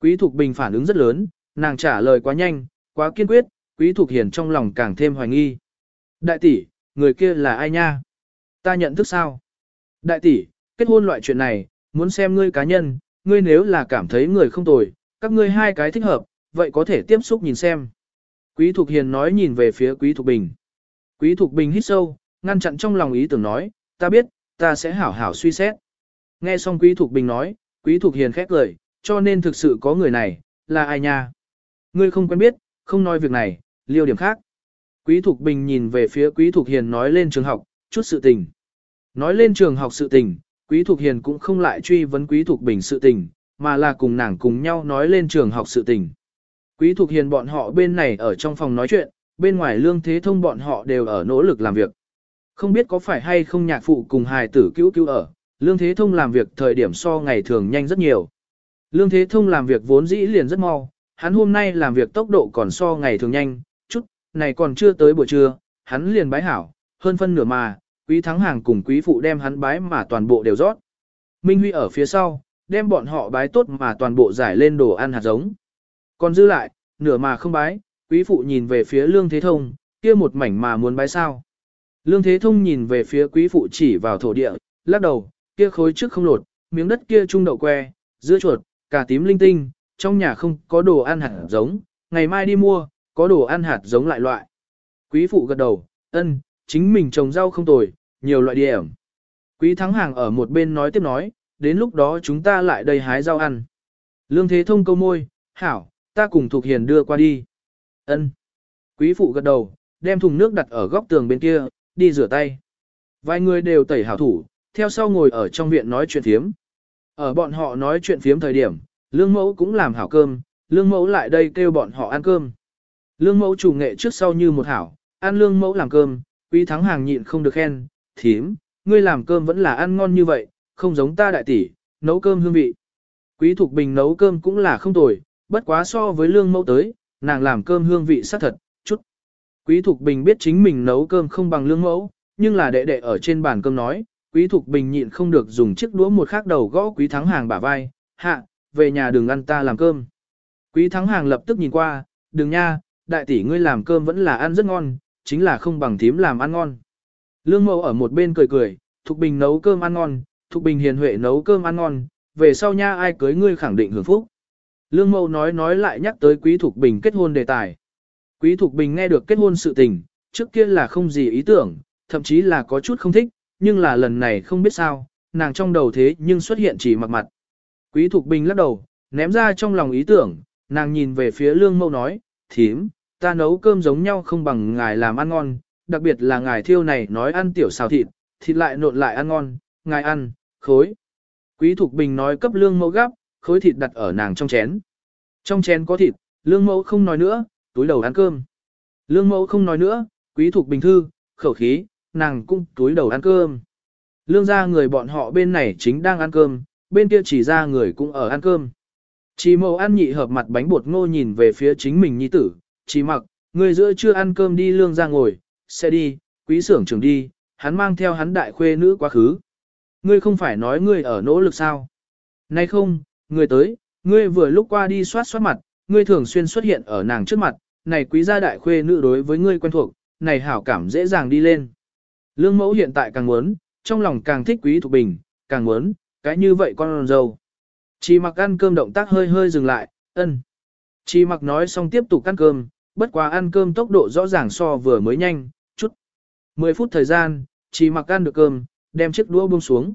Quý Thục Bình phản ứng rất lớn, nàng trả lời quá nhanh, quá kiên quyết, Quý Thục Hiền trong lòng càng thêm hoài nghi. Đại tỷ, người kia là ai nha? Ta nhận thức sao? Đại tỷ, kết hôn loại chuyện này, muốn xem ngươi cá nhân, ngươi nếu là cảm thấy người không tồi, các ngươi hai cái thích hợp, vậy có thể tiếp xúc nhìn xem. Quý Thục Hiền nói nhìn về phía Quý Thục Bình. Quý Thục Bình hít sâu, ngăn chặn trong lòng ý tưởng nói, ta biết, ta sẽ hảo hảo suy xét. Nghe xong Quý Thục Bình nói, Quý Thục Hiền khép lời, cho nên thực sự có người này, là ai nha? Ngươi không quen biết, không nói việc này, liêu điểm khác. Quý Thục Bình nhìn về phía Quý Thục Hiền nói lên trường học, chút sự tình. Nói lên trường học sự tình, Quý Thục Hiền cũng không lại truy vấn Quý Thục Bình sự tình, mà là cùng nàng cùng nhau nói lên trường học sự tình. Quý Thục Hiền bọn họ bên này ở trong phòng nói chuyện, bên ngoài lương thế thông bọn họ đều ở nỗ lực làm việc. Không biết có phải hay không nhạc phụ cùng hài tử cứu cứu ở, lương thế thông làm việc thời điểm so ngày thường nhanh rất nhiều. Lương thế thông làm việc vốn dĩ liền rất mau, hắn hôm nay làm việc tốc độ còn so ngày thường nhanh, chút, này còn chưa tới buổi trưa, hắn liền bái hảo, hơn phân nửa mà, quý thắng hàng cùng quý phụ đem hắn bái mà toàn bộ đều rót. Minh Huy ở phía sau, đem bọn họ bái tốt mà toàn bộ giải lên đồ ăn hạt giống. Còn dư lại, nửa mà không bái, quý phụ nhìn về phía lương thế thông, kia một mảnh mà muốn bái sao. Lương thế thông nhìn về phía quý phụ chỉ vào thổ địa, lắc đầu, kia khối trước không lột, miếng đất kia trung đậu que, dưa chuột, cà tím linh tinh, trong nhà không có đồ ăn hạt giống, ngày mai đi mua, có đồ ăn hạt giống lại loại. Quý phụ gật đầu, ân, chính mình trồng rau không tồi, nhiều loại điểm. Quý thắng hàng ở một bên nói tiếp nói, đến lúc đó chúng ta lại đây hái rau ăn. Lương Thế Thông câu môi, hảo, ta cùng Thục Hiền đưa qua đi. Ân. Quý phụ gật đầu, đem thùng nước đặt ở góc tường bên kia, đi rửa tay. Vài người đều tẩy hảo thủ, theo sau ngồi ở trong viện nói chuyện thiếm. Ở bọn họ nói chuyện phiếm thời điểm, lương mẫu cũng làm hảo cơm, lương mẫu lại đây kêu bọn họ ăn cơm. Lương mẫu chủ nghệ trước sau như một hảo, ăn lương mẫu làm cơm, quý thắng hàng nhịn không được khen, thím, ngươi làm cơm vẫn là ăn ngon như vậy, không giống ta đại tỷ, nấu cơm hương vị. Quý Thục Bình nấu cơm cũng là không tồi, bất quá so với lương mẫu tới, nàng làm cơm hương vị sắc thật, chút. Quý Thục Bình biết chính mình nấu cơm không bằng lương mẫu, nhưng là đệ đệ ở trên bàn cơm nói, Quý Thục Bình nhịn không được dùng chiếc đũa một khắc đầu gõ Quý Thắng Hàng bả vai, hạ, về nhà đừng ăn ta làm cơm. Quý Thắng Hàng lập tức nhìn qua, đừng nha, đại tỷ ngươi làm cơm vẫn là ăn rất ngon, chính là không bằng thím làm ăn ngon. Lương Mậu ở một bên cười cười, Thục Bình nấu cơm ăn ngon, Thục Bình hiền huệ nấu cơm ăn ngon, về sau nha ai cưới ngươi khẳng định hưởng phúc. Lương Mậu nói nói lại nhắc tới Quý Thục Bình kết hôn đề tài. Quý Thục Bình nghe được kết hôn sự tình, trước kia là không gì ý tưởng, thậm chí là có chút không thích, nhưng là lần này không biết sao, nàng trong đầu thế nhưng xuất hiện chỉ mặt mặt. Quý Thục Bình lắc đầu, ném ra trong lòng ý tưởng, nàng nhìn về phía lương Mâu nói, thím, ta nấu cơm giống nhau không bằng ngài làm ăn ngon, đặc biệt là ngài thiêu này nói ăn tiểu xào thịt, thịt lại nộn lại ăn ngon, ngài ăn, khối. Quý Thục Bình nói cấp lương Mâu gắp, khối thịt đặt ở nàng trong chén. Trong chén có thịt, lương Mâu không nói nữa, túi đầu ăn cơm. Lương Mâu không nói nữa, Quý Thục Bình thư, khẩu khí, nàng cũng túi đầu ăn cơm. Lương ra người bọn họ bên này chính đang ăn cơm, bên kia chỉ ra người cũng ở ăn cơm. Chỉ mẫu ăn nhị hợp mặt bánh bột ngô nhìn về phía chính mình nhi tử, chỉ mặc, người giữa chưa ăn cơm đi lương ra ngồi, sẽ đi, quý xưởng trưởng đi, hắn mang theo hắn đại khuê nữ quá khứ. Ngươi không phải nói ngươi ở nỗ lực sao? Nay không, ngươi tới, ngươi vừa lúc qua đi soát soát mặt, ngươi thường xuyên xuất hiện ở nàng trước mặt, này quý gia đại khuê nữ đối với ngươi quen thuộc, này hảo cảm dễ dàng đi lên. Lương mẫu hiện tại càng muốn, trong lòng càng thích quý thuộc bình, càng muốn, cái như vậy con dâu. Chỉ mặc ăn cơm động tác hơi hơi dừng lại, ân. Chỉ mặc nói xong tiếp tục ăn cơm, bất quá ăn cơm tốc độ rõ ràng so vừa mới nhanh, chút. 10 phút thời gian, chỉ mặc ăn được cơm, đem chiếc đũa buông xuống.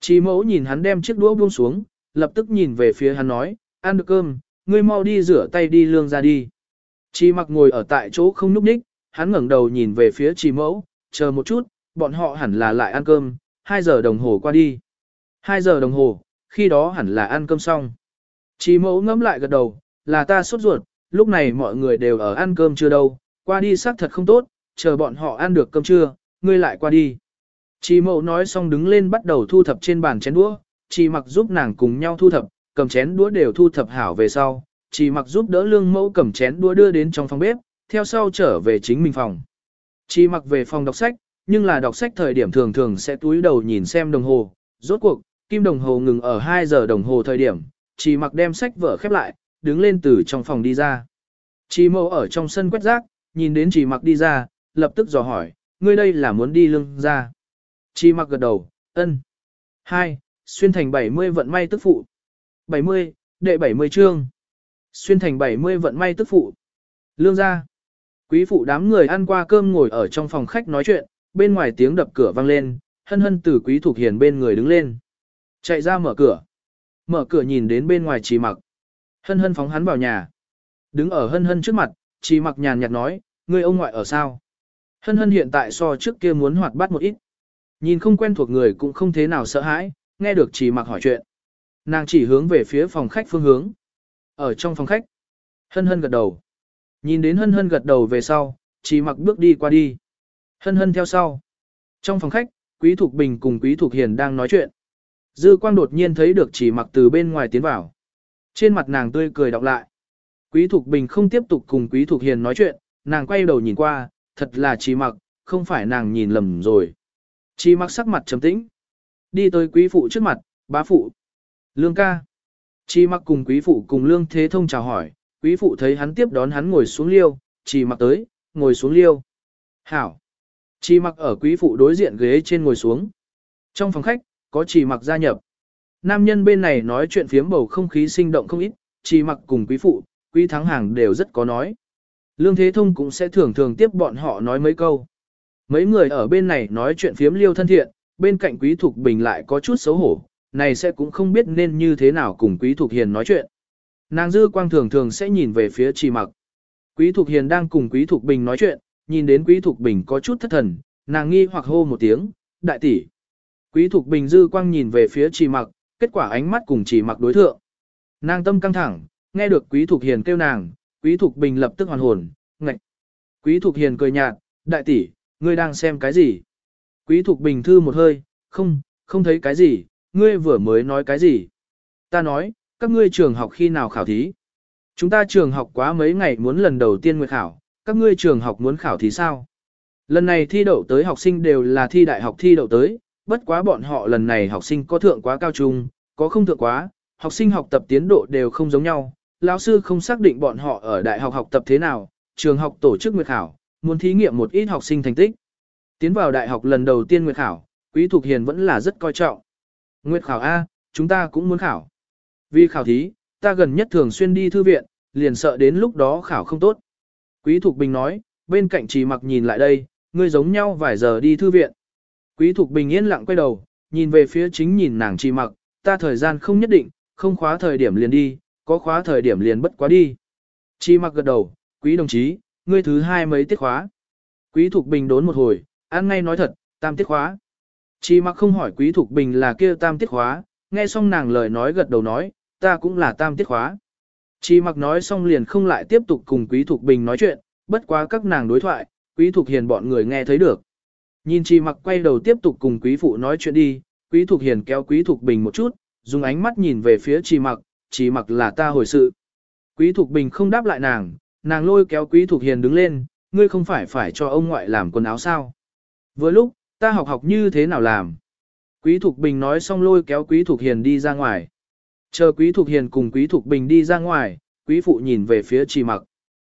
Chỉ mẫu nhìn hắn đem chiếc đũa buông xuống, lập tức nhìn về phía hắn nói, ăn được cơm, ngươi mau đi rửa tay đi lương ra đi. Chỉ mặc ngồi ở tại chỗ không núp ních, hắn ngẩng đầu nhìn về phía chỉ mẫu, chờ một chút, bọn họ hẳn là lại ăn cơm, 2 giờ đồng hồ qua đi. 2 giờ đồng hồ, khi đó hẳn là ăn cơm xong. Chỉ mẫu ngẫm lại gật đầu, là ta sốt ruột, lúc này mọi người đều ở ăn cơm chưa đâu, qua đi xác thật không tốt, chờ bọn họ ăn được cơm trưa, ngươi lại qua đi. Chỉ mẫu nói xong đứng lên bắt đầu thu thập trên bàn chén đũa, chỉ mặc giúp nàng cùng nhau thu thập, cầm chén đũa đều thu thập hảo về sau, chỉ mặc giúp đỡ lương mẫu cầm chén đũa đưa đến trong phòng bếp, theo sau trở về chính mình phòng. Chỉ mặc về phòng đọc sách, nhưng là đọc sách thời điểm thường thường sẽ túi đầu nhìn xem đồng hồ, rốt cuộc, kim đồng hồ ngừng ở 2 giờ đồng hồ thời điểm, chỉ mặc đem sách vở khép lại, đứng lên từ trong phòng đi ra. Chỉ mâu ở trong sân quét rác, nhìn đến chỉ mặc đi ra, lập tức dò hỏi, ngươi đây là muốn đi lưng ra. Chỉ mặc gật đầu, ân. Hai, xuyên thành 70 vận may tức phụ. 70, đệ 70 chương. Xuyên thành 70 vận may tức phụ. Lương ra. Quý phụ đám người ăn qua cơm ngồi ở trong phòng khách nói chuyện, bên ngoài tiếng đập cửa vang lên, hân hân từ quý thuộc hiền bên người đứng lên. Chạy ra mở cửa. Mở cửa nhìn đến bên ngoài chỉ mặc. Hân hân phóng hắn vào nhà. Đứng ở hân hân trước mặt, chỉ mặc nhàn nhạt nói, người ông ngoại ở sao? Hân hân hiện tại so trước kia muốn hoạt bát một ít. Nhìn không quen thuộc người cũng không thế nào sợ hãi, nghe được chỉ mặc hỏi chuyện. Nàng chỉ hướng về phía phòng khách phương hướng. Ở trong phòng khách, hân hân gật đầu. Nhìn đến hân hân gật đầu về sau, chỉ mặc bước đi qua đi. Hân hân theo sau. Trong phòng khách, Quý Thục Bình cùng Quý Thục Hiền đang nói chuyện. Dư quang đột nhiên thấy được chỉ mặc từ bên ngoài tiến vào. Trên mặt nàng tươi cười đọc lại. Quý Thục Bình không tiếp tục cùng Quý Thục Hiền nói chuyện, nàng quay đầu nhìn qua, thật là chỉ mặc, không phải nàng nhìn lầm rồi. Chỉ mặc sắc mặt trầm tĩnh. Đi tới quý phụ trước mặt, bá phụ. Lương ca. Chỉ mặc cùng quý phụ cùng lương thế thông chào hỏi, quý phụ thấy hắn tiếp đón hắn ngồi xuống liêu, chỉ mặc tới, ngồi xuống liêu. Hảo. Chỉ mặc ở quý phụ đối diện ghế trên ngồi xuống. Trong phòng khách, có chỉ mặc gia nhập. Nam nhân bên này nói chuyện phiếm bầu không khí sinh động không ít, chỉ mặc cùng quý phụ, quý thắng hàng đều rất có nói. Lương Thế Thông cũng sẽ thường thường tiếp bọn họ nói mấy câu. Mấy người ở bên này nói chuyện phiếm liêu thân thiện, bên cạnh Quý Thục Bình lại có chút xấu hổ, này sẽ cũng không biết nên như thế nào cùng Quý Thục Hiền nói chuyện. Nàng dư quang thường thường sẽ nhìn về phía Trì Mặc. Quý Thục Hiền đang cùng Quý Thục Bình nói chuyện, nhìn đến Quý Thục Bình có chút thất thần, nàng nghi hoặc hô một tiếng, đại tỷ. Quý Thục Bình dư quang nhìn về phía Trì Mặc, kết quả ánh mắt cùng Trì Mặc đối thượng. Nàng tâm căng thẳng, nghe được Quý Thục Hiền kêu nàng, Quý Thục Bình lập tức hoàn hồn, ngạch. Quý Thục Hiền cười nhạt, đại tỷ, ngươi đang xem cái gì? Quý Thục Bình thư một hơi, không, không thấy cái gì, ngươi vừa mới nói cái gì? Ta nói, các ngươi trường học khi nào khảo thí? Chúng ta trường học quá mấy ngày muốn lần đầu tiên nguyệt khảo, các ngươi trường học muốn khảo thí sao? Lần này thi đậu tới học sinh đều là thi đại học thi đậu tới, bất quá bọn họ lần này học sinh có thượng quá cao trung, có không thượng quá, học sinh học tập tiến độ đều không giống nhau, lão sư không xác định bọn họ ở đại học học tập thế nào, trường học tổ chức nguyệt khảo, muốn thí nghiệm một ít học sinh thành tích. Tiến vào đại học lần đầu tiên nguyệt khảo, Quý Thục Hiền vẫn là rất coi trọng. Nguyệt khảo A, chúng ta cũng muốn khảo. Vì khảo thí, ta gần nhất thường xuyên đi thư viện, liền sợ đến lúc đó khảo không tốt. Quý Thục Bình nói, bên cạnh chỉ mặc nhìn lại đây, ngươi giống nhau vài giờ đi thư viện. Quý Thục Bình yên lặng quay đầu, nhìn về phía chính nhìn nàng chỉ mặc, ta thời gian không nhất định, không khóa thời điểm liền đi, có khóa thời điểm liền bất quá đi. Chỉ mặc gật đầu, quý đồng chí, ngươi thứ hai mấy tiết khóa. Quý Thục Bình đốn một hồi, ăn ngay nói thật, tam tiết khóa. Chỉ mặc không hỏi Quý Thục Bình là kia tam tiết khóa, nghe xong nàng lời nói gật đầu nói, ta cũng là tam tiết khóa. Chi mặc nói xong liền không lại tiếp tục cùng Quý Thục Bình nói chuyện, bất quá các nàng đối thoại, Quý Thục Hiền bọn người nghe thấy được. Nhìn Chi mặc quay đầu tiếp tục cùng Quý Phụ nói chuyện đi, Quý Thục Hiền kéo Quý Thục Bình một chút, dùng ánh mắt nhìn về phía Chi mặc, Chi mặc là ta hồi sự. Quý Thục Bình không đáp lại nàng, nàng lôi kéo Quý Thục Hiền đứng lên, ngươi không phải phải cho ông ngoại làm quần áo sao. Vừa lúc, ta học học như thế nào làm. Quý Thục Bình nói xong lôi kéo Quý Thục Hiền đi ra ngoài. Chờ Quý Thục Hiền cùng Quý Thục Bình đi ra ngoài, Quý Phụ nhìn về phía Chi Mặc.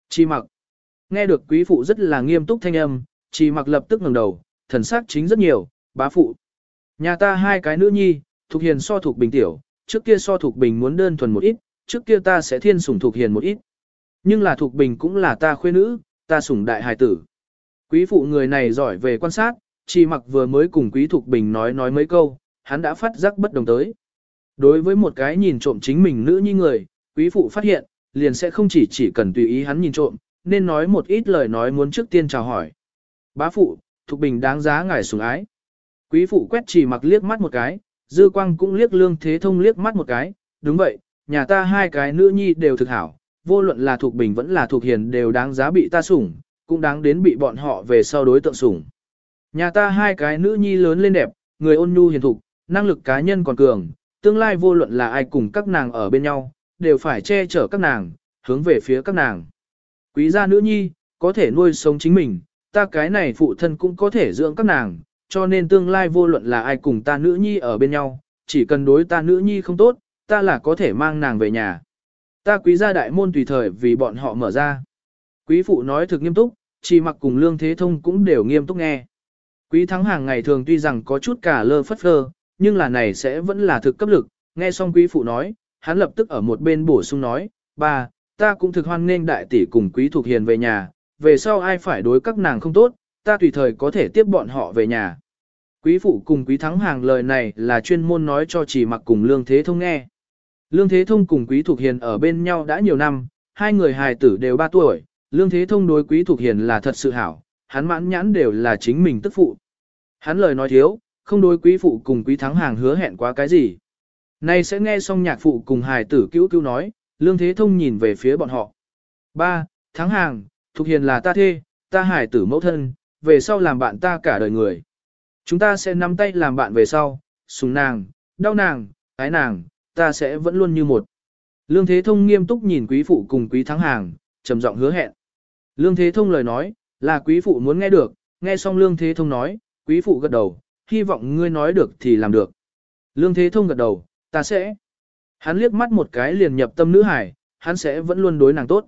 Chi Mặc. Nghe được Quý Phụ rất là nghiêm túc thanh âm, Chi Mặc lập tức ngẩng đầu, thần sắc chính rất nhiều, bá phụ. Nhà ta hai cái nữ nhi, Thục Hiền so Thục Bình tiểu, trước kia so Thục Bình muốn đơn thuần một ít, trước kia ta sẽ thiên sủng Thục Hiền một ít. Nhưng là Thục Bình cũng là ta khuê nữ, ta sủng đại hài tử. Quý phụ người này giỏi về quan sát, chỉ mặc vừa mới cùng Quý Thục Bình nói nói mấy câu, hắn đã phát giác bất đồng tới. Đối với một cái nhìn trộm chính mình nữ như người, Quý phụ phát hiện, liền sẽ không chỉ chỉ cần tùy ý hắn nhìn trộm, nên nói một ít lời nói muốn trước tiên chào hỏi. Bá phụ, Thục Bình đáng giá ngài sủng ái. Quý phụ quét chỉ mặc liếc mắt một cái, Dư Quang cũng liếc Lương Thế Thông liếc mắt một cái, đúng vậy, nhà ta hai cái nữ nhi đều thực hảo, vô luận là thuộc bình vẫn là thuộc hiền đều đáng giá bị ta sủng, cũng đáng đến bị bọn họ về sau đối tượng sủng. Nhà ta hai cái nữ nhi lớn lên đẹp, người ôn nhu hiền thục, năng lực cá nhân còn cường, tương lai vô luận là ai cùng các nàng ở bên nhau, đều phải che chở các nàng, hướng về phía các nàng. Quý gia nữ nhi, có thể nuôi sống chính mình, ta cái này phụ thân cũng có thể dưỡng các nàng, cho nên tương lai vô luận là ai cùng ta nữ nhi ở bên nhau, chỉ cần đối ta nữ nhi không tốt, ta là có thể mang nàng về nhà. Ta quý gia đại môn tùy thời vì bọn họ mở ra. Quý phụ nói thực nghiêm túc, chỉ mặc cùng lương thế thông cũng đều nghiêm túc nghe. Quý thắng hàng ngày thường tuy rằng có chút cả lơ phất phơ, nhưng là này sẽ vẫn là thực cấp lực, nghe xong quý phụ nói, hắn lập tức ở một bên bổ sung nói, ba, ta cũng thực hoan nghênh đại tỷ cùng quý thuộc hiền về nhà, về sau ai phải đối các nàng không tốt, ta tùy thời có thể tiếp bọn họ về nhà. Quý phụ cùng quý thắng hàng lời này là chuyên môn nói cho chỉ mặc cùng lương thế thông nghe. Lương thế thông cùng quý thuộc hiền ở bên nhau đã nhiều năm, hai người hài tử đều 3 tuổi, lương thế thông đối quý thuộc hiền là thật sự hảo, hắn mãn nhãn đều là chính mình tức phụ. Hắn lời nói thiếu, không đối quý phụ cùng quý thắng hàng hứa hẹn quá cái gì. Này sẽ nghe xong nhạc phụ cùng hài tử cứu cứu nói, lương thế thông nhìn về phía bọn họ. Ba, thắng hàng, thuộc hiền là ta thê, ta hài tử mẫu thân, về sau làm bạn ta cả đời người. Chúng ta sẽ nắm tay làm bạn về sau, sùng nàng, đau nàng, ái nàng, ta sẽ vẫn luôn như một. Lương Thế Thông nghiêm túc nhìn quý phụ cùng quý thắng hàng, trầm giọng hứa hẹn. Lương Thế Thông lời nói, là quý phụ muốn nghe được, nghe xong Lương Thế Thông nói, quý phụ gật đầu, hy vọng ngươi nói được thì làm được. Lương Thế Thông gật đầu, ta sẽ. Hắn liếc mắt một cái liền nhập tâm nữ hải, hắn sẽ vẫn luôn đối nàng tốt.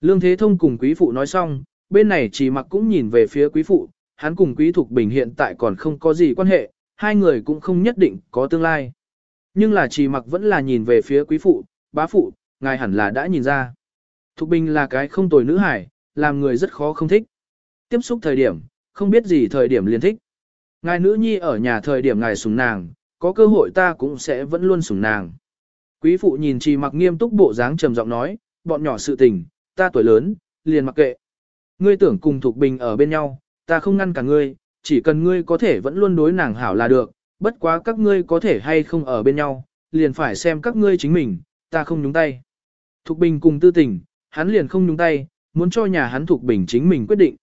Lương Thế Thông cùng quý phụ nói xong, bên này chỉ mặc cũng nhìn về phía quý phụ, hắn cùng quý thục bình hiện tại còn không có gì quan hệ, hai người cũng không nhất định có tương lai. Nhưng là chỉ mặc vẫn là nhìn về phía quý phụ, bá phụ, ngài hẳn là đã nhìn ra. Thục bình là cái không tồi nữ hải, làm người rất khó không thích. Tiếp xúc thời điểm, không biết gì thời điểm liền thích. Ngài nữ nhi ở nhà thời điểm ngài sủng nàng, có cơ hội ta cũng sẽ vẫn luôn sủng nàng. Quý phụ nhìn trì mặc nghiêm túc bộ dáng trầm giọng nói, bọn nhỏ sự tình, ta tuổi lớn, liền mặc kệ. Ngươi tưởng cùng Thục Bình ở bên nhau, ta không ngăn cả ngươi, chỉ cần ngươi có thể vẫn luôn đối nàng hảo là được, bất quá các ngươi có thể hay không ở bên nhau, liền phải xem các ngươi chính mình, ta không nhúng tay. Thục Bình cùng tư tình, hắn liền không nhúng tay, muốn cho nhà hắn Thục Bình chính mình quyết định.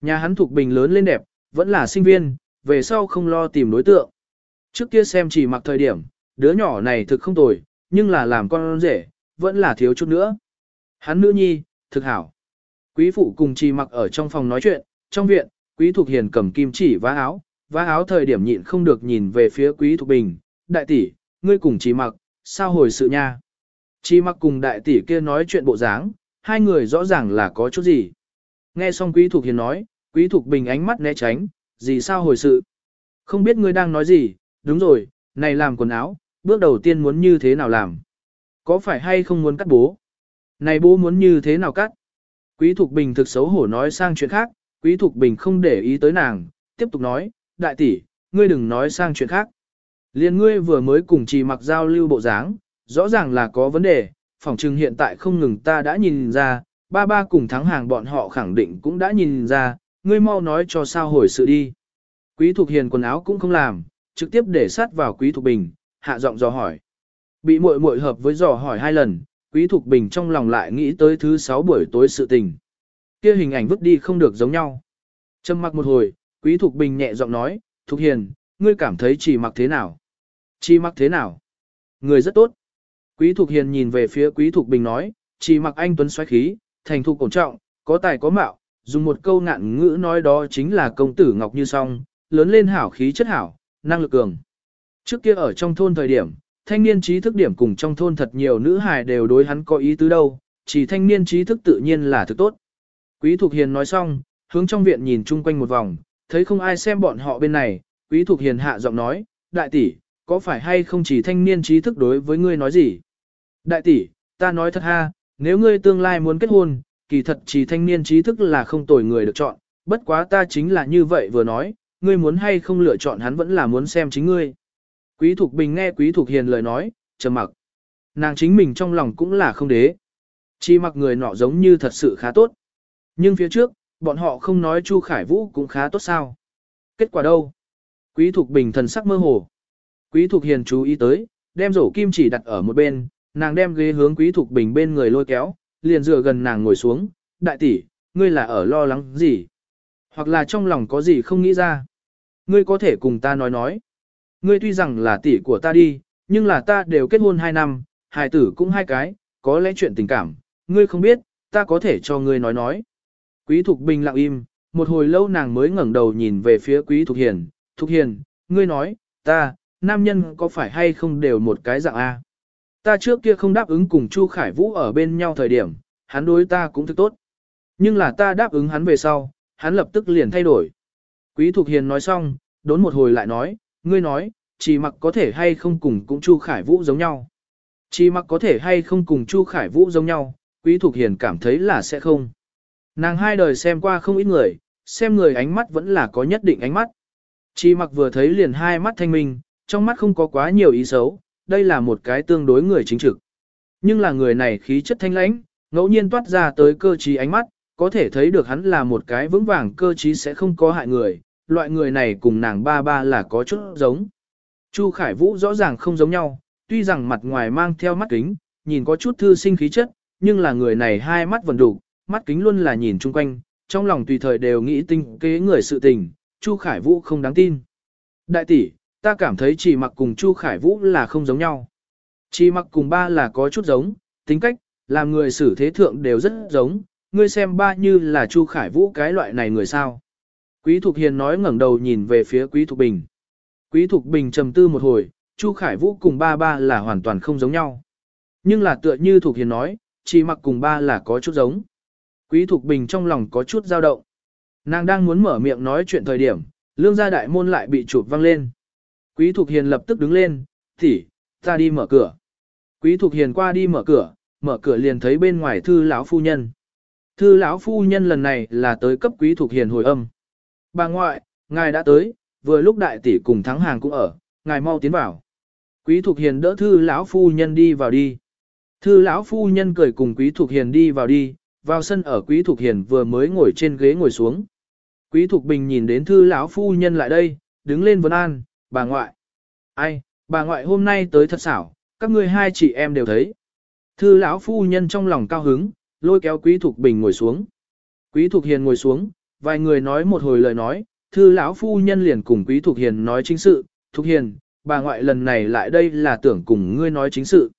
Nhà hắn Thục Bình lớn lên đẹp, vẫn là sinh viên, về sau không lo tìm đối tượng. Trước kia xem chỉ mặc thời điểm, đứa nhỏ này thực không tồi, nhưng là làm con rể, vẫn là thiếu chút nữa. Hắn nữ nhi, thực hảo. Quý phụ cùng chỉ mặc ở trong phòng nói chuyện, trong viện, quý thục hiền cầm kim chỉ vá áo, vá áo thời điểm nhịn không được nhìn về phía quý thục bình, đại tỷ, ngươi cùng chỉ mặc, sao hồi sự nha. Chỉ mặc cùng đại tỷ kia nói chuyện bộ dáng, hai người rõ ràng là có chút gì. Nghe xong quý thục hiền nói, quý thục bình ánh mắt né tránh, gì sao hồi sự. Không biết ngươi đang nói gì, đúng rồi, này làm quần áo, bước đầu tiên muốn như thế nào làm. Có phải hay không muốn cắt bố? Này bố muốn như thế nào cắt? Quý Thục Bình thực xấu hổ nói sang chuyện khác, Quý Thục Bình không để ý tới nàng, tiếp tục nói, đại tỷ, ngươi đừng nói sang chuyện khác. Liên ngươi vừa mới cùng trì mặc giao lưu bộ dáng, rõ ràng là có vấn đề, phỏng chừng hiện tại không ngừng ta đã nhìn ra, ba ba cùng thắng hàng bọn họ khẳng định cũng đã nhìn ra, ngươi mau nói cho sao hồi sự đi. Quý Thục Hiền quần áo cũng không làm, trực tiếp để sát vào Quý Thục Bình, hạ giọng dò hỏi. Bị muội muội hợp với dò hỏi hai lần, Quý Thục Bình trong lòng lại nghĩ tới thứ sáu buổi tối sự tình. Kia hình ảnh vứt đi không được giống nhau. Trầm mặc một hồi, Quý Thục Bình nhẹ giọng nói, Thục Hiền, ngươi cảm thấy chỉ mặc thế nào? Chỉ mặc thế nào? Người rất tốt. Quý Thục Hiền nhìn về phía Quý Thục Bình nói, chỉ mặc anh tuấn xoáy khí, thành thục ổn trọng, có tài có mạo, dùng một câu ngạn ngữ nói đó chính là công tử Ngọc Như Song, lớn lên hảo khí chất hảo, năng lực cường. Trước kia ở trong thôn thời điểm, thanh niên trí thức điểm cùng trong thôn thật nhiều nữ hài đều đối hắn có ý tứ đâu, chỉ thanh niên trí thức tự nhiên là thực tốt. Quý Thục Hiền nói xong, hướng trong viện nhìn chung quanh một vòng, thấy không ai xem bọn họ bên này, Quý Thục Hiền hạ giọng nói, đại tỷ, có phải hay không chỉ thanh niên trí thức đối với ngươi nói gì? Đại tỷ, ta nói thật ha, nếu ngươi tương lai muốn kết hôn, kỳ thật chỉ thanh niên trí thức là không tồi người được chọn, bất quá ta chính là như vậy vừa nói, ngươi muốn hay không lựa chọn hắn vẫn là muốn xem chính ngươi. Quý Thục Bình nghe Quý Thục Hiền lời nói, trầm mặc. Nàng chính mình trong lòng cũng là không đế. Chỉ mặc người nọ giống như thật sự khá tốt. Nhưng phía trước, bọn họ không nói Chu Khải Vũ cũng khá tốt sao. Kết quả đâu? Quý Thục Bình thần sắc mơ hồ. Quý Thục Hiền chú ý tới, đem rổ kim chỉ đặt ở một bên, nàng đem ghế hướng Quý Thục Bình bên người lôi kéo, liền dựa gần nàng ngồi xuống. Đại tỷ, ngươi là ở lo lắng gì? Hoặc là trong lòng có gì không nghĩ ra? Ngươi có thể cùng ta nói nói. Ngươi tuy rằng là tỷ của ta đi, nhưng là ta đều kết hôn hai năm, hài tử cũng hai cái, có lẽ chuyện tình cảm, ngươi không biết, ta có thể cho ngươi nói nói. Quý Thục Bình lặng im, một hồi lâu nàng mới ngẩng đầu nhìn về phía Quý Thục Hiền, Thục Hiền, ngươi nói, ta, nam nhân có phải hay không đều một cái dạng A. Ta trước kia không đáp ứng cùng Chu Khải Vũ ở bên nhau thời điểm, hắn đối ta cũng thức tốt. Nhưng là ta đáp ứng hắn về sau, hắn lập tức liền thay đổi. Quý Thục Hiền nói xong, đốn một hồi lại nói, ngươi nói, chỉ mặc có thể hay không cùng cũng Chu Khải Vũ giống nhau. Chỉ mặc có thể hay không cùng Chu Khải Vũ giống nhau, Quý Thục Hiền cảm thấy là sẽ không. Nàng hai đời xem qua không ít người, xem người ánh mắt vẫn là có nhất định ánh mắt. Chỉ mặc vừa thấy liền hai mắt thanh minh, trong mắt không có quá nhiều ý xấu, đây là một cái tương đối người chính trực. Nhưng là người này khí chất thanh lãnh, ngẫu nhiên toát ra tới cơ trí ánh mắt, có thể thấy được hắn là một cái vững vàng cơ trí sẽ không có hại người, loại người này cùng nàng ba ba là có chút giống. Chu Khải Vũ rõ ràng không giống nhau, tuy rằng mặt ngoài mang theo mắt kính, nhìn có chút thư sinh khí chất, nhưng là người này hai mắt vẫn đủ, mắt kính luôn là nhìn chung quanh, trong lòng tùy thời đều nghĩ tinh kế người sự tình, Chu Khải Vũ không đáng tin. Đại tỷ, ta cảm thấy chỉ mặc cùng Chu Khải Vũ là không giống nhau. Chỉ mặc cùng ba là có chút giống, tính cách, làm người xử thế thượng đều rất giống, ngươi xem ba như là Chu Khải Vũ cái loại này người sao. Quý Thục Hiền nói ngẩng đầu nhìn về phía Quý Thục Bình. Quý Thục Bình trầm tư một hồi, Chu Khải Vũ cùng ba ba là hoàn toàn không giống nhau. Nhưng là tựa như Thục Hiền nói, chỉ mặc cùng ba là có chút giống. Quý Thục Bình trong lòng có chút dao động. Nàng đang muốn mở miệng nói chuyện thời điểm, lương gia đại môn lại bị chụp văng lên. Quý Thục Hiền lập tức đứng lên, tỷ, ta đi mở cửa. Quý Thục Hiền qua đi mở cửa, mở cửa liền thấy bên ngoài thư lão phu nhân. Thư lão phu nhân lần này là tới cấp Quý Thục Hiền hồi âm. Bà ngoại, ngài đã tới, vừa lúc đại tỷ cùng thắng hàng cũng ở, ngài mau tiến vào. Quý Thục Hiền đỡ thư lão phu nhân đi vào đi. Thư lão phu nhân cười cùng Quý Thục Hiền đi vào đi, vào sân ở Quý Thục Hiền vừa mới ngồi trên ghế ngồi xuống. Quý Thục Bình nhìn đến thư lão phu nhân lại đây, đứng lên vấn an, bà ngoại. Ai, bà ngoại hôm nay tới thật xảo, các ngươi hai chị em đều thấy. Thư lão phu nhân trong lòng cao hứng, lôi kéo Quý Thục Bình ngồi xuống. Quý Thục Hiền ngồi xuống, vài người nói một hồi lời nói, thư lão phu nhân liền cùng Quý Thục Hiền nói chính sự, Thục Hiền, bà ngoại lần này lại đây là tưởng cùng ngươi nói chính sự.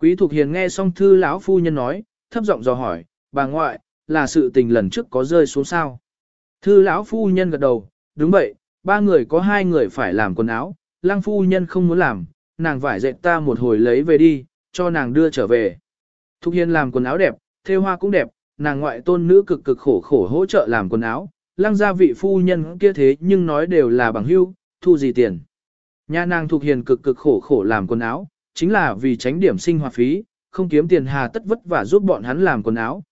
Quý Thục Hiền nghe xong thư lão phu nhân nói, thấp giọng dò hỏi, bà ngoại, là sự tình lần trước có rơi xuống sao? Thư lão phu nhân gật đầu, đúng vậy, ba người có hai người phải làm quần áo, lăng phu nhân không muốn làm, nàng vải dệt ta một hồi lấy về đi, cho nàng đưa trở về. Thục Hiền làm quần áo đẹp, thêu hoa cũng đẹp, nàng ngoại tôn nữ cực cực khổ khổ hỗ trợ làm quần áo, lăng gia vị phu nhân kia thế nhưng nói đều là bằng hưu, thu gì tiền. Nhà nàng Thục Hiền cực cực khổ khổ làm quần áo, chính là vì tránh điểm sinh hoạt phí, không kiếm tiền hà tất vất vả giúp bọn hắn làm quần áo.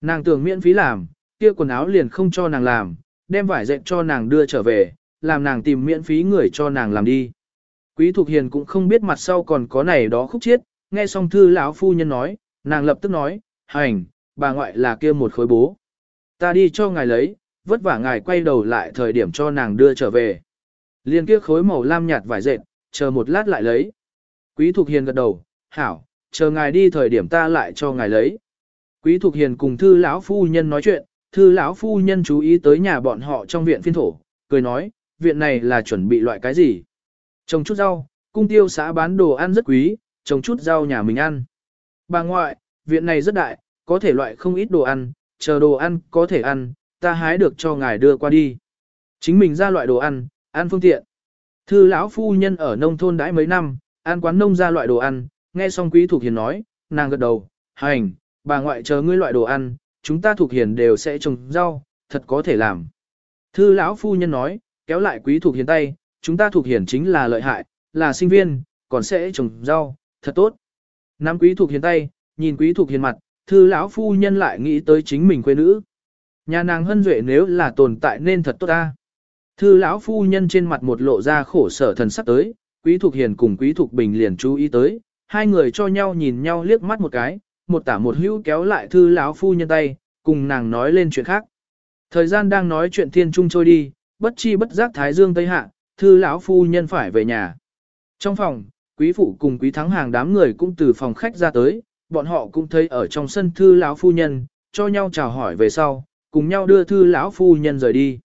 Nàng tưởng miễn phí làm, kia quần áo liền không cho nàng làm, đem vải dệt cho nàng đưa trở về, làm nàng tìm miễn phí người cho nàng làm đi. Quý Thục Hiền cũng không biết mặt sau còn có này đó khúc chiết, nghe xong thư lão phu nhân nói, nàng lập tức nói, hành, bà ngoại là kia một khối bố. Ta đi cho ngài lấy, vất vả ngài quay đầu lại thời điểm cho nàng đưa trở về. Liên kia khối màu lam nhạt vải dệt, chờ một lát lại lấy. Quý Thục Hiền gật đầu, hảo, chờ ngài đi thời điểm ta lại cho ngài lấy. Quý Thục Hiền cùng thư lão phu nhân nói chuyện, thư lão phu nhân chú ý tới nhà bọn họ trong viện phiên thổ, cười nói, viện này là chuẩn bị loại cái gì? Trồng chút rau, cung tiêu xã bán đồ ăn rất quý, trồng chút rau nhà mình ăn. Bà ngoại, viện này rất đại, có thể loại không ít đồ ăn, chờ đồ ăn có thể ăn, ta hái được cho ngài đưa qua đi. Chính mình ra loại đồ ăn, ăn phương tiện. Thư lão phu nhân ở nông thôn đãi mấy năm, ăn quán nông ra loại đồ ăn, nghe xong quý thuộc hiền nói, nàng gật đầu, hành, bà ngoại chờ ngươi loại đồ ăn, chúng ta thuộc hiền đều sẽ trồng rau, thật có thể làm. Thư lão phu nhân nói, kéo lại quý thuộc hiền tay, chúng ta thuộc hiền chính là lợi hại, là sinh viên, còn sẽ trồng rau, thật tốt. Nam quý thuộc hiền tay, nhìn quý thuộc hiền mặt, thư lão phu nhân lại nghĩ tới chính mình quê nữ. Nhà nàng hân duệ nếu là tồn tại nên thật tốt ta. Thư lão phu nhân trên mặt một lộ ra khổ sở thần sắc tới, quý thuộc hiền cùng quý thuộc bình liền chú ý tới, hai người cho nhau nhìn nhau liếc mắt một cái, một tả một hữu kéo lại thư lão phu nhân tay, cùng nàng nói lên chuyện khác. Thời gian đang nói chuyện thiên trung trôi đi, bất chi bất giác thái dương tây hạ, thư lão phu nhân phải về nhà. Trong phòng, quý phụ cùng quý thắng hàng đám người cũng từ phòng khách ra tới, bọn họ cũng thấy ở trong sân thư lão phu nhân, cho nhau chào hỏi về sau, cùng nhau đưa thư lão phu nhân rời đi.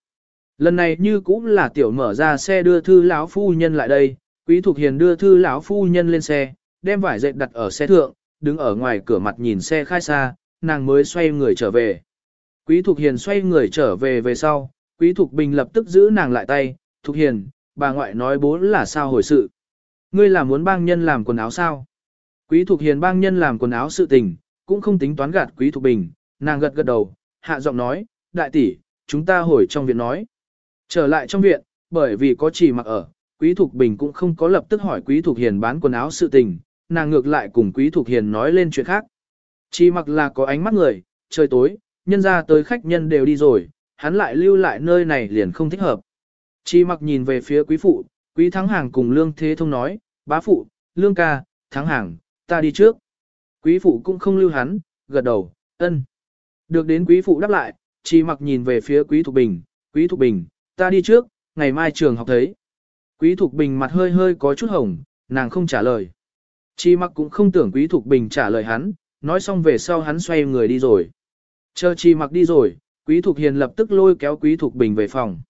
Lần này như cũng là tiểu mở ra xe đưa thư lão phu nhân lại đây, quý thuộc hiền đưa thư lão phu nhân lên xe, đem vải dệt đặt ở xe thượng, đứng ở ngoài cửa mặt nhìn xe khai xa, nàng mới xoay người trở về. Quý thuộc Hiền xoay người trở về về sau, Quý Thục Bình lập tức giữ nàng lại tay, Thục Hiền, bà ngoại nói bố là sao hồi sự. Ngươi là muốn bang nhân làm quần áo sao? Quý Thục Hiền bang nhân làm quần áo sự tình, cũng không tính toán gạt Quý Thục Bình, nàng gật gật đầu, hạ giọng nói, đại tỷ, chúng ta hồi trong viện nói. Trở lại trong viện, bởi vì có chỉ mặc ở, Quý Thục Bình cũng không có lập tức hỏi Quý Thục Hiền bán quần áo sự tình, nàng ngược lại cùng Quý Thục Hiền nói lên chuyện khác. Chỉ mặc là có ánh mắt người, trời tối, nhân ra tới khách nhân đều đi rồi, hắn lại lưu lại nơi này liền không thích hợp. Chỉ mặc nhìn về phía Quý Phụ, Quý Thắng Hàng cùng Lương Thế Thông nói, bá Phụ, Lương Ca, Thắng Hàng, ta đi trước. Quý Phụ cũng không lưu hắn, gật đầu, ân. Được đến Quý Phụ đáp lại, chỉ mặc nhìn về phía Quý Thục Bình, Quý Thục Bình, ta đi trước, ngày mai trường học thấy. Quý Thục Bình mặt hơi hơi có chút hồng, nàng không trả lời. Chi mặc cũng không tưởng Quý Thục Bình trả lời hắn, nói xong về sau hắn xoay người đi rồi. Chờ Chi mặc đi rồi, Quý Thục Hiền lập tức lôi kéo Quý Thục Bình về phòng.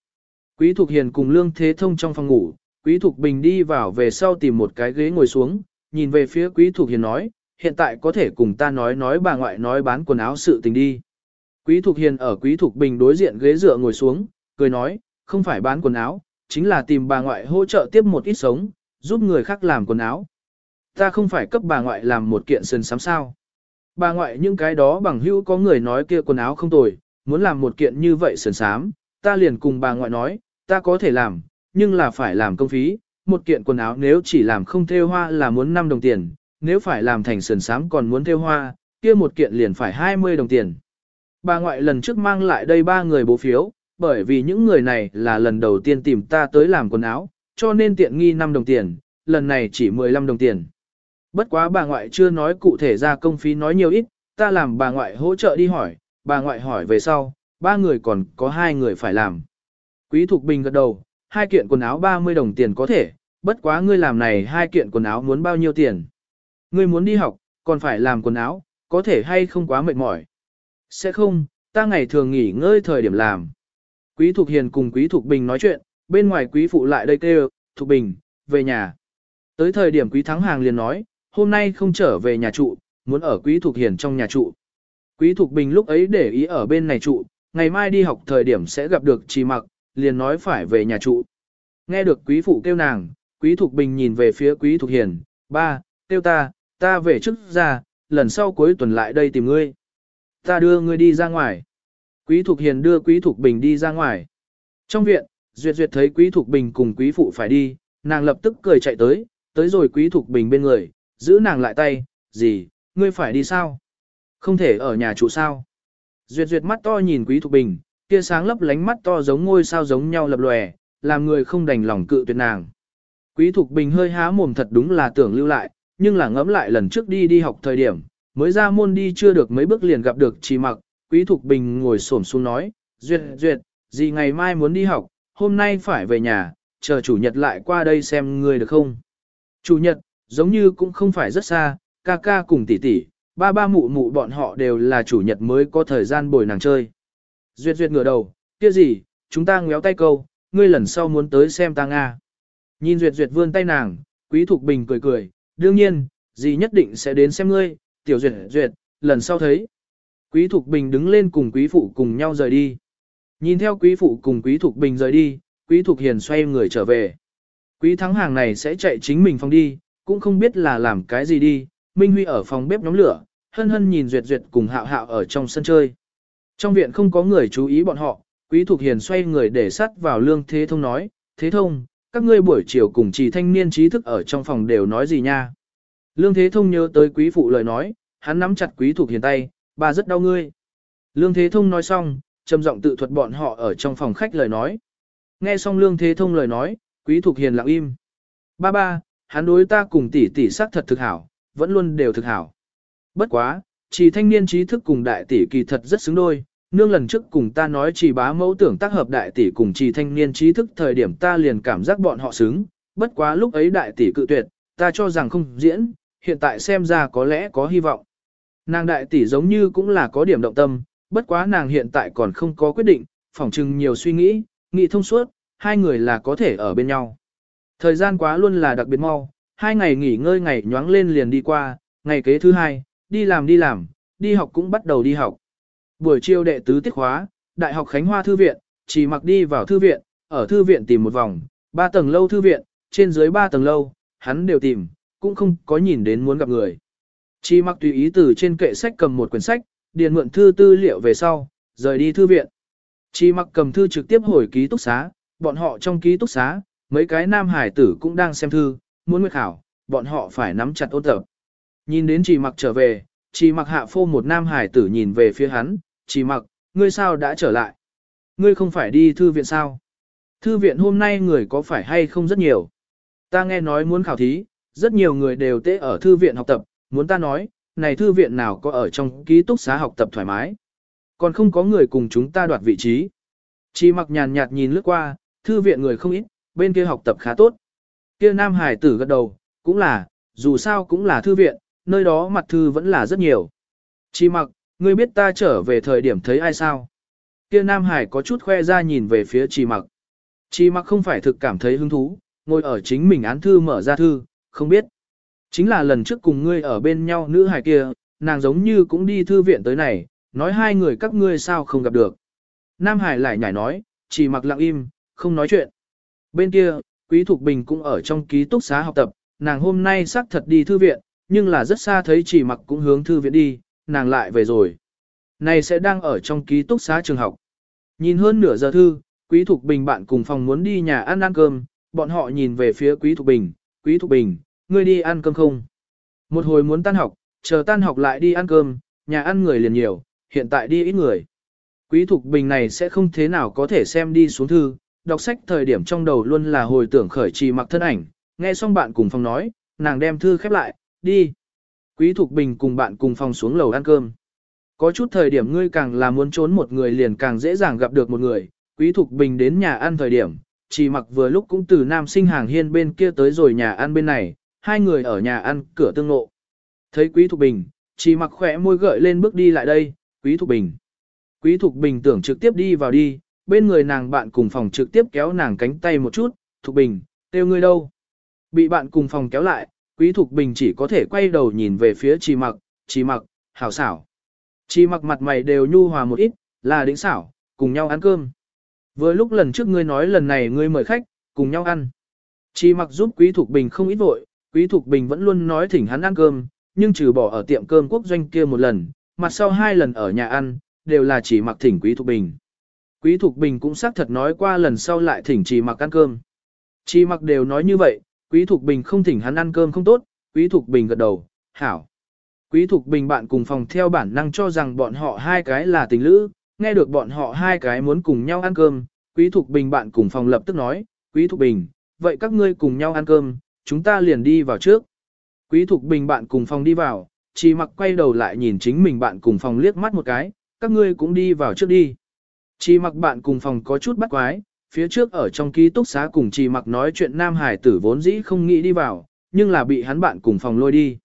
Quý Thục Hiền cùng Lương Thế Thông trong phòng ngủ, Quý Thục Bình đi vào về sau tìm một cái ghế ngồi xuống, nhìn về phía Quý Thục Hiền nói, hiện tại có thể cùng ta nói nói bà ngoại nói bán quần áo sự tình đi. Quý Thục Hiền ở Quý Thục Bình đối diện ghế dựa ngồi xuống, cười nói, không phải bán quần áo, chính là tìm bà ngoại hỗ trợ tiếp một ít sống, giúp người khác làm quần áo. Ta không phải cấp bà ngoại làm một kiện sườn sám sao. Bà ngoại những cái đó bằng hữu có người nói kia quần áo không tồi, muốn làm một kiện như vậy sườn sám, ta liền cùng bà ngoại nói, ta có thể làm, nhưng là phải làm công phí, một kiện quần áo nếu chỉ làm không thêu hoa là muốn 5 đồng tiền, nếu phải làm thành sườn sám còn muốn thêu hoa, kia một kiện liền phải 20 đồng tiền. Bà ngoại lần trước mang lại đây ba người bố phiếu, bởi vì những người này là lần đầu tiên tìm ta tới làm quần áo, cho nên tiện nghi 5 đồng tiền, lần này chỉ 15 đồng tiền. Bất quá bà ngoại chưa nói cụ thể ra công phí nói nhiều ít, ta làm bà ngoại hỗ trợ đi hỏi, bà ngoại hỏi về sau, ba người còn có hai người phải làm. Quý Thục Bình gật đầu, hai kiện quần áo 30 đồng tiền có thể, bất quá ngươi làm này hai kiện quần áo muốn bao nhiêu tiền. Ngươi muốn đi học, còn phải làm quần áo, có thể hay không quá mệt mỏi. Sẽ không, ta ngày thường nghỉ ngơi thời điểm làm. Quý Thục Hiền cùng Quý Thục Bình nói chuyện, bên ngoài Quý Phụ lại đây kêu, Thục Bình, về nhà. Tới thời điểm Quý Thắng Hàng liền nói, hôm nay không trở về nhà trụ, muốn ở Quý Thục Hiền trong nhà trụ. Quý Thục Bình lúc ấy để ý ở bên này trụ, ngày mai đi học thời điểm sẽ gặp được Trì Mặc, liền nói phải về nhà trụ. Nghe được Quý Phụ kêu nàng, Quý Thục Bình nhìn về phía Quý Thục Hiền, ba, kêu ta, ta về trước ra, lần sau cuối tuần lại đây tìm ngươi. Ta đưa ngươi đi ra ngoài. Quý Thục Hiền đưa Quý Thục Bình đi ra ngoài. Trong viện, Duyệt Duyệt thấy Quý Thục Bình cùng Quý Phụ phải đi, nàng lập tức cười chạy tới, tới rồi Quý Thục Bình bên người, giữ nàng lại tay, gì, ngươi phải đi sao? Không thể ở nhà trụ sao? Duyệt Duyệt mắt to nhìn Quý Thục Bình, kia sáng lấp lánh mắt to giống ngôi sao giống nhau lập lòe, làm người không đành lòng cự tuyệt nàng. Quý Thục Bình hơi há mồm thật đúng là tưởng lưu lại, nhưng là ngẫm lại lần trước đi đi học thời điểm, mới ra môn đi chưa được mấy bước liền gặp được trì Mặc, Quý Thục Bình ngồi xổm xuống nói, duyệt duyệt, gì ngày mai muốn đi học, hôm nay phải về nhà, chờ chủ nhật lại qua đây xem người được không. Chủ nhật, giống như cũng không phải rất xa, ca ca cùng tỷ tỷ, ba ba mụ mụ bọn họ đều là chủ nhật mới có thời gian bồi nàng chơi. Duyệt duyệt ngửa đầu, kia gì, chúng ta ngéo tay câu, ngươi lần sau muốn tới xem ta Nga. Nhìn duyệt duyệt vươn tay nàng, quý thục bình cười cười, đương nhiên, gì nhất định sẽ đến xem ngươi, tiểu duyệt duyệt, lần sau thấy. Quý Thục Bình đứng lên cùng Quý Phụ cùng nhau rời đi. Nhìn theo Quý Phụ cùng Quý Thục Bình rời đi, Quý Thục Hiền xoay người trở về. Quý thắng hàng này sẽ chạy chính mình phòng đi, cũng không biết là làm cái gì đi. Minh Huy ở phòng bếp nhóm lửa, hân hân nhìn Duyệt Duyệt cùng Hạo Hạo ở trong sân chơi. Trong viện không có người chú ý bọn họ, Quý Thục Hiền xoay người để sắt vào Lương Thế Thông nói, Thế Thông, các ngươi buổi chiều cùng trì thanh niên trí thức ở trong phòng đều nói gì nha. Lương Thế Thông nhớ tới Quý Phụ lời nói, hắn nắm chặt Quý Thục Hiền tay, Bà rất đau ngươi. Lương Thế Thông nói xong, trầm giọng tự thuật bọn họ ở trong phòng khách lời nói. Nghe xong Lương Thế Thông lời nói, Quý Thục Hiền lặng im. Ba ba, hắn đối ta cùng tỷ tỷ sắc thật thực hảo, vẫn luôn đều thực hảo. Bất quá, chỉ thanh niên trí thức cùng đại tỷ kỳ thật rất xứng đôi. Nương lần trước cùng ta nói chỉ bá mẫu tưởng tác hợp đại tỷ cùng chỉ thanh niên trí thức thời điểm ta liền cảm giác bọn họ xứng. Bất quá lúc ấy đại tỷ cự tuyệt, ta cho rằng không diễn, hiện tại xem ra có lẽ có hy vọng. Nàng đại tỷ giống như cũng là có điểm động tâm, bất quá nàng hiện tại còn không có quyết định, phỏng chừng nhiều suy nghĩ, nghĩ thông suốt, hai người là có thể ở bên nhau. Thời gian quá luôn là đặc biệt mau, hai ngày nghỉ ngơi ngày nhoáng lên liền đi qua, ngày kế thứ hai, đi làm đi làm, đi học cũng bắt đầu đi học. Buổi chiều đệ tứ tiết khóa, Đại học Khánh Hoa Thư viện, chỉ mặc đi vào thư viện, ở thư viện tìm một vòng, ba tầng lâu thư viện, trên dưới ba tầng lâu, hắn đều tìm, cũng không có nhìn đến muốn gặp người. Chi mặc tùy ý từ trên kệ sách cầm một quyển sách, điền mượn thư tư liệu về sau, rời đi thư viện. Chi mặc cầm thư trực tiếp hồi ký túc xá, bọn họ trong ký túc xá, mấy cái nam hải tử cũng đang xem thư, muốn nguyệt khảo, bọn họ phải nắm chặt ôn tập. Nhìn đến chỉ mặc trở về, chỉ mặc hạ phô một nam hải tử nhìn về phía hắn, chỉ mặc, ngươi sao đã trở lại? Ngươi không phải đi thư viện sao? Thư viện hôm nay người có phải hay không rất nhiều? Ta nghe nói muốn khảo thí, rất nhiều người đều tê ở thư viện học tập, muốn ta nói, này thư viện nào có ở trong ký túc xá học tập thoải mái. Còn không có người cùng chúng ta đoạt vị trí. Chỉ mặc nhàn nhạt nhìn lướt qua, thư viện người không ít, bên kia học tập khá tốt. Kia nam hải tử gật đầu, cũng là, dù sao cũng là thư viện, nơi đó mặt thư vẫn là rất nhiều. Chỉ mặc, ngươi biết ta trở về thời điểm thấy ai sao? Kia nam hải có chút khoe ra nhìn về phía chỉ mặc. Chỉ mặc không phải thực cảm thấy hứng thú, ngồi ở chính mình án thư mở ra thư, không biết. Chính là lần trước cùng ngươi ở bên nhau nữ hải kia, nàng giống như cũng đi thư viện tới này, nói hai người các ngươi sao không gặp được. Nam Hải lại nhảy nói, chỉ mặc lặng im, không nói chuyện. Bên kia, Quý Thục Bình cũng ở trong ký túc xá học tập, nàng hôm nay xác thật đi thư viện, nhưng là rất xa thấy chỉ mặc cũng hướng thư viện đi, nàng lại về rồi. Này sẽ đang ở trong ký túc xá trường học. Nhìn hơn nửa giờ thư, Quý Thục Bình bạn cùng phòng muốn đi nhà ăn ăn cơm, bọn họ nhìn về phía Quý Thục Bình, Quý Thục Bình, ngươi đi ăn cơm không? Một hồi muốn tan học, chờ tan học lại đi ăn cơm, nhà ăn người liền nhiều, hiện tại đi ít người. Quý Thục Bình này sẽ không thế nào có thể xem đi xuống thư, đọc sách thời điểm trong đầu luôn là hồi tưởng khởi trì mặc thân ảnh, nghe xong bạn cùng phòng nói, nàng đem thư khép lại, đi. Quý Thục Bình cùng bạn cùng phòng xuống lầu ăn cơm. Có chút thời điểm ngươi càng là muốn trốn một người liền càng dễ dàng gặp được một người, Quý Thục Bình đến nhà ăn thời điểm, chỉ mặc vừa lúc cũng từ nam sinh hàng hiên bên kia tới rồi nhà ăn bên này, hai người ở nhà ăn cửa tương ngộ. Thấy Quý Thục Bình, chỉ mặc khỏe môi gợi lên bước đi lại đây, Quý Thục Bình. Quý Thục Bình tưởng trực tiếp đi vào đi, bên người nàng bạn cùng phòng trực tiếp kéo nàng cánh tay một chút, Thục Bình, kêu ngươi đâu? Bị bạn cùng phòng kéo lại, Quý Thục Bình chỉ có thể quay đầu nhìn về phía Trì Mặc, Trì Mặc, hảo xảo. Trì Mặc mặt mày đều nhu hòa một ít, là đỉnh xảo, cùng nhau ăn cơm. Vừa lúc lần trước ngươi nói lần này ngươi mời khách, cùng nhau ăn. Trì Mặc giúp Quý Thục Bình không ít vội, Quý Thục Bình vẫn luôn nói thỉnh hắn ăn cơm, nhưng trừ bỏ ở tiệm cơm quốc doanh kia một lần, mặt sau hai lần ở nhà ăn, đều là chỉ mặc thỉnh Quý Thục Bình. Quý Thục Bình cũng xác thật nói qua lần sau lại thỉnh chỉ mặc ăn cơm. Chỉ mặc đều nói như vậy, Quý Thục Bình không thỉnh hắn ăn cơm không tốt, Quý Thục Bình gật đầu, hảo. Quý Thục Bình bạn cùng phòng theo bản năng cho rằng bọn họ hai cái là tình lữ, nghe được bọn họ hai cái muốn cùng nhau ăn cơm, Quý Thục Bình bạn cùng phòng lập tức nói, Quý Thục Bình, vậy các ngươi cùng nhau ăn cơm, chúng ta liền đi vào trước. Quý Thục Bình bạn cùng phòng đi vào, chỉ mặc quay đầu lại nhìn chính mình bạn cùng phòng liếc mắt một cái, các ngươi cũng đi vào trước đi. Chỉ mặc bạn cùng phòng có chút bắt quái, phía trước ở trong ký túc xá cùng trì mặc nói chuyện Nam Hải tử vốn dĩ không nghĩ đi vào, nhưng là bị hắn bạn cùng phòng lôi đi.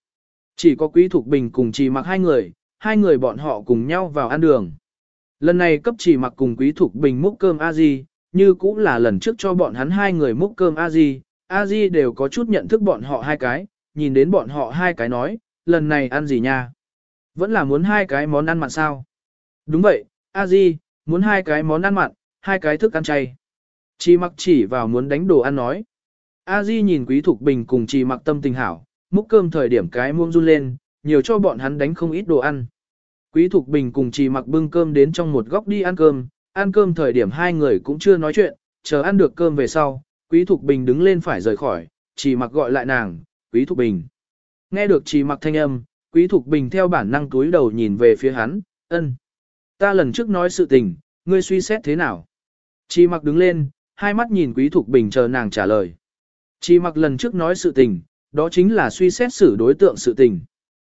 Chỉ có Quý Thục Bình cùng trì mặc hai người, hai người bọn họ cùng nhau vào ăn đường. Lần này cấp trì mặc cùng Quý Thục Bình múc cơm a di, như cũng là lần trước cho bọn hắn hai người múc cơm a di, a di đều có chút nhận thức bọn họ hai cái, nhìn đến bọn họ hai cái nói, lần này ăn gì nha? Vẫn là muốn hai cái món ăn mặn sao? Đúng vậy, a di, muốn hai cái món ăn mặn, hai cái thức ăn chay. Chi mặc chỉ vào muốn đánh đồ ăn nói. A di nhìn quý thục bình cùng chi mặc tâm tình hảo, múc cơm thời điểm cái muông run lên, nhiều cho bọn hắn đánh không ít đồ ăn. Quý thục bình cùng chi mặc bưng cơm đến trong một góc đi ăn cơm, ăn cơm thời điểm hai người cũng chưa nói chuyện, chờ ăn được cơm về sau, quý thục bình đứng lên phải rời khỏi, chi mặc gọi lại nàng, quý thục bình. Nghe được chi mặc thanh âm, quý thục bình theo bản năng túi đầu nhìn về phía hắn, ân. Ta lần trước nói sự tình, ngươi suy xét thế nào? Chi mặc đứng lên, hai mắt nhìn Quý Thục Bình chờ nàng trả lời. Chi mặc lần trước nói sự tình, đó chính là suy xét xử đối tượng sự tình.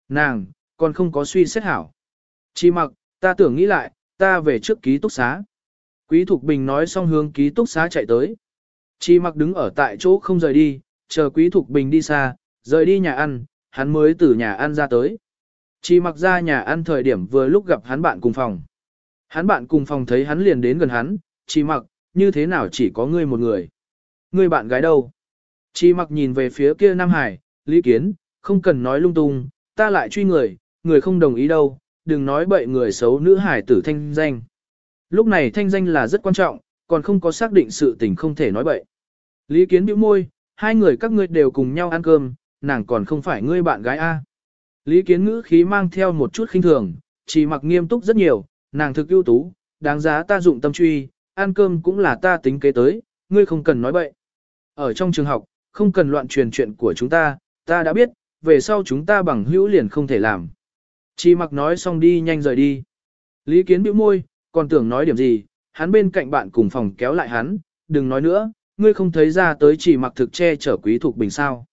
Nàng, còn không có suy xét hảo. Chi mặc, ta tưởng nghĩ lại, ta về trước ký túc xá. Quý Thục Bình nói xong hướng ký túc xá chạy tới. Chi mặc đứng ở tại chỗ không rời đi, chờ Quý Thục Bình đi xa, rời đi nhà ăn, hắn mới từ nhà ăn ra tới. Chi mặc ra nhà ăn thời điểm vừa lúc gặp hắn bạn cùng phòng. Hắn bạn cùng phòng thấy hắn liền đến gần hắn, chỉ mặc, như thế nào chỉ có ngươi một người. Ngươi bạn gái đâu? Chỉ mặc nhìn về phía kia Nam Hải, Lý Kiến, không cần nói lung tung, ta lại truy người, người không đồng ý đâu, đừng nói bậy người xấu nữ hải tử thanh danh. Lúc này thanh danh là rất quan trọng, còn không có xác định sự tình không thể nói bậy. Lý Kiến bĩu môi, hai người các ngươi đều cùng nhau ăn cơm, nàng còn không phải ngươi bạn gái a. Lý kiến ngữ khí mang theo một chút khinh thường, chỉ mặc nghiêm túc rất nhiều, nàng thực ưu tú, đáng giá ta dụng tâm truy, ăn cơm cũng là ta tính kế tới, ngươi không cần nói bậy. Ở trong trường học, không cần loạn truyền chuyện của chúng ta, ta đã biết, về sau chúng ta bằng hữu liền không thể làm. Chỉ mặc nói xong đi nhanh rời đi. Lý kiến bĩu môi, còn tưởng nói điểm gì, hắn bên cạnh bạn cùng phòng kéo lại hắn, đừng nói nữa, ngươi không thấy ra tới chỉ mặc thực che chở quý thuộc bình sao.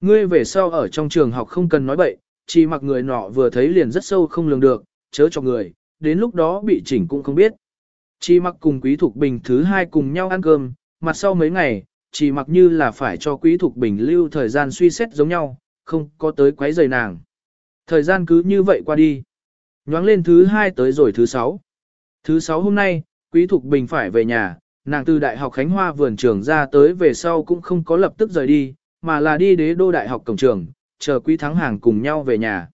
Ngươi về sau ở trong trường học không cần nói bậy, chỉ mặc người nọ vừa thấy liền rất sâu không lường được, chớ cho người, đến lúc đó bị chỉnh cũng không biết. Chỉ mặc cùng quý thuộc bình thứ hai cùng nhau ăn cơm, mặt sau mấy ngày, chỉ mặc như là phải cho quý thuộc bình lưu thời gian suy xét giống nhau, không có tới quấy rầy nàng. Thời gian cứ như vậy qua đi. Nhoáng lên thứ hai tới rồi thứ sáu. Thứ sáu hôm nay, quý thuộc bình phải về nhà, nàng từ đại học Khánh Hoa vườn trường ra tới về sau cũng không có lập tức rời đi, mà là đi đế đô đại học cổng trường, chờ quý thắng hàng cùng nhau về nhà.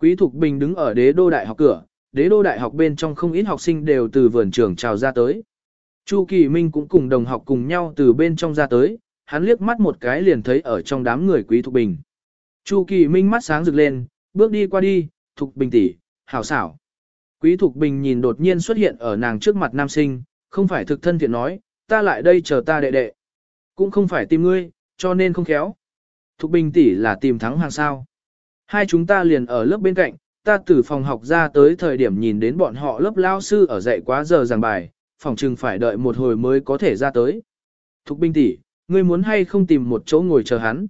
Quý Thục Bình đứng ở đế đô đại học cửa, đế đô đại học bên trong không ít học sinh đều từ vườn trường trào ra tới. Chu Kỳ Minh cũng cùng đồng học cùng nhau từ bên trong ra tới, hắn liếc mắt một cái liền thấy ở trong đám người Quý Thục Bình. Chu Kỳ Minh mắt sáng rực lên, bước đi qua đi, Thục Bình tỷ, hảo xảo. Quý Thục Bình nhìn đột nhiên xuất hiện ở nàng trước mặt nam sinh, không phải thực thân thiện nói, ta lại đây chờ ta đệ đệ. Cũng không phải tìm ngươi, cho nên không khéo. Thục Bình tỷ là tìm thắng hàng sao. Hai chúng ta liền ở lớp bên cạnh, ta từ phòng học ra tới thời điểm nhìn đến bọn họ lớp lao sư ở dạy quá giờ giảng bài, phòng chừng phải đợi một hồi mới có thể ra tới. Thục binh tỷ, ngươi muốn hay không tìm một chỗ ngồi chờ hắn?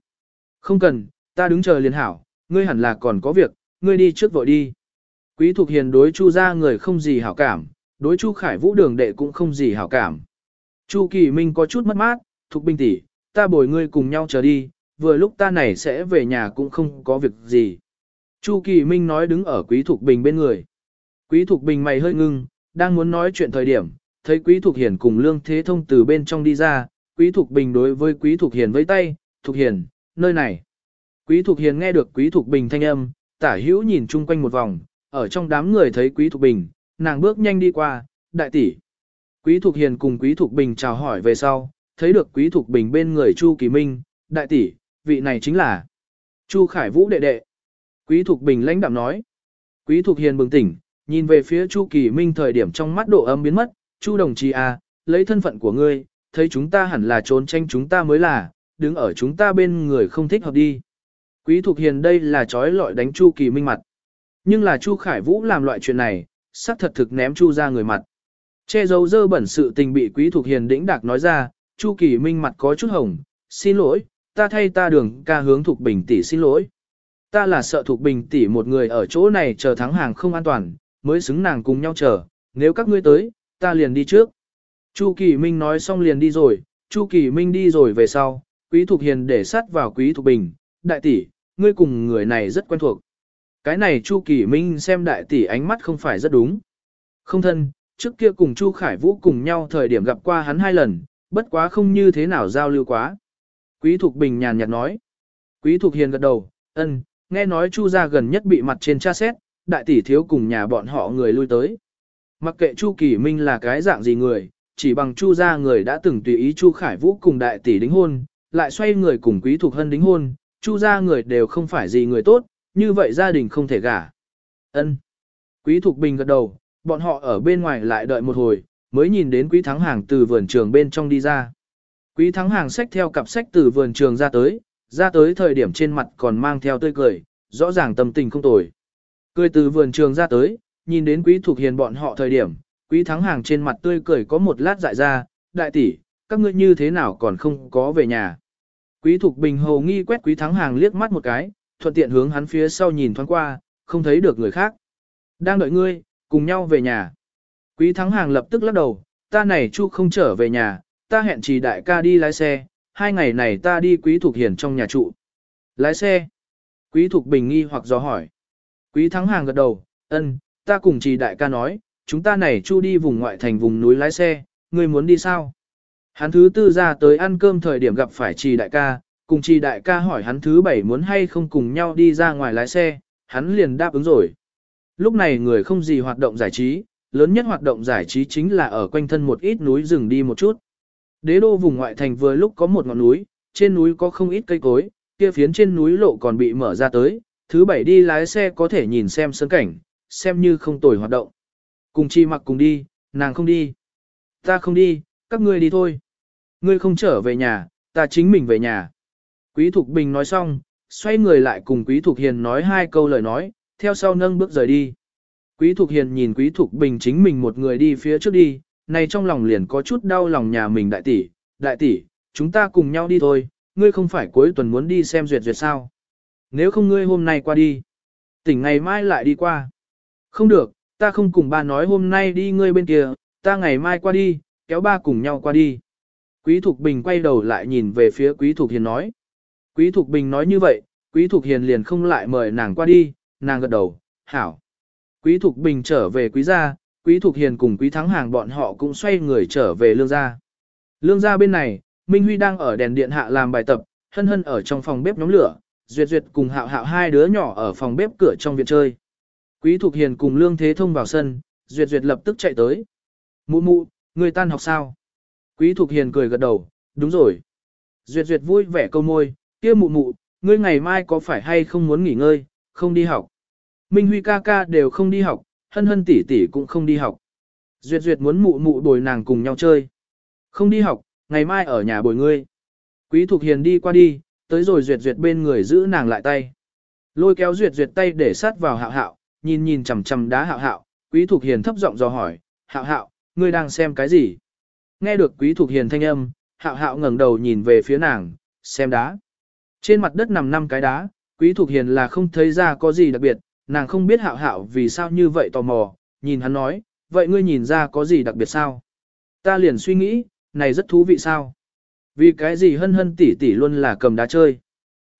Không cần, ta đứng chờ liền hảo, ngươi hẳn là còn có việc, ngươi đi trước vội đi. Quý Thục Hiền đối Chu ra người không gì hảo cảm, đối Chu Khải Vũ đường đệ cũng không gì hảo cảm. Chu Kỳ Minh có chút mất mát, Thục binh tỷ, ta bồi ngươi cùng nhau chờ đi, vừa lúc ta này sẽ về nhà cũng không có việc gì. Chu Kỳ Minh nói đứng ở Quý Thục Bình bên người. Quý Thục Bình mày hơi ngưng, đang muốn nói chuyện thời điểm, thấy Quý Thục Hiền cùng Lương Thế Thông từ bên trong đi ra, Quý Thục Bình đối với Quý Thục Hiền với tay, Thục Hiền, nơi này. Quý Thục Hiền nghe được Quý Thục Bình thanh âm, tả hữu nhìn chung quanh một vòng, ở trong đám người thấy Quý Thục Bình, nàng bước nhanh đi qua, đại tỷ. Quý Thục Hiền cùng Quý Thục Bình chào hỏi về sau, thấy được Quý Thục Bình bên người Chu Kỳ Minh, đại tỷ, vị này chính là Chu Khải Vũ đệ đệ. Quý Thục Bình lãnh đạm nói. Quý Thục Hiền bừng tỉnh, nhìn về phía Chu Kỳ Minh thời điểm trong mắt độ ấm biến mất, Chu đồng chí à, lấy thân phận của ngươi, thấy chúng ta hẳn là trốn tranh chúng ta mới là, đứng ở chúng ta bên người không thích hợp đi. Quý Thục Hiền đây là trói lọi đánh Chu Kỳ Minh mặt. Nhưng là Chu Khải Vũ làm loại chuyện này, sắc thật thực ném Chu ra người mặt. Che giấu dơ bẩn sự tình bị Quý Thục Hiền đĩnh đạc nói ra, Chu Kỳ Minh mặt có chút hồng, xin lỗi, ta thay ta đường ca hướng Thục Bình tỷ xin lỗi. Ta là sợ Thục Bình tỷ một người ở chỗ này chờ thắng hàng không an toàn, mới xứng nàng cùng nhau chờ, nếu các ngươi tới, ta liền đi trước. Chu Kỳ Minh nói xong liền đi rồi, Chu Kỳ Minh đi rồi về sau, Quý Thục Hiền để sát vào Quý Thục Bình, đại tỷ, ngươi cùng người này rất quen thuộc. Cái này Chu Kỳ Minh xem đại tỷ ánh mắt không phải rất đúng. Không thân, trước kia cùng Chu Khải Vũ cùng nhau thời điểm gặp qua hắn hai lần, bất quá không như thế nào giao lưu quá. Quý Thục Bình nhàn nhạt nói. Quý Thục Hiền gật đầu, ân, nghe nói Chu gia gần nhất bị mặt trên tra xét, đại tỷ thiếu cùng nhà bọn họ người lui tới. Mặc kệ Chu Kỳ Minh là cái dạng gì người, chỉ bằng Chu gia người đã từng tùy ý Chu Khải Vũ cùng đại tỷ đính hôn, lại xoay người cùng Quý Thục Hân đính hôn, Chu gia người đều không phải gì người tốt, như vậy gia đình không thể gả. Ân. Quý Thục Bình gật đầu, bọn họ ở bên ngoài lại đợi một hồi, mới nhìn đến Quý Thắng Hàng từ vườn trường bên trong đi ra. Quý Thắng Hàng xách theo cặp sách từ vườn trường ra tới, ra tới thời điểm trên mặt còn mang theo tươi cười, rõ ràng tâm tình không tồi. Cười từ vườn trường ra tới, nhìn đến Quý thuộc Hiền bọn họ thời điểm, Quý Thắng Hàng trên mặt tươi cười có một lát dại ra, đại tỷ, các ngươi như thế nào còn không có về nhà. Quý thuộc Bình hầu nghi quét Quý Thắng Hàng liếc mắt một cái, thuận tiện hướng hắn phía sau nhìn thoáng qua, không thấy được người khác. Đang đợi ngươi, cùng nhau về nhà. Quý Thắng Hàng lập tức lắc đầu, ta này chu không trở về nhà, ta hẹn trì đại ca đi lái xe, hai ngày này ta đi Quý Thục Hiền trong nhà trụ. Lái xe. Quý Thục Bình nghi hoặc do hỏi. Quý Thắng Hàng gật đầu, ân, ta cùng trì đại ca nói, chúng ta này chu đi vùng ngoại thành vùng núi lái xe, ngươi muốn đi sao? Hắn thứ tư ra tới ăn cơm thời điểm gặp phải trì đại ca, cùng trì đại ca hỏi hắn thứ bảy muốn hay không cùng nhau đi ra ngoài lái xe, hắn liền đáp ứng rồi. Lúc này người không gì hoạt động giải trí, lớn nhất hoạt động giải trí chính là ở quanh thân một ít núi rừng đi một chút. Đế đô vùng ngoại thành vừa lúc có một ngọn núi, trên núi có không ít cây cối, kia phiến trên núi lộ còn bị mở ra tới, Thứ bảy đi lái xe có thể nhìn xem sân cảnh, xem như không tồi hoạt động. Cùng chi mặc cùng đi, nàng không đi. Ta không đi, các ngươi đi thôi. Ngươi không trở về nhà, ta chính mình về nhà. Quý Thục Bình nói xong, xoay người lại cùng Quý Thục Hiền nói hai câu lời nói, theo sau nâng bước rời đi. Quý Thục Hiền nhìn Quý Thục Bình chính mình một người đi phía trước đi, này trong lòng liền có chút đau lòng nhà mình đại tỷ, đại tỷ, chúng ta cùng nhau đi thôi, ngươi không phải cuối tuần muốn đi xem duyệt duyệt sao. Nếu không ngươi hôm nay qua đi, tỉnh ngày mai lại đi qua. Không được, ta không cùng ba nói hôm nay đi ngươi bên kia, ta ngày mai qua đi, kéo ba cùng nhau qua đi. Quý Thục Bình quay đầu lại nhìn về phía Quý Thục Hiền nói. Quý Thục Bình nói như vậy, Quý Thục Hiền liền không lại mời nàng qua đi, nàng gật đầu, hảo. Quý Thục Bình trở về Quý gia, Quý Thục Hiền cùng Quý Thắng Hàng bọn họ cũng xoay người trở về lương gia. Lương gia bên này, Minh Huy đang ở đèn điện hạ làm bài tập, hân hân ở trong phòng bếp nhóm lửa, Duyệt Duyệt cùng Hạo Hạo hai đứa nhỏ ở phòng bếp cửa trong viện chơi. Quý Thục Hiền cùng Lương Thế Thông vào sân, Duyệt Duyệt lập tức chạy tới. Mụ mụ, người tan học sao? Quý Thục Hiền cười gật đầu, đúng rồi. Duyệt Duyệt vui vẻ câu môi, kia mụ mụ, ngươi ngày mai có phải hay không muốn nghỉ ngơi, không đi học. Minh Huy ca ca đều không đi học, hân hân tỷ tỷ cũng không đi học. Duyệt Duyệt muốn mụ mụ bồi nàng cùng nhau chơi. Không đi học, ngày mai ở nhà bồi ngươi. Quý Thục Hiền đi qua đi, tới rồi Duyệt Duyệt bên người giữ nàng lại tay. Lôi kéo Duyệt Duyệt tay để sát vào hạo hạo, nhìn nhìn chằm chằm đá hạo hạo, Quý Thục Hiền thấp giọng dò hỏi, hạo hạo, ngươi đang xem cái gì? Nghe được Quý Thục Hiền thanh âm, hạo hạo ngẩng đầu nhìn về phía nàng, xem đá. Trên mặt đất nằm năm cái đá, Quý Thục Hiền là không thấy ra có gì đặc biệt, nàng không biết hạo hạo vì sao như vậy tò mò, nhìn hắn nói, vậy ngươi nhìn ra có gì đặc biệt sao? Ta liền suy nghĩ, này rất thú vị sao? Vì cái gì hân hân tỷ tỷ luôn là cầm đá chơi?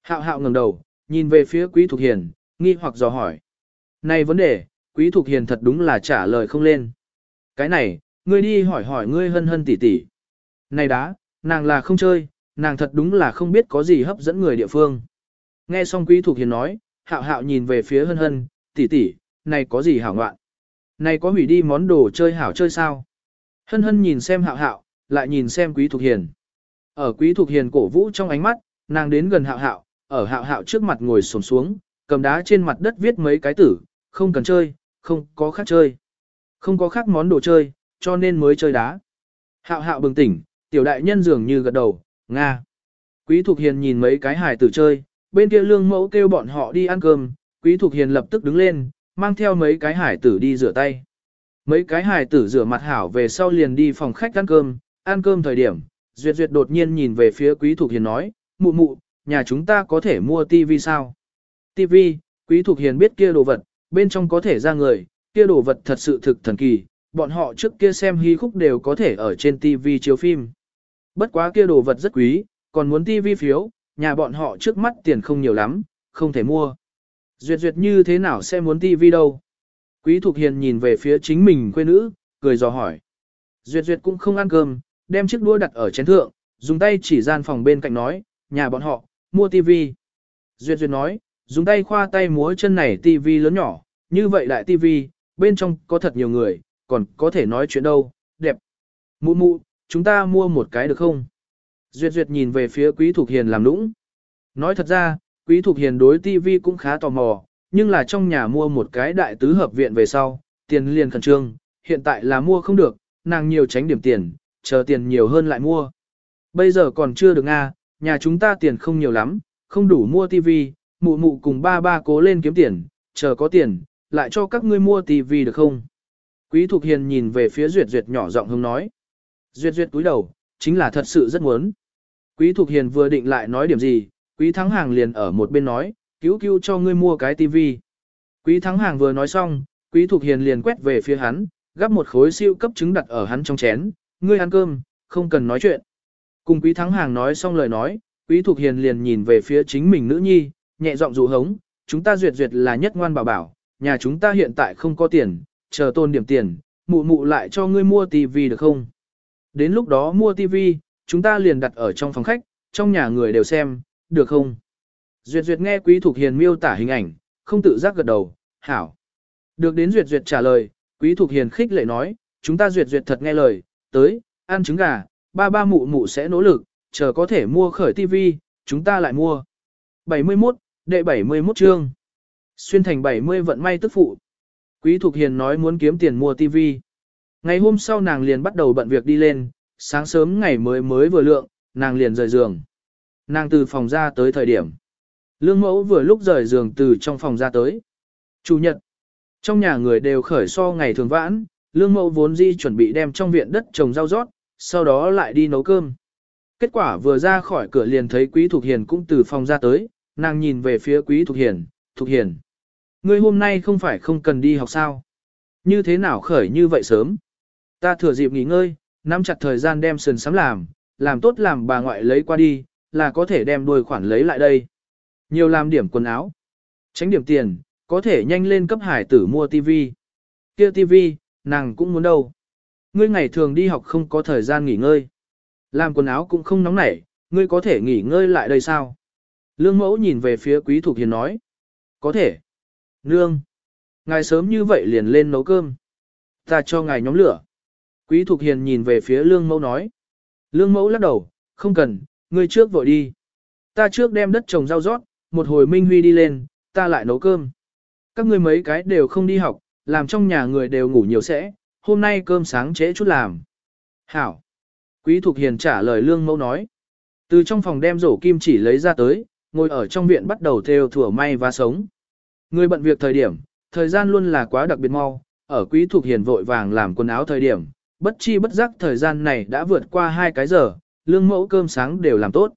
Hạo hạo ngẩng đầu, nhìn về phía Quý Thục Hiền, nghi hoặc dò hỏi. Này vấn đề, Quý Thục Hiền thật đúng là trả lời không lên. Cái này, ngươi đi hỏi hỏi ngươi hân hân tỷ tỷ. Này đá, nàng là không chơi, nàng thật đúng là không biết có gì hấp dẫn người địa phương. Nghe xong Quý Thục Hiền nói, hạo hạo nhìn về phía hân hân, tỷ tỷ, này có gì hảo ngoạn? Này có hủy đi món đồ chơi hảo chơi sao? Hân hân nhìn xem hạo hạo, lại nhìn xem Quý Thục Hiền. Ở Quý Thục Hiền cổ vũ trong ánh mắt, nàng đến gần hạo hạo, ở hạo hạo trước mặt ngồi sồn xuống, cầm đá trên mặt đất viết mấy cái tử, không cần chơi, không có khác chơi. Không có khác món đồ chơi, cho nên mới chơi đá. Hạo hạo bừng tỉnh, tiểu đại nhân dường như gật đầu, Nga. Quý Thục Hiền nhìn mấy cái hài tử chơi, bên kia lương mẫu kêu bọn họ đi ăn cơm, Quý Thục Hiền lập tức đứng lên, mang theo mấy cái hải tử đi rửa tay. Mấy cái hải tử rửa mặt hảo về sau liền đi phòng khách ăn cơm, ăn cơm thời điểm, Duyệt Duyệt đột nhiên nhìn về phía Quý Thục Hiền nói, mụ mụ, nhà chúng ta có thể mua tivi sao? Tivi, Quý Thục Hiền biết kia đồ vật, bên trong có thể ra người, kia đồ vật thật sự thực thần kỳ, bọn họ trước kia xem hy khúc đều có thể ở trên tivi chiếu phim. Bất quá kia đồ vật rất quý, còn muốn tivi phiếu, nhà bọn họ trước mắt tiền không nhiều lắm, không thể mua. Duyệt duyệt như thế nào sẽ muốn tivi đâu? Quý Thục Hiền nhìn về phía chính mình quê nữ, cười dò hỏi. Duyệt duyệt cũng không ăn cơm, đem chiếc đũa đặt ở chén thượng, dùng tay chỉ gian phòng bên cạnh nói, nhà bọn họ, mua tivi. Duyệt duyệt nói, dùng tay khoa tay múa chân này tivi lớn nhỏ, như vậy đại tivi, bên trong có thật nhiều người, còn có thể nói chuyện đâu, đẹp. Mụ mụ, chúng ta mua một cái được không? Duyệt Duyệt nhìn về phía Quý Thục Hiền làm nũng. Nói thật ra, Quý Thục Hiền đối TV cũng khá tò mò, nhưng là trong nhà mua một cái đại tứ hợp viện về sau, tiền liền khẩn trương, hiện tại là mua không được, nàng nhiều tránh điểm tiền, chờ tiền nhiều hơn lại mua. Bây giờ còn chưa được a, nhà chúng ta tiền không nhiều lắm, không đủ mua TV, mụ mụ cùng ba ba cố lên kiếm tiền, chờ có tiền, lại cho các ngươi mua TV được không? Quý Thục Hiền nhìn về phía Duyệt Duyệt nhỏ giọng hông nói. Duyệt Duyệt túi đầu, chính là thật sự rất muốn. Quý Thục Hiền vừa định lại nói điểm gì, Quý Thắng Hàng liền ở một bên nói, cứu cứu cho ngươi mua cái tivi. Quý Thắng Hàng vừa nói xong, Quý Thục Hiền liền quét về phía hắn, gắp một khối siêu cấp trứng đặt ở hắn trong chén, ngươi ăn cơm, không cần nói chuyện. Cùng Quý Thắng Hàng nói xong lời nói, Quý Thục Hiền liền nhìn về phía chính mình nữ nhi, nhẹ giọng dụ hống, chúng ta duyệt duyệt là nhất ngoan bảo bảo, nhà chúng ta hiện tại không có tiền, chờ tôn điểm tiền, mụ mụ lại cho ngươi mua tivi được không? Đến lúc đó mua tivi, chúng ta liền đặt ở trong phòng khách, trong nhà người đều xem, được không? Duyệt Duyệt nghe Quý Thục Hiền miêu tả hình ảnh, không tự giác gật đầu, hảo. Được đến Duyệt Duyệt trả lời, Quý Thục Hiền khích lệ nói, chúng ta Duyệt Duyệt thật nghe lời, tới, ăn trứng gà, ba ba mụ mụ sẽ nỗ lực, chờ có thể mua khởi tivi, chúng ta lại mua. 71, đệ 71 chương. Xuyên thành 70 vận may tức phụ. Quý Thục Hiền nói muốn kiếm tiền mua TV. Ngày hôm sau nàng liền bắt đầu bận việc đi lên, sáng sớm ngày mới mới vừa lượng, nàng liền rời giường. Nàng từ phòng ra tới thời điểm. Lương mẫu vừa lúc rời giường từ trong phòng ra tới. Chủ nhật. Trong nhà người đều khởi so ngày thường vãn, lương mẫu vốn di chuẩn bị đem trong viện đất trồng rau rót, sau đó lại đi nấu cơm. Kết quả vừa ra khỏi cửa liền thấy Quý Thục Hiền cũng từ phòng ra tới, nàng nhìn về phía Quý Thục Hiền, Thục Hiền. Ngươi hôm nay không phải không cần đi học sao? Như thế nào khởi như vậy sớm? Ta thừa dịp nghỉ ngơi, nắm chặt thời gian đem sườn sắm làm, làm tốt làm bà ngoại lấy qua đi, là có thể đem đuôi khoản lấy lại đây. Nhiều làm điểm quần áo, tránh điểm tiền, có thể nhanh lên cấp hải tử mua tivi. Kia tivi, nàng cũng muốn đâu. Ngươi ngày thường đi học không có thời gian nghỉ ngơi. Làm quần áo cũng không nóng nảy, ngươi có thể nghỉ ngơi lại đây sao? Lương mẫu nhìn về phía quý thục hiền nói. Có thể. Nương. Ngài sớm như vậy liền lên nấu cơm. Ta cho ngài nhóm lửa. Quý thục hiền nhìn về phía lương mẫu nói. Lương mẫu lắc đầu, không cần, ngươi trước vội đi. Ta trước đem đất trồng rau rót, một hồi Minh Huy đi lên, ta lại nấu cơm. Các ngươi mấy cái đều không đi học, làm trong nhà người đều ngủ nhiều sẽ, hôm nay cơm sáng trễ chút làm. Hảo. Quý Thục Hiền trả lời lương mẫu nói. Từ trong phòng đem rổ kim chỉ lấy ra tới, ngồi ở trong viện bắt đầu theo thủa may và sống. Người bận việc thời điểm, thời gian luôn là quá đặc biệt mau, ở Quý Thục Hiền vội vàng làm quần áo thời điểm, bất chi bất giác thời gian này đã vượt qua hai cái giờ, lương mẫu cơm sáng đều làm tốt.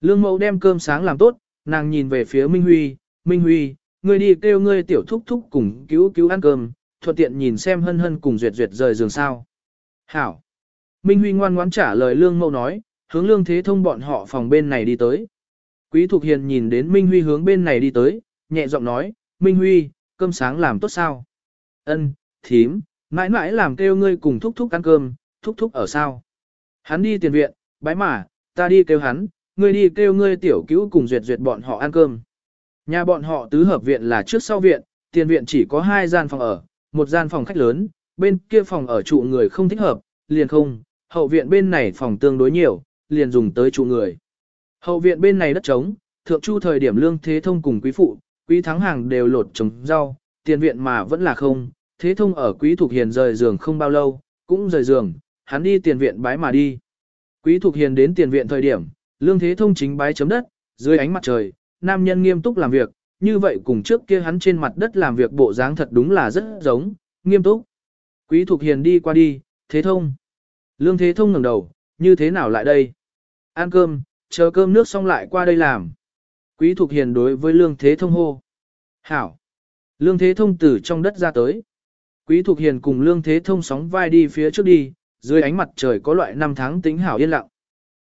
Lương mẫu đem cơm sáng làm tốt, nàng nhìn về phía Minh Huy, Minh Huy, ngươi đi kêu ngươi tiểu thúc thúc cùng cứu cứu ăn cơm, thuận tiện nhìn xem hân hân cùng duyệt duyệt rời giường sao. Hảo. Minh Huy ngoan ngoãn trả lời lương mẫu nói, hướng lương thế thông bọn họ phòng bên này đi tới. Quý Thục Hiền nhìn đến Minh Huy hướng bên này đi tới, nhẹ giọng nói, Minh Huy, cơm sáng làm tốt sao? Ân, thím, mãi mãi làm kêu ngươi cùng thúc thúc ăn cơm, thúc thúc ở sao? Hắn đi tiền viện, bái mà, ta đi kêu hắn, ngươi đi kêu ngươi tiểu cứu cùng duyệt duyệt bọn họ ăn cơm. Nhà bọn họ tứ hợp viện là trước sau viện, tiền viện chỉ có hai gian phòng ở, một gian phòng khách lớn, bên kia phòng ở trụ người không thích hợp, liền không, hậu viện bên này phòng tương đối nhiều, liền dùng tới trụ người. Hậu viện bên này đất trống, thượng chu thời điểm lương thế thông cùng quý phụ, quý thắng hàng đều lột trồng rau, tiền viện mà vẫn là không, thế thông ở quý thuộc hiền rời giường không bao lâu, cũng rời giường, hắn đi tiền viện bái mà đi. Quý thuộc hiền đến tiền viện thời điểm, lương thế thông chính bái chấm đất, dưới ánh mặt trời, nam nhân nghiêm túc làm việc, như vậy cùng trước kia hắn trên mặt đất làm việc bộ dáng thật đúng là rất giống, nghiêm túc. Quý thuộc hiền đi qua đi, thế thông. Lương thế thông ngẩng đầu, như thế nào lại đây? Ăn cơm, chờ cơm nước xong lại qua đây làm. Quý thuộc hiền đối với lương thế thông hô. Hảo. Lương thế thông từ trong đất ra tới. Quý thuộc hiền cùng lương thế thông sóng vai đi phía trước đi, dưới ánh mặt trời có loại năm tháng tính hảo yên lặng.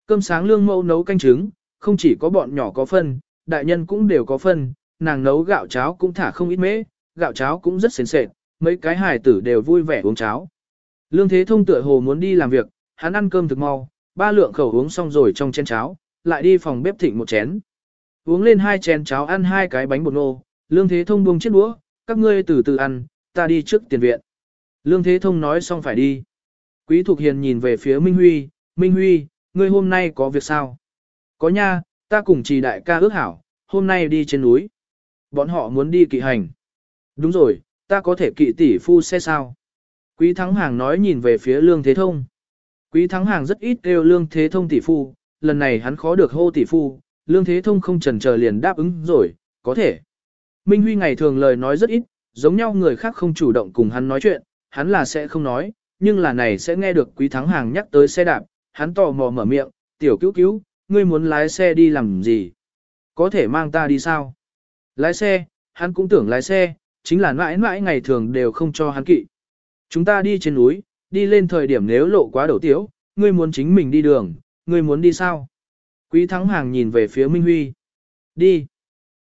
Cơm sáng lương mẫu nấu canh trứng, không chỉ có bọn nhỏ có phân, đại nhân cũng đều có phân, nàng nấu gạo cháo cũng thả không ít mễ, gạo cháo cũng rất sền sệt, mấy cái hài tử đều vui vẻ uống cháo. Lương Thế Thông tựa hồ muốn đi làm việc, hắn ăn cơm thực mau, ba lượng khẩu uống xong rồi trong chén cháo, lại đi phòng bếp thịnh một chén. Uống lên hai chén cháo ăn hai cái bánh bột nô, Lương Thế Thông buông chiếc đũa, các ngươi từ từ ăn, ta đi trước tiền viện. Lương Thế Thông nói xong phải đi. Quý Thục Hiền nhìn về phía Minh Huy, Minh Huy, ngươi hôm nay có việc sao? Có nha, ta cùng trì đại ca ước hảo, hôm nay đi trên núi. Bọn họ muốn đi kỵ hành. Đúng rồi, ta có thể kỵ tỷ phu xe sao? Quý Thắng Hàng nói nhìn về phía Lương Thế Thông. Quý Thắng Hàng rất ít kêu Lương Thế Thông tỷ phu, lần này hắn khó được hô tỷ phu, Lương Thế Thông không chần chờ liền đáp ứng rồi, có thể. Minh Huy ngày thường lời nói rất ít, giống nhau người khác không chủ động cùng hắn nói chuyện, hắn là sẽ không nói, nhưng là này sẽ nghe được Quý Thắng Hàng nhắc tới xe đạp, hắn tò mò mở miệng, tiểu cứu cứu, ngươi muốn lái xe đi làm gì? Có thể mang ta đi sao? Lái xe, hắn cũng tưởng lái xe, chính là mãi mãi ngày thường đều không cho hắn kỵ. Chúng ta đi trên núi, đi lên thời điểm nếu lộ quá đầu tiếu, ngươi muốn chính mình đi đường, ngươi muốn đi sao? Quý Thắng Hàng nhìn về phía Minh Huy. Đi.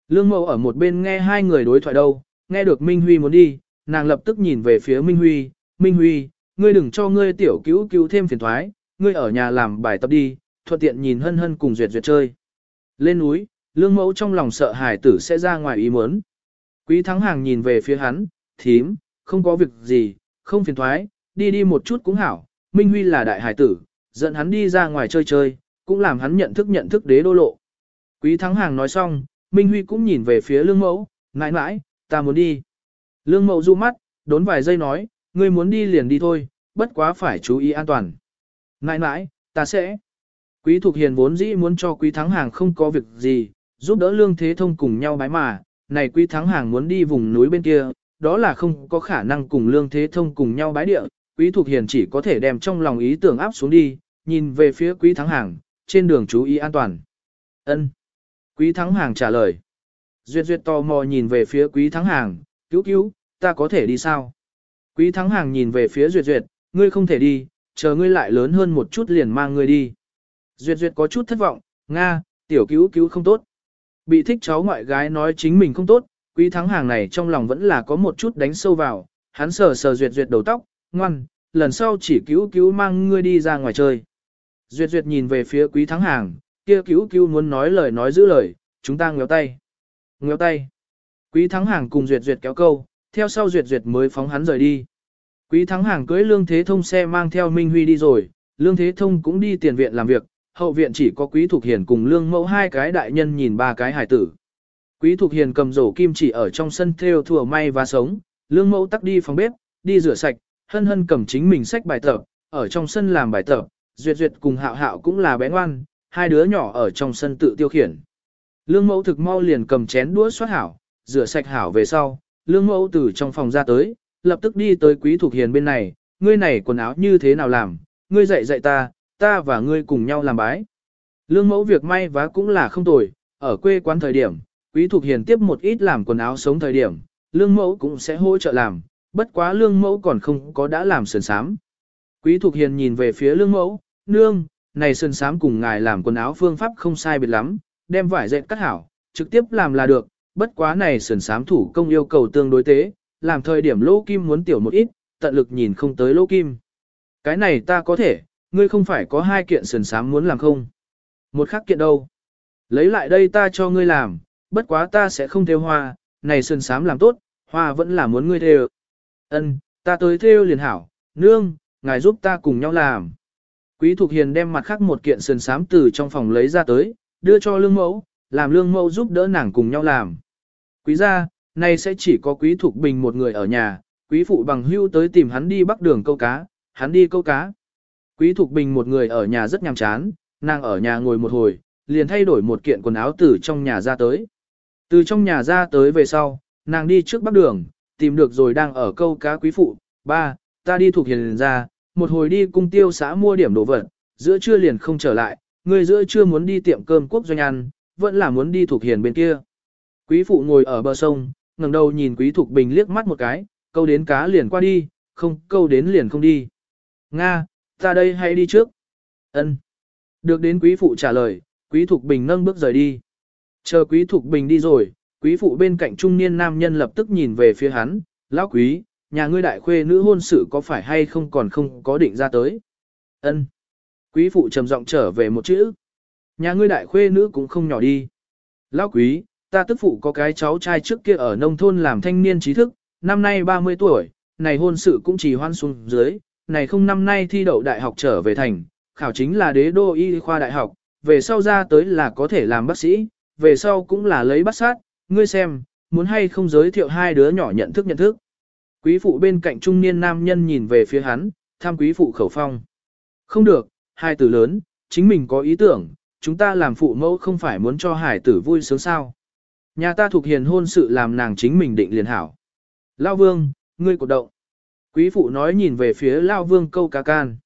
Lương Mậu ở một bên nghe hai người đối thoại đâu, nghe được Minh Huy muốn đi, nàng lập tức nhìn về phía Minh Huy. Minh Huy, ngươi đừng cho ngươi tiểu cứu cứu thêm phiền thoái, ngươi ở nhà làm bài tập đi, thuận tiện nhìn hân hân cùng duyệt duyệt chơi. Lên núi, lương mẫu trong lòng sợ hải tử sẽ ra ngoài ý muốn. Quý thắng hàng nhìn về phía hắn, thím, không có việc gì, không phiền thoái, đi đi một chút cũng hảo. Minh Huy là đại hải tử, dẫn hắn đi ra ngoài chơi chơi, cũng làm hắn nhận thức nhận thức đế đô lộ. Quý thắng hàng nói xong, Minh Huy cũng nhìn về phía lương mẫu, mãi mãi, ta muốn đi. Lương mậu du mắt, đốn vài giây nói, ngươi muốn đi liền đi thôi, bất quá phải chú ý an toàn. Nãi nãi, ta sẽ. Quý Thục Hiền vốn dĩ muốn cho Quý Thắng Hàng không có việc gì, giúp đỡ Lương Thế Thông cùng nhau bái mà, này Quý Thắng Hàng muốn đi vùng núi bên kia, đó là không có khả năng cùng Lương Thế Thông cùng nhau bái địa, Quý Thục Hiền chỉ có thể đem trong lòng ý tưởng áp xuống đi, nhìn về phía Quý Thắng Hàng, trên đường chú ý an toàn. Ân. Quý Thắng Hàng trả lời. Duyệt Duyệt tò mò nhìn về phía Quý Thắng Hàng, cứu cứu, ta có thể đi sao? Quý Thắng Hàng nhìn về phía Duyệt Duyệt, ngươi không thể đi, chờ ngươi lại lớn hơn một chút liền mang ngươi đi. Duyệt Duyệt có chút thất vọng, Nga, tiểu cứu cứu không tốt. Bị thích cháu ngoại gái nói chính mình không tốt, Quý Thắng Hàng này trong lòng vẫn là có một chút đánh sâu vào, hắn sờ sờ Duyệt Duyệt đầu tóc, ngoan, lần sau chỉ cứu cứu mang ngươi đi ra ngoài chơi. Duyệt Duyệt nhìn về phía Quý Thắng Hàng, kia cứu cứu muốn nói lời nói giữ lời, chúng ta ngéo tay. Ngéo tay. Quý Thắng Hàng cùng Duyệt Duyệt kéo câu, theo sau Duyệt Duyệt mới phóng hắn rời đi. Quý Thắng Hàng cưới Lương Thế Thông xe mang theo Minh Huy đi rồi, Lương Thế Thông cũng đi tiền viện làm việc, hậu viện chỉ có Quý Thục Hiền cùng Lương Mẫu hai cái đại nhân nhìn ba cái hải tử. Quý Thục Hiền cầm rổ kim chỉ ở trong sân theo thừa may và sống, Lương Mẫu tắc đi phòng bếp, đi rửa sạch, hân hân cầm chính mình sách bài tập, ở trong sân làm bài tập, Duyệt Duyệt cùng Hạo Hạo cũng là bé ngoan, hai đứa nhỏ ở trong sân tự tiêu khiển. Lương Mẫu thực mau liền cầm chén đũa xoát hảo, rửa sạch hảo về sau, Lương Mẫu từ trong phòng ra tới, lập tức đi tới Quý thuộc Hiền bên này, ngươi này quần áo như thế nào làm, ngươi dạy dạy ta, ta và ngươi cùng nhau làm bái. Lương Mẫu việc may vá cũng là không tồi, ở quê quán thời điểm, Quý thuộc Hiền tiếp một ít làm quần áo sống thời điểm, Lương Mẫu cũng sẽ hỗ trợ làm, bất quá Lương Mẫu còn không có đã làm sườn sám. Quý thuộc Hiền nhìn về phía Lương Mẫu, nương, này sườn sám cùng ngài làm quần áo phương pháp không sai biệt lắm, đem vải dệt cắt hảo, trực tiếp làm là được, bất quá này sườn sám thủ công yêu cầu tương đối tế, làm thời điểm lỗ kim muốn tiểu một ít, tận lực nhìn không tới lỗ kim. Cái này ta có thể, ngươi không phải có hai kiện sườn sám muốn làm không? Một khác kiện đâu? Lấy lại đây ta cho ngươi làm, bất quá ta sẽ không theo hoa, này sườn sám làm tốt, hoa vẫn là muốn ngươi theo. Ân, ta tới theo liền hảo, nương, ngài giúp ta cùng nhau làm. Quý Thục Hiền đem mặt khác một kiện sườn sám từ trong phòng lấy ra tới, đưa cho lương mẫu, làm lương mẫu giúp đỡ nàng cùng nhau làm. Quý gia, nay sẽ chỉ có quý thuộc Bình một người ở nhà, quý phụ bằng hưu tới tìm hắn đi bắc đường câu cá, hắn đi câu cá. Quý thuộc Bình một người ở nhà rất nhàm chán, nàng ở nhà ngồi một hồi, liền thay đổi một kiện quần áo từ trong nhà ra tới. Từ trong nhà ra tới về sau, nàng đi trước bắc đường, tìm được rồi đang ở câu cá quý phụ, ba, ta đi thuộc hiền ra, một hồi đi cung tiêu xã mua điểm đồ vật, giữa trưa liền không trở lại, Ngươi giữa chưa muốn đi tiệm cơm quốc doanh ăn, vẫn là muốn đi thuộc hiền bên kia. Quý phụ ngồi ở bờ sông, ngẩng đầu nhìn quý thục bình liếc mắt một cái, câu đến cá liền qua đi, không câu đến liền không đi. Nga, ta đây hay đi trước. Ân. Được đến quý phụ trả lời, quý thục bình nâng bước rời đi. Chờ quý thục bình đi rồi, quý phụ bên cạnh trung niên nam nhân lập tức nhìn về phía hắn, lão quý, nhà ngươi đại khuê nữ hôn sự có phải hay không còn không có định ra tới. Ân. Quý phụ trầm giọng trở về một chữ. Nhà ngươi đại khuê nữ cũng không nhỏ đi. Lão quý, ta tức phụ có cái cháu trai trước kia ở nông thôn làm thanh niên trí thức, năm nay 30 tuổi, này hôn sự cũng chỉ hoan xuống dưới, này không năm nay thi đậu đại học trở về thành, khảo chính là đế đô y khoa đại học, về sau ra tới là có thể làm bác sĩ, về sau cũng là lấy bác sát, ngươi xem, muốn hay không giới thiệu hai đứa nhỏ nhận thức nhận thức. Quý phụ bên cạnh trung niên nam nhân nhìn về phía hắn, tham quý phụ khẩu phong. Không được, hai tử lớn, chính mình có ý tưởng, chúng ta làm phụ mẫu không phải muốn cho hải tử vui sướng sao. Nhà ta thuộc hiền hôn sự làm nàng chính mình định liền hảo. Lao vương, ngươi cổ động. Quý phụ nói nhìn về phía Lao vương câu cá can.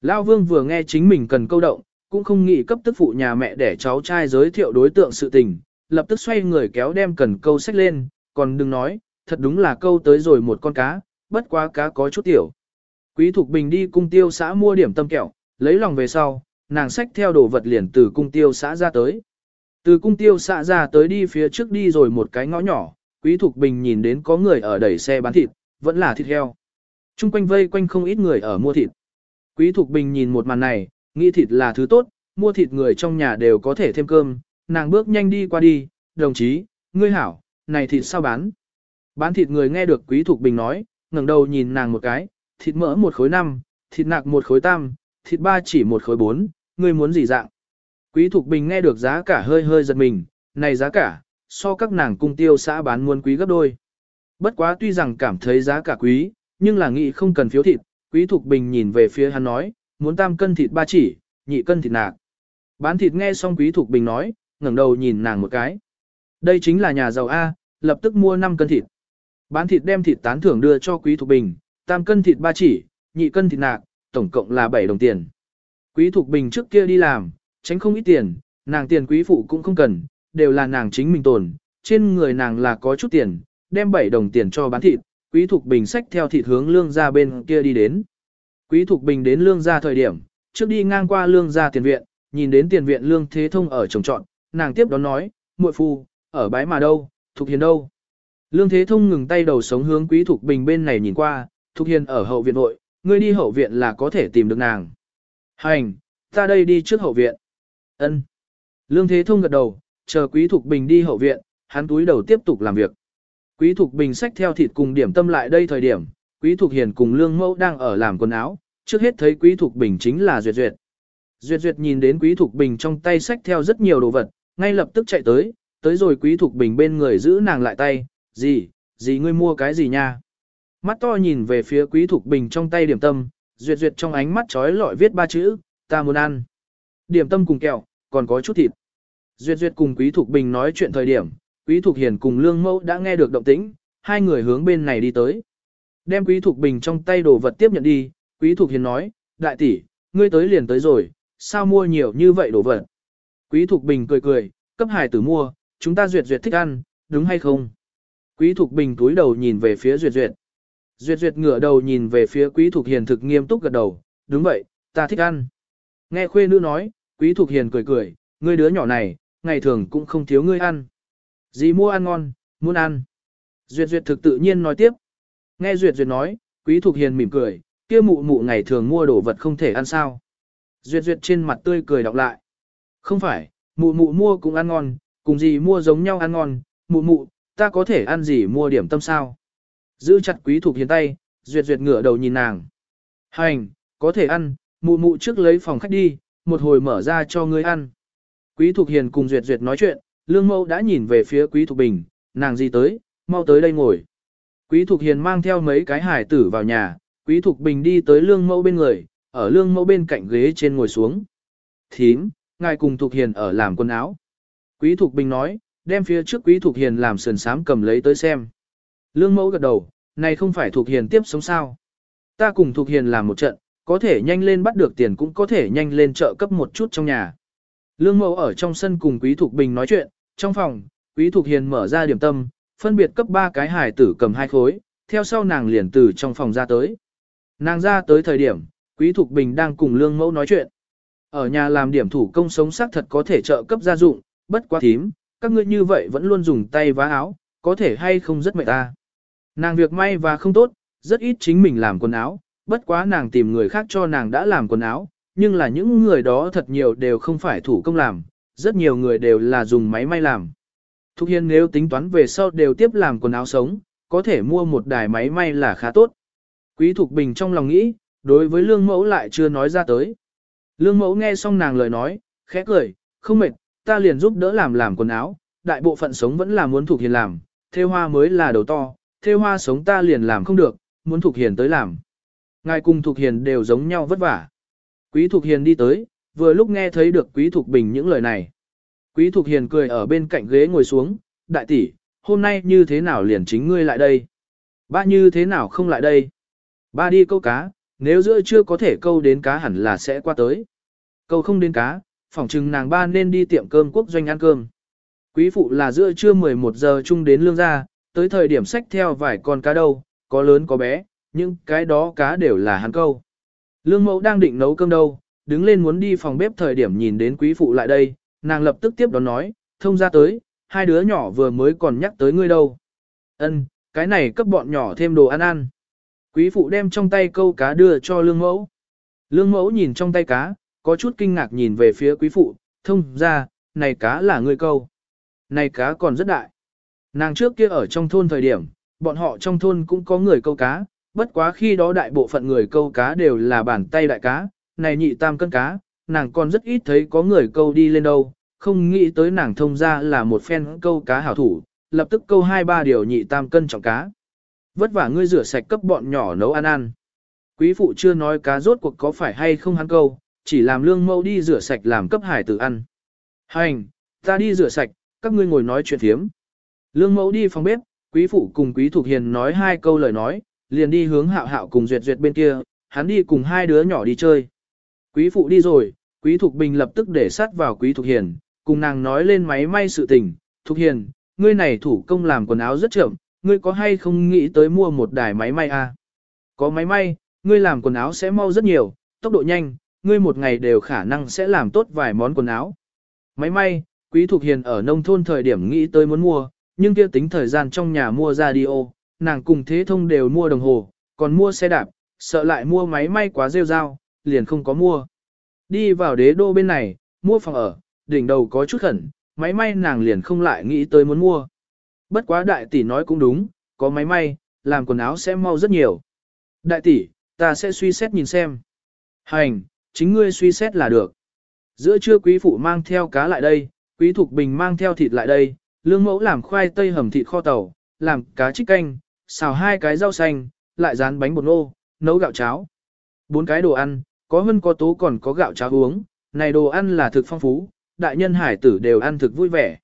Lao vương vừa nghe chính mình cần câu động, cũng không nghĩ cấp tức phụ nhà mẹ để cháu trai giới thiệu đối tượng sự tình, lập tức xoay người kéo đem cần câu sách lên, còn đừng nói, thật đúng là câu tới rồi một con cá, bất quá cá có chút tiểu. Quý Thục Bình đi cung tiêu xã mua điểm tâm kẹo, lấy lòng về sau, nàng xách theo đồ vật liền từ cung tiêu xã ra tới. Từ cung tiêu xã ra tới đi phía trước đi rồi một cái ngõ nhỏ, Quý Thục Bình nhìn đến có người ở đẩy xe bán thịt, vẫn là thịt heo. Trung quanh vây quanh không ít người ở mua thịt. Quý Thục Bình nhìn một màn này, nghĩ thịt là thứ tốt, mua thịt người trong nhà đều có thể thêm cơm, nàng bước nhanh đi qua đi, đồng chí, ngươi hảo, này thịt sao bán? Bán thịt người nghe được Quý Thục Bình nói, ngẩng đầu nhìn nàng một cái, thịt mỡ một khối năm, thịt nạc một khối tam, thịt ba chỉ một khối bốn, ngươi muốn gì dạng? Quý Thục Bình nghe được giá cả hơi hơi giật mình, này giá cả, so các nàng cung tiêu xã bán muôn quý gấp đôi. Bất quá tuy rằng cảm thấy giá cả quý, nhưng là nghĩ không cần phiếu thịt, quý thục bình nhìn về phía hắn nói, muốn tam cân thịt ba chỉ, nhị cân thịt nạc. Bán thịt nghe xong quý thục bình nói, ngẩng đầu nhìn nàng một cái. Đây chính là nhà giàu A, lập tức mua 5 cân thịt. Bán thịt đem thịt tán thưởng đưa cho quý thục bình, tam cân thịt ba chỉ, nhị cân thịt nạc, tổng cộng là 7 đồng tiền. Quý thục bình trước kia đi làm, tránh không ít tiền, nàng tiền quý phụ cũng không cần, đều là nàng chính mình tồn, trên người nàng là có chút tiền, đem 7 đồng tiền cho bán thịt, quý thục bình xách theo thịt hướng lương ra bên kia đi đến. Quý thục bình đến lương ra thời điểm, trước đi ngang qua lương ra tiền viện, nhìn đến tiền viện lương thế thông ở trồng trọn, nàng tiếp đón nói, muội phu, ở bái mà đâu, thục hiền đâu. Lương thế thông ngừng tay đầu sống hướng quý thục bình bên này nhìn qua, thục hiền ở hậu viện nội ngươi đi hậu viện là có thể tìm được nàng. Hành, ta đây đi trước hậu viện. Ân. Lương Thế Thông gật đầu, chờ Quý Thục Bình đi hậu viện, hắn túi đầu tiếp tục làm việc. Quý Thục Bình xách theo thịt cùng điểm tâm lại đây thời điểm, Quý Thục Hiền cùng Lương Mẫu đang ở làm quần áo, trước hết thấy Quý Thục Bình chính là Duyệt Duyệt. Duyệt Duyệt nhìn đến Quý Thục Bình trong tay xách theo rất nhiều đồ vật, ngay lập tức chạy tới, tới rồi Quý Thục Bình bên người giữ nàng lại tay, gì, gì ngươi mua cái gì nha. Mắt to nhìn về phía Quý Thục Bình trong tay điểm tâm, Duyệt Duyệt trong ánh mắt trói lọi viết ba chữ, ta muốn ăn. Điểm tâm cùng kẹo, còn có chút thịt. Duyệt Duyệt cùng Quý Thục Bình nói chuyện thời điểm, Quý Thục Hiền cùng Lương Mẫu đã nghe được động tĩnh, hai người hướng bên này đi tới. Đem Quý Thục Bình trong tay đồ vật tiếp nhận đi, Quý Thục Hiền nói, đại tỷ, ngươi tới liền tới rồi, sao mua nhiều như vậy đồ vật? Quý Thục Bình cười cười, cấp hải tử mua, chúng ta Duyệt Duyệt thích ăn, đúng hay không? Quý Thục Bình túi đầu nhìn về phía Duyệt Duyệt. Duyệt Duyệt ngửa đầu nhìn về phía Quý Thục Hiền thực nghiêm túc gật đầu, đúng vậy, ta thích ăn. Nghe khuê nữ nói, Quý Thục Hiền cười cười, ngươi đứa nhỏ này, ngày thường cũng không thiếu ngươi ăn. Dì mua ăn ngon, muốn ăn. Duyệt Duyệt thực tự nhiên nói tiếp. Nghe Duyệt Duyệt nói, Quý Thục Hiền mỉm cười, kia mụ mụ ngày thường mua đồ vật không thể ăn sao. Duyệt Duyệt trên mặt tươi cười đọc lại. Không phải, mụ mụ mua cũng ăn ngon, cùng gì mua giống nhau ăn ngon, mụ mụ, ta có thể ăn gì mua điểm tâm sao. Giữ chặt Quý Thục Hiền tay, Duyệt Duyệt ngửa đầu nhìn nàng. Hành, có thể ăn, mụ mụ trước lấy phòng khách đi, một hồi mở ra cho ngươi ăn. Quý Thục Hiền cùng Duyệt Duyệt nói chuyện, Lương Mẫu đã nhìn về phía Quý Thục Bình, nàng gì tới, mau tới đây ngồi. Quý Thục Hiền mang theo mấy cái hải tử vào nhà, Quý Thục Bình đi tới Lương Mẫu bên người, ở Lương Mẫu bên cạnh ghế trên ngồi xuống. Thím, ngài cùng Thục Hiền ở làm quần áo. Quý Thục Bình nói, đem phía trước Quý Thục Hiền làm sườn sám cầm lấy tới xem. Lương Mẫu gật đầu, này không phải Thục Hiền tiếp sống sao. Ta cùng Thục Hiền làm một trận, có thể nhanh lên bắt được tiền cũng có thể nhanh lên trợ cấp một chút trong nhà. Lương mẫu ở trong sân cùng Quý Thục Bình nói chuyện, trong phòng, Quý Thục Hiền mở ra điểm tâm, phân biệt cấp ba cái hải tử cầm hai khối, theo sau nàng liền từ trong phòng ra tới. Nàng ra tới thời điểm, Quý Thục Bình đang cùng Lương mẫu nói chuyện. Ở nhà làm điểm thủ công sống xác thật có thể trợ cấp gia dụng, bất quá thím, các ngươi như vậy vẫn luôn dùng tay vá áo, có thể hay không rất mệt ta. Nàng việc may và không tốt, rất ít chính mình làm quần áo, bất quá nàng tìm người khác cho nàng đã làm quần áo, nhưng là những người đó thật nhiều đều không phải thủ công làm, rất nhiều người đều là dùng máy may làm. Thục Hiên nếu tính toán về sau đều tiếp làm quần áo sống, có thể mua một đài máy may là khá tốt. Quý Thục Bình trong lòng nghĩ, đối với lương mẫu lại chưa nói ra tới. Lương mẫu nghe xong nàng lời nói, khẽ cười, không mệt, ta liền giúp đỡ làm làm quần áo, đại bộ phận sống vẫn là muốn Thục Hiền làm, theo hoa mới là đầu to, theo hoa sống ta liền làm không được, muốn Thục Hiền tới làm. Ngài cùng Thục Hiền đều giống nhau vất vả. Quý Thục Hiền đi tới, vừa lúc nghe thấy được Quý Thục Bình những lời này. Quý Thục Hiền cười ở bên cạnh ghế ngồi xuống, đại tỷ, hôm nay như thế nào liền chính ngươi lại đây? Ba như thế nào không lại đây? Ba đi câu cá, nếu giữa chưa có thể câu đến cá hẳn là sẽ qua tới. Câu không đến cá, phỏng chừng nàng ba nên đi tiệm cơm quốc doanh ăn cơm. Quý phụ là giữa trưa 11 giờ chung đến lương gia tới thời điểm sách theo vài con cá đâu, có lớn có bé, nhưng cái đó cá đều là hắn câu. Lương mẫu đang định nấu cơm đâu, đứng lên muốn đi phòng bếp thời điểm nhìn đến quý phụ lại đây, nàng lập tức tiếp đón nói, thông ra tới, hai đứa nhỏ vừa mới còn nhắc tới ngươi đâu. Ân, cái này cấp bọn nhỏ thêm đồ ăn ăn. Quý phụ đem trong tay câu cá đưa cho lương mẫu. Lương mẫu nhìn trong tay cá, có chút kinh ngạc nhìn về phía quý phụ, thông ra, này cá là ngươi câu. Này cá còn rất đại. Nàng trước kia ở trong thôn thời điểm, bọn họ trong thôn cũng có người câu cá, bất quá khi đó đại bộ phận người câu cá đều là bàn tay đại cá, này nhị tam cân cá, nàng còn rất ít thấy có người câu đi lên đâu, không nghĩ tới nàng thông ra là một phen câu cá hảo thủ, lập tức câu hai ba điều nhị tam cân trọng cá. Vất vả ngươi rửa sạch cấp bọn nhỏ nấu ăn ăn. Quý phụ chưa nói cá rốt cuộc có phải hay không hắn câu, chỉ làm lương mâu đi rửa sạch làm cấp hải tử ăn. Hành, ta đi rửa sạch, các ngươi ngồi nói chuyện thiếm. Lương mẫu đi phòng bếp, quý phụ cùng quý thuộc hiền nói hai câu lời nói, liền đi hướng hạo hạo cùng duyệt duyệt bên kia, hắn đi cùng hai đứa nhỏ đi chơi. Quý phụ đi rồi, quý thuộc bình lập tức để sát vào quý thuộc hiền, cùng nàng nói lên máy may sự tình. Thục hiền, ngươi này thủ công làm quần áo rất chậm, ngươi có hay không nghĩ tới mua một đài máy may à? Có máy may, ngươi làm quần áo sẽ mau rất nhiều, tốc độ nhanh, ngươi một ngày đều khả năng sẽ làm tốt vài món quần áo. Máy may, quý thuộc hiền ở nông thôn thời điểm nghĩ tới muốn mua, nhưng kia tính thời gian trong nhà mua radio, nàng cùng thế thông đều mua đồng hồ, còn mua xe đạp, sợ lại mua máy may quá rêu rao, liền không có mua. Đi vào đế đô bên này, mua phòng ở, đỉnh đầu có chút khẩn, máy may nàng liền không lại nghĩ tới muốn mua. Bất quá đại tỷ nói cũng đúng, có máy may, làm quần áo sẽ mau rất nhiều. Đại tỷ, ta sẽ suy xét nhìn xem. Hành, chính ngươi suy xét là được. Giữa trưa quý phụ mang theo cá lại đây, quý thục bình mang theo thịt lại đây, lương mẫu làm khoai tây hầm thịt kho tàu, làm cá trích canh, xào hai cái rau xanh, lại rán bánh bột nô, nấu gạo cháo. Bốn cái đồ ăn, có hơn có tố còn có gạo cháo uống, này đồ ăn là thực phong phú, đại nhân hải tử đều ăn thực vui vẻ.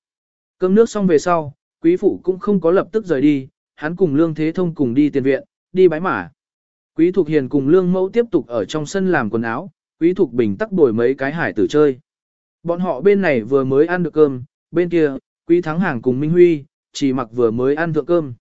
Cơm nước xong về sau, quý phụ cũng không có lập tức rời đi, hắn cùng Lương Thế Thông cùng đi tiền viện, đi bái mả. Quý Thục Hiền cùng Lương Mẫu tiếp tục ở trong sân làm quần áo, Quý Thục Bình tắc đổi mấy cái hải tử chơi. Bọn họ bên này vừa mới ăn được cơm, bên kia, Quý Thắng Hàng cùng Minh Huy, chỉ mặc vừa mới ăn thượng cơm.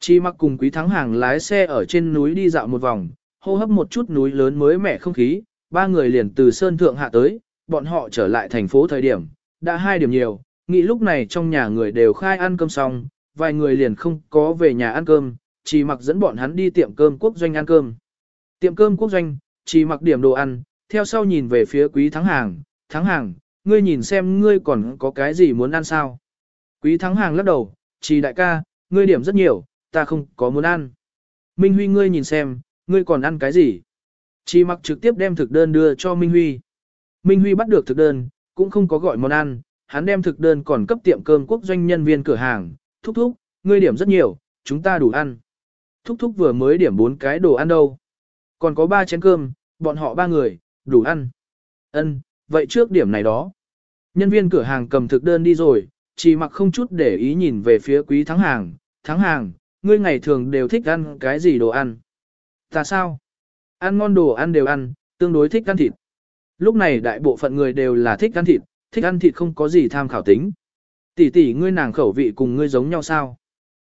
Chỉ mặc cùng Quý Thắng Hàng lái xe ở trên núi đi dạo một vòng, hô hấp một chút núi lớn mới mẻ không khí, ba người liền từ sơn thượng hạ tới, bọn họ trở lại thành phố thời điểm, đã hai điểm nhiều, nghĩ lúc này trong nhà người đều khai ăn cơm xong, vài người liền không có về nhà ăn cơm, chỉ mặc dẫn bọn hắn đi tiệm cơm quốc doanh ăn cơm. Tiệm cơm quốc doanh, chỉ mặc điểm đồ ăn, theo sau nhìn về phía quý thắng hàng, thắng hàng, ngươi nhìn xem ngươi còn có cái gì muốn ăn sao. Quý thắng hàng lắc đầu, chỉ đại ca, ngươi điểm rất nhiều, ta không có muốn ăn. Minh Huy ngươi nhìn xem, ngươi còn ăn cái gì? Chỉ mặc trực tiếp đem thực đơn đưa cho Minh Huy. Minh Huy bắt được thực đơn, cũng không có gọi món ăn, hắn đem thực đơn còn cấp tiệm cơm quốc doanh nhân viên cửa hàng, thúc thúc, ngươi điểm rất nhiều, chúng ta đủ ăn. Thúc thúc vừa mới điểm bốn cái đồ ăn đâu. Còn có ba chén cơm, bọn họ ba người, đủ ăn. Ân, vậy trước điểm này đó. Nhân viên cửa hàng cầm thực đơn đi rồi, chỉ mặc không chút để ý nhìn về phía quý thắng hàng. Thắng hàng, ngươi ngày thường đều thích ăn cái gì đồ ăn? Ta sao? Ăn ngon đồ ăn đều ăn, tương đối thích ăn thịt. Lúc này đại bộ phận người đều là thích ăn thịt, thích ăn thịt không có gì tham khảo tính. Tỷ tỷ ngươi nàng khẩu vị cùng ngươi giống nhau sao?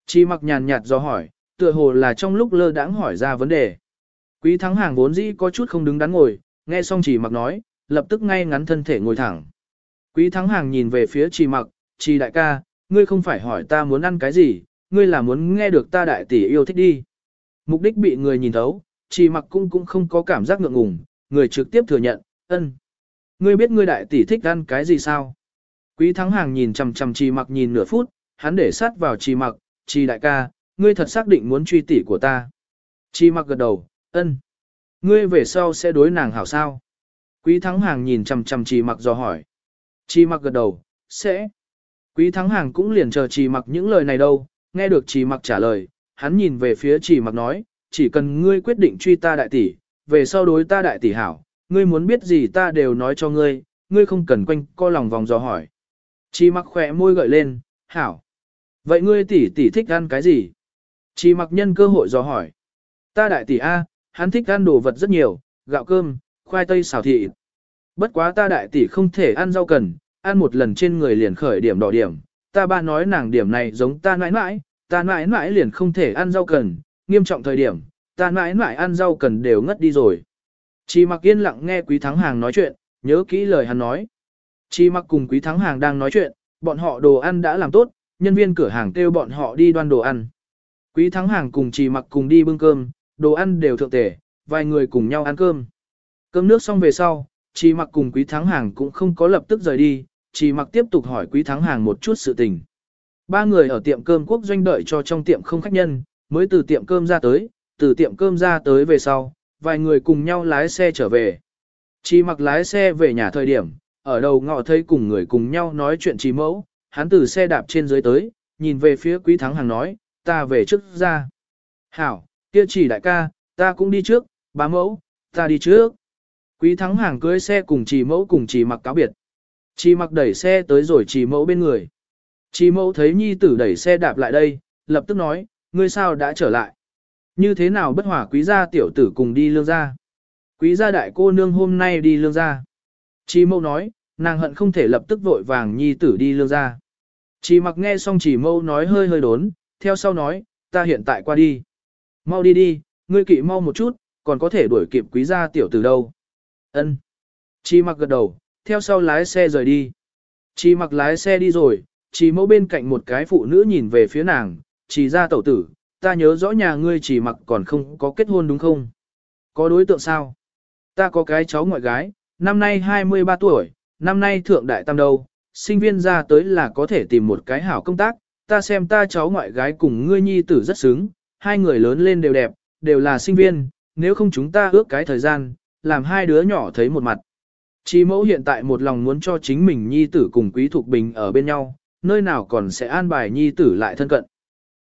Chi mặc nhàn nhạt do hỏi, tựa hồ là trong lúc lơ đãng hỏi ra vấn đề. Quý thắng hàng vốn dĩ có chút không đứng đắn ngồi, nghe xong chỉ mặc nói, lập tức ngay ngắn thân thể ngồi thẳng. Quý thắng hàng nhìn về phía chỉ mặc, chỉ đại ca, ngươi không phải hỏi ta muốn ăn cái gì, ngươi là muốn nghe được ta đại tỷ yêu thích đi. Mục đích bị người nhìn thấu, chỉ mặc cũng cũng không có cảm giác ngượng ngùng, người trực tiếp thừa nhận, ân. Ngươi biết ngươi đại tỷ thích ăn cái gì sao? Quý thắng hàng nhìn chằm chằm trì mặc nhìn nửa phút, hắn để sát vào trì mặc, trì đại ca, ngươi thật xác định muốn truy tỷ của ta. Trì mặc gật đầu, ân. Ngươi về sau sẽ đối nàng hảo sao? Quý thắng hàng nhìn chằm chằm trì mặc dò hỏi. Trì mặc gật đầu, sẽ. Quý thắng hàng cũng liền chờ trì mặc những lời này đâu, nghe được trì mặc trả lời, hắn nhìn về phía trì mặc nói, chỉ cần ngươi quyết định truy ta đại tỷ, về sau đối ta đại tỷ hảo, ngươi muốn biết gì ta đều nói cho ngươi, ngươi không cần quanh co lòng vòng dò hỏi. Chỉ mặc khỏe môi gợi lên, hảo. Vậy ngươi tỷ tỷ thích ăn cái gì? Chỉ mặc nhân cơ hội dò hỏi. Ta đại tỷ A, hắn thích ăn đồ vật rất nhiều, gạo cơm, khoai tây xào thịt. Bất quá ta đại tỷ không thể ăn rau cần, ăn một lần trên người liền khởi điểm đỏ điểm. Ta ba nói nàng điểm này giống ta nãi nãi, ta nãi nãi liền không thể ăn rau cần, nghiêm trọng thời điểm, ta nãi nãi ăn rau cần đều ngất đi rồi. Chi mặc yên lặng nghe quý thắng hàng nói chuyện, nhớ kỹ lời hắn nói. Chi mặc cùng quý thắng hàng đang nói chuyện, bọn họ đồ ăn đã làm tốt, nhân viên cửa hàng kêu bọn họ đi đoan đồ ăn. Quý thắng hàng cùng chi mặc cùng đi bưng cơm, đồ ăn đều thượng tể, vài người cùng nhau ăn cơm. Cơm nước xong về sau, chi mặc cùng quý thắng hàng cũng không có lập tức rời đi, chỉ mặc tiếp tục hỏi quý thắng hàng một chút sự tình. Ba người ở tiệm cơm quốc doanh đợi cho trong tiệm không khách nhân, mới từ tiệm cơm ra tới, từ tiệm cơm ra tới về sau, vài người cùng nhau lái xe trở về. Chỉ mặc lái xe về nhà thời điểm, ở đầu ngọ thấy cùng người cùng nhau nói chuyện trí mẫu, hắn từ xe đạp trên dưới tới, nhìn về phía quý thắng hàng nói, ta về trước ra. Hảo, kia chỉ đại ca, ta cũng đi trước, bá mẫu, ta đi trước. Quý thắng hàng cưới xe cùng chỉ mẫu cùng chỉ mặc cáo biệt. Chỉ mặc đẩy xe tới rồi chỉ mẫu bên người. Chỉ mẫu thấy nhi tử đẩy xe đạp lại đây, lập tức nói, ngươi sao đã trở lại. Như thế nào bất hỏa quý gia tiểu tử cùng đi lương gia. Quý gia đại cô nương hôm nay đi lương gia. Chỉ mẫu nói, nàng hận không thể lập tức vội vàng nhi tử đi lương gia. Chỉ mặc nghe xong chỉ mẫu nói hơi hơi đốn, theo sau nói, ta hiện tại qua đi. Mau đi đi, ngươi kỵ mau một chút, còn có thể đuổi kịp quý gia tiểu tử đâu. Ân. Chỉ mặc gật đầu, theo sau lái xe rời đi. Chỉ mặc lái xe đi rồi, chỉ mẫu bên cạnh một cái phụ nữ nhìn về phía nàng, chỉ ra tẩu tử, ta nhớ rõ nhà ngươi chỉ mặc còn không có kết hôn đúng không? Có đối tượng sao? Ta có cái cháu ngoại gái, năm nay 23 tuổi, năm nay thượng đại tam đâu, sinh viên ra tới là có thể tìm một cái hảo công tác, ta xem ta cháu ngoại gái cùng ngươi nhi tử rất xứng, hai người lớn lên đều đẹp, đều là sinh viên, nếu không chúng ta ước cái thời gian, làm hai đứa nhỏ thấy một mặt. Chi mẫu hiện tại một lòng muốn cho chính mình nhi tử cùng quý thục bình ở bên nhau, nơi nào còn sẽ an bài nhi tử lại thân cận.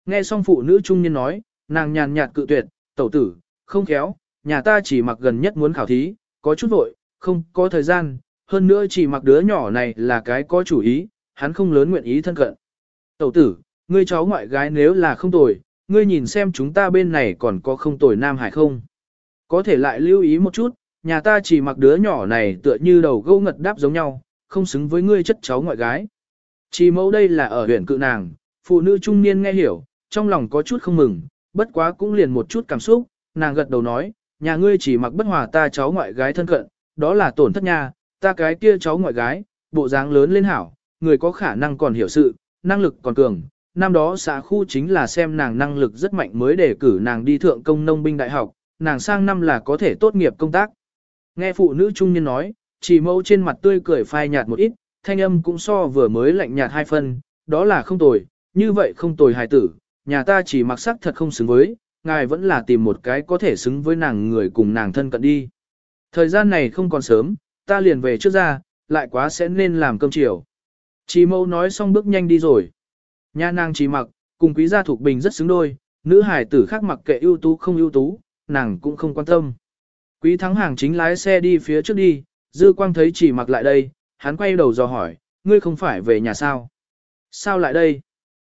Nghe xong phụ nữ trung niên nói, nàng nhàn nhạt cự tuyệt, tẩu tử, không khéo, nhà ta chỉ mặc gần nhất muốn khảo thí, có chút vội, không có thời gian, hơn nữa chỉ mặc đứa nhỏ này là cái có chủ ý, hắn không lớn nguyện ý thân cận. Tẩu tử, ngươi cháu ngoại gái nếu là không tồi, ngươi nhìn xem chúng ta bên này còn có không tồi Nam Hải không. Có thể lại lưu ý một chút, nhà ta chỉ mặc đứa nhỏ này tựa như đầu gâu ngật đáp giống nhau, không xứng với ngươi chất cháu ngoại gái. Chỉ mẫu đây là ở huyện cự nàng, phụ nữ trung niên nghe hiểu, trong lòng có chút không mừng, bất quá cũng liền một chút cảm xúc, nàng gật đầu nói, nhà ngươi chỉ mặc bất hòa ta cháu ngoại gái thân cận, đó là tổn thất nha, ta cái kia cháu ngoại gái, bộ dáng lớn lên hảo, người có khả năng còn hiểu sự, năng lực còn cường. Năm đó xã khu chính là xem nàng năng lực rất mạnh mới để cử nàng đi thượng công nông binh đại học, nàng sang năm là có thể tốt nghiệp công tác. Nghe phụ nữ trung niên nói, chỉ mẫu trên mặt tươi cười phai nhạt một ít, thanh âm cũng so vừa mới lạnh nhạt hai phân, đó là không tồi, như vậy không tồi hài tử, nhà ta chỉ mặc sắc thật không xứng với, ngài vẫn là tìm một cái có thể xứng với nàng người cùng nàng thân cận đi. Thời gian này không còn sớm, ta liền về trước ra, lại quá sẽ nên làm cơm chiều. Chỉ mẫu nói xong bước nhanh đi rồi. Nha nàng chỉ mặc, cùng quý gia thuộc bình rất xứng đôi, nữ hài tử khác mặc kệ ưu tú không ưu tú, nàng cũng không quan tâm. Quý thắng hàng chính lái xe đi phía trước đi, dư quang thấy chỉ mặc lại đây, hắn quay đầu dò hỏi, ngươi không phải về nhà sao? Sao lại đây?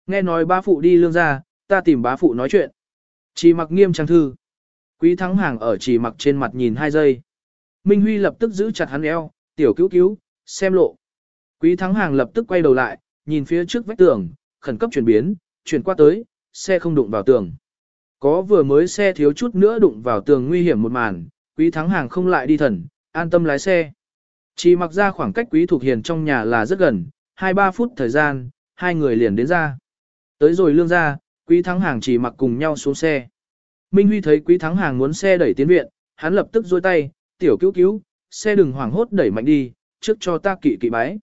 Nghe nói bá phụ đi lương ra, ta tìm bá phụ nói chuyện. Chỉ mặc nghiêm trang thư. Quý thắng hàng ở chỉ mặc trên mặt nhìn hai giây. Minh Huy lập tức giữ chặt hắn eo, tiểu cứu cứu, xem lộ. Quý thắng hàng lập tức quay đầu lại, nhìn phía trước vách tường, khẩn cấp chuyển biến, chuyển qua tới, xe không đụng vào tường. Có vừa mới xe thiếu chút nữa đụng vào tường nguy hiểm một màn, quý thắng hàng không lại đi thần, an tâm lái xe. Chỉ mặc ra khoảng cách quý thuộc hiền trong nhà là rất gần, 2-3 phút thời gian, hai người liền đến ra. Tới rồi lương ra, quý thắng hàng chỉ mặc cùng nhau xuống xe. Minh Huy thấy quý thắng hàng muốn xe đẩy tiến viện, hắn lập tức dôi tay, tiểu cứu cứu, xe đừng hoảng hốt đẩy mạnh đi, trước cho ta kỵ kỵ bái.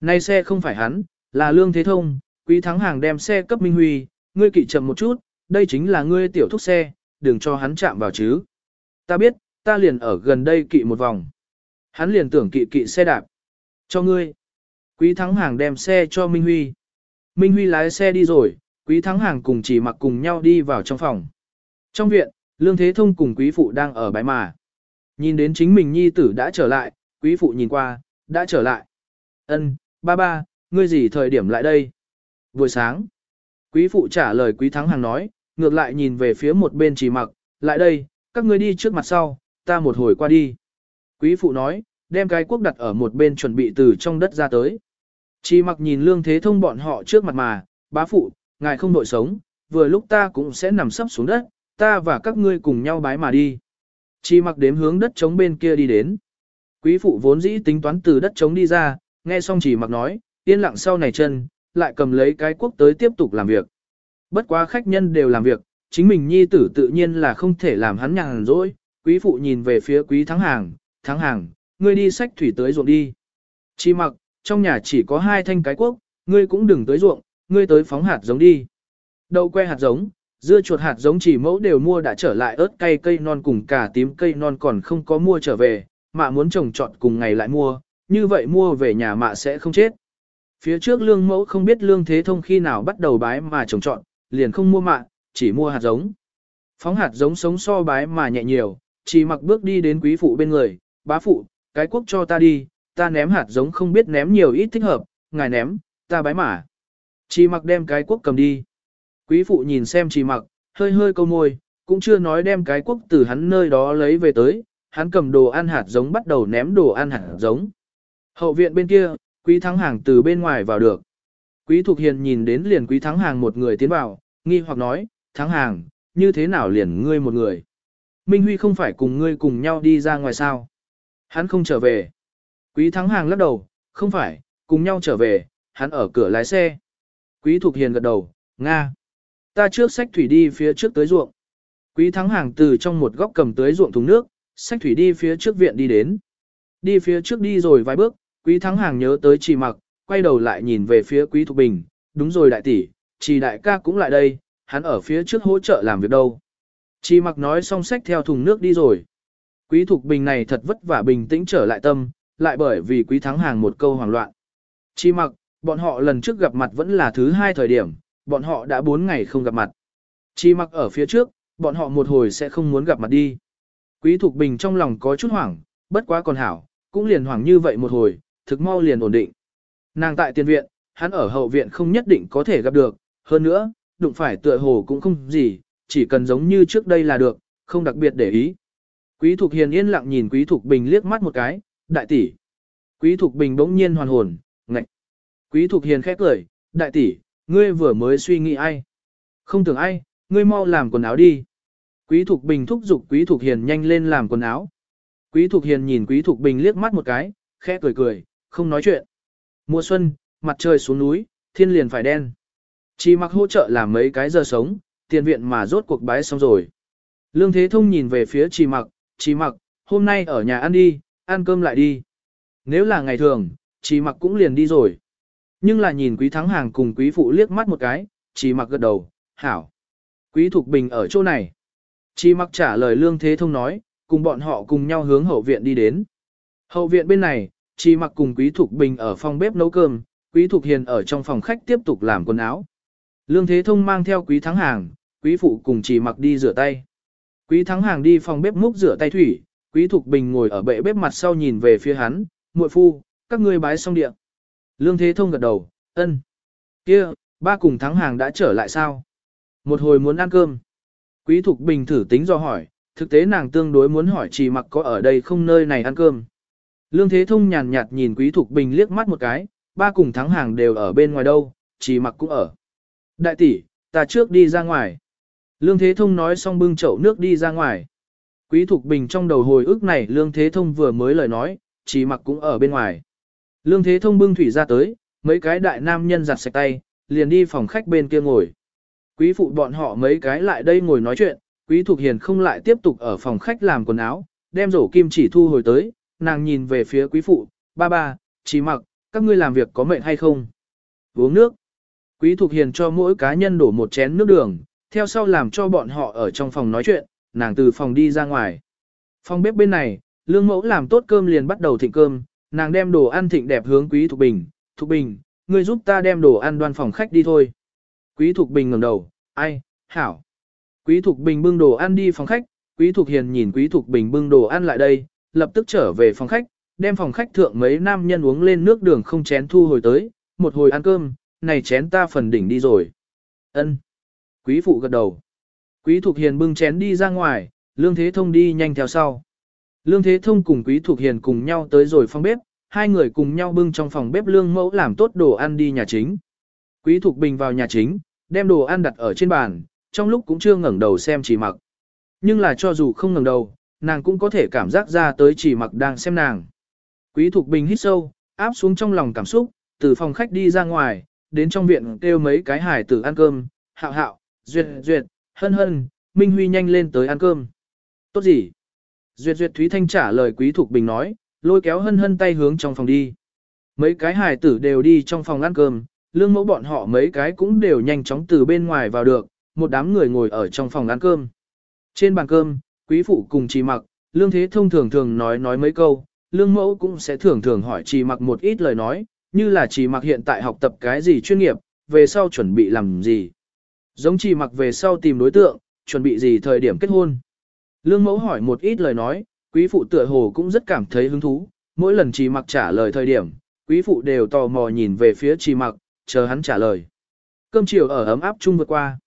Nay xe không phải hắn, là lương thế thông, quý thắng hàng đem xe cấp Minh Huy, ngươi kỵ chậm một chút, đây chính là ngươi tiểu thúc xe, đừng cho hắn chạm vào chứ. Ta biết, ta liền ở gần đây kỵ một vòng. Hắn liền tưởng kỵ kỵ xe đạp. Cho ngươi. Quý thắng hàng đem xe cho Minh Huy. Minh Huy lái xe đi rồi, quý thắng hàng cùng chỉ mặc cùng nhau đi vào trong phòng. Trong viện, Lương Thế Thông cùng quý phụ đang ở bãi mà. Nhìn đến chính mình nhi tử đã trở lại, quý phụ nhìn qua, đã trở lại. Ân, ba ba, ngươi gì thời điểm lại đây? Buổi sáng. Quý phụ trả lời quý thắng hàng nói, ngược lại nhìn về phía một bên chỉ mặc, lại đây, các ngươi đi trước mặt sau, ta một hồi qua đi. Quý phụ nói, đem cái quốc đặt ở một bên chuẩn bị từ trong đất ra tới. Chỉ mặc nhìn lương thế thông bọn họ trước mặt mà, bá phụ, ngài không nội sống, vừa lúc ta cũng sẽ nằm sấp xuống đất, ta và các ngươi cùng nhau bái mà đi. Chỉ mặc đếm hướng đất trống bên kia đi đến. Quý phụ vốn dĩ tính toán từ đất trống đi ra, nghe xong chỉ mặc nói, yên lặng sau này chân, lại cầm lấy cái quốc tới tiếp tục làm việc. Bất quá khách nhân đều làm việc, chính mình nhi tử tự nhiên là không thể làm hắn nhàn rỗi. Quý phụ nhìn về phía quý thắng hàng, thắng hàng, ngươi đi sách thủy tới ruộng đi. Chi mặc, trong nhà chỉ có hai thanh cái quốc, ngươi cũng đừng tới ruộng, ngươi tới phóng hạt giống đi. Đậu que hạt giống, dưa chuột hạt giống chỉ mẫu đều mua đã trở lại ớt cay cây non cùng cả tím cây non còn không có mua trở về, mạ muốn trồng trọt cùng ngày lại mua, như vậy mua về nhà mạ sẽ không chết. Phía trước lương mẫu không biết lương thế thông khi nào bắt đầu bái mà trồng trọt, liền không mua mạ, chỉ mua hạt giống. Phóng hạt giống sống so bái mà nhẹ nhiều, chỉ mặc bước đi đến quý phụ bên người, bá phụ, cái quốc cho ta đi, ta ném hạt giống không biết ném nhiều ít thích hợp, ngài ném, ta bái mà. Chỉ mặc đem cái quốc cầm đi. Quý phụ nhìn xem chỉ mặc, hơi hơi câu môi, cũng chưa nói đem cái quốc từ hắn nơi đó lấy về tới, hắn cầm đồ ăn hạt giống bắt đầu ném đồ ăn hạt giống. Hậu viện bên kia, quý thắng hàng từ bên ngoài vào được. Quý Thục Hiền nhìn đến liền quý thắng hàng một người tiến vào, nghi hoặc nói, thắng hàng, như thế nào liền ngươi một người? Minh Huy không phải cùng ngươi cùng nhau đi ra ngoài sao? Hắn không trở về. Quý thắng hàng lắc đầu, không phải, cùng nhau trở về, hắn ở cửa lái xe. Quý Thục Hiền gật đầu, Nga. Ta trước sách thủy đi phía trước tới ruộng. Quý thắng hàng từ trong một góc cầm tới ruộng thùng nước, sách thủy đi phía trước viện đi đến. Đi phía trước đi rồi vài bước, quý thắng hàng nhớ tới trì mặc, quay đầu lại nhìn về phía quý thục bình, đúng rồi đại tỷ, trì đại ca cũng lại đây, hắn ở phía trước hỗ trợ làm việc đâu. Chỉ mặc nói xong sách theo thùng nước đi rồi. Quý thục bình này thật vất vả bình tĩnh trở lại tâm, lại bởi vì quý thắng hàng một câu hoảng loạn. Chỉ mặc, bọn họ lần trước gặp mặt vẫn là thứ hai thời điểm, bọn họ đã bốn ngày không gặp mặt. Chỉ mặc ở phía trước, bọn họ một hồi sẽ không muốn gặp mặt đi. Quý Thục Bình trong lòng có chút hoảng, bất quá còn hảo, cũng liền hoảng như vậy một hồi, thực mau liền ổn định. Nàng tại tiền viện, hắn ở hậu viện không nhất định có thể gặp được, hơn nữa, đụng phải tựa hồ cũng không gì, chỉ cần giống như trước đây là được, không đặc biệt để ý. Quý Thục Hiền yên lặng nhìn Quý Thục Bình liếc mắt một cái, đại tỷ. Quý Thục Bình bỗng nhiên hoàn hồn, ngạch. Quý Thục Hiền khẽ cười, đại tỷ, ngươi vừa mới suy nghĩ ai? Không tưởng ai, ngươi mau làm quần áo đi. Quý Thục Bình thúc giục Quý Thục Hiền nhanh lên làm quần áo. Quý Thục Hiền nhìn Quý Thục Bình liếc mắt một cái, khẽ cười cười, không nói chuyện. Mùa xuân, mặt trời xuống núi, thiên liền phải đen. Chỉ mặc hỗ trợ làm mấy cái giờ sống, tiền viện mà rốt cuộc bái xong rồi. Lương Thế Thông nhìn về phía Trì mặc, Trì mặc, hôm nay ở nhà ăn đi, ăn cơm lại đi. Nếu là ngày thường, Trì mặc cũng liền đi rồi. Nhưng là nhìn Quý Thắng Hàng cùng Quý Phụ liếc mắt một cái, Trì mặc gật đầu, hảo. Quý Thục Bình ở chỗ này. Trì mặc trả lời Lương Thế Thông nói, cùng bọn họ cùng nhau hướng hậu viện đi đến. Hậu viện bên này, Trì mặc cùng Quý Thục Bình ở phòng bếp nấu cơm, Quý Thục Hiền ở trong phòng khách tiếp tục làm quần áo. Lương Thế Thông mang theo Quý Thắng Hàng, Quý Phụ cùng chỉ mặc đi rửa tay. Quý Thắng Hàng đi phòng bếp múc rửa tay thủy, Quý Thục Bình ngồi ở bệ bếp mặt sau nhìn về phía hắn, muội phu, các ngươi bái xong điện. Lương Thế Thông gật đầu, ân. Kia, ba cùng Thắng Hàng đã trở lại sao? Một hồi muốn ăn cơm. Quý Thục Bình thử tính do hỏi, thực tế nàng tương đối muốn hỏi chỉ mặc có ở đây không nơi này ăn cơm. Lương Thế Thông nhàn nhạt nhìn Quý Thục Bình liếc mắt một cái, ba cùng thắng hàng đều ở bên ngoài đâu, chỉ mặc cũng ở. Đại tỷ, ta trước đi ra ngoài. Lương Thế Thông nói xong bưng chậu nước đi ra ngoài. Quý Thục Bình trong đầu hồi ức này Lương Thế Thông vừa mới lời nói, chỉ mặc cũng ở bên ngoài. Lương Thế Thông bưng thủy ra tới, mấy cái đại nam nhân giặt sạch tay, liền đi phòng khách bên kia ngồi. Quý phụ bọn họ mấy cái lại đây ngồi nói chuyện, quý thục hiền không lại tiếp tục ở phòng khách làm quần áo, đem rổ kim chỉ thu hồi tới, nàng nhìn về phía quý phụ, ba ba, chỉ mặc, các ngươi làm việc có mệnh hay không? Uống nước. Quý thục hiền cho mỗi cá nhân đổ một chén nước đường, theo sau làm cho bọn họ ở trong phòng nói chuyện, nàng từ phòng đi ra ngoài. Phòng bếp bên này, lương mẫu làm tốt cơm liền bắt đầu thịnh cơm, nàng đem đồ ăn thịnh đẹp hướng quý thục bình, thục bình, ngươi giúp ta đem đồ ăn đoan phòng khách đi thôi. Quý Thục Bình ngẩng đầu, ai, hảo. Quý Thục Bình bưng đồ ăn đi phòng khách, Quý Thục Hiền nhìn Quý Thục Bình bưng đồ ăn lại đây, lập tức trở về phòng khách, đem phòng khách thượng mấy nam nhân uống lên nước đường không chén thu hồi tới, một hồi ăn cơm, này chén ta phần đỉnh đi rồi. Ân. Quý phụ gật đầu. Quý Thục Hiền bưng chén đi ra ngoài, Lương Thế Thông đi nhanh theo sau. Lương Thế Thông cùng Quý Thục Hiền cùng nhau tới rồi phòng bếp, hai người cùng nhau bưng trong phòng bếp lương mẫu làm tốt đồ ăn đi nhà chính. Quý Thục Bình vào nhà chính, đem đồ ăn đặt ở trên bàn, trong lúc cũng chưa ngẩng đầu xem chỉ mặc. Nhưng là cho dù không ngẩng đầu, nàng cũng có thể cảm giác ra tới chỉ mặc đang xem nàng. Quý Thục Bình hít sâu, áp xuống trong lòng cảm xúc, từ phòng khách đi ra ngoài, đến trong viện kêu mấy cái hải tử ăn cơm, hạo hạo, duyệt duyệt, hân hân, Minh Huy nhanh lên tới ăn cơm. Tốt gì? Duyệt duyệt Thúy Thanh trả lời Quý Thục Bình nói, lôi kéo hân hân tay hướng trong phòng đi. Mấy cái hài tử đều đi trong phòng ăn cơm, lương mẫu bọn họ mấy cái cũng đều nhanh chóng từ bên ngoài vào được, một đám người ngồi ở trong phòng ăn cơm. Trên bàn cơm, quý phụ cùng trì mặc, lương thế thông thường thường nói nói mấy câu, lương mẫu cũng sẽ thường thường hỏi trì mặc một ít lời nói, như là trì mặc hiện tại học tập cái gì chuyên nghiệp, về sau chuẩn bị làm gì. Giống trì mặc về sau tìm đối tượng, chuẩn bị gì thời điểm kết hôn. Lương mẫu hỏi một ít lời nói, quý phụ tựa hồ cũng rất cảm thấy hứng thú, mỗi lần trì mặc trả lời thời điểm, quý phụ đều tò mò nhìn về phía trì mặc, chờ hắn trả lời. Cơm chiều ở ấm áp chung vượt qua.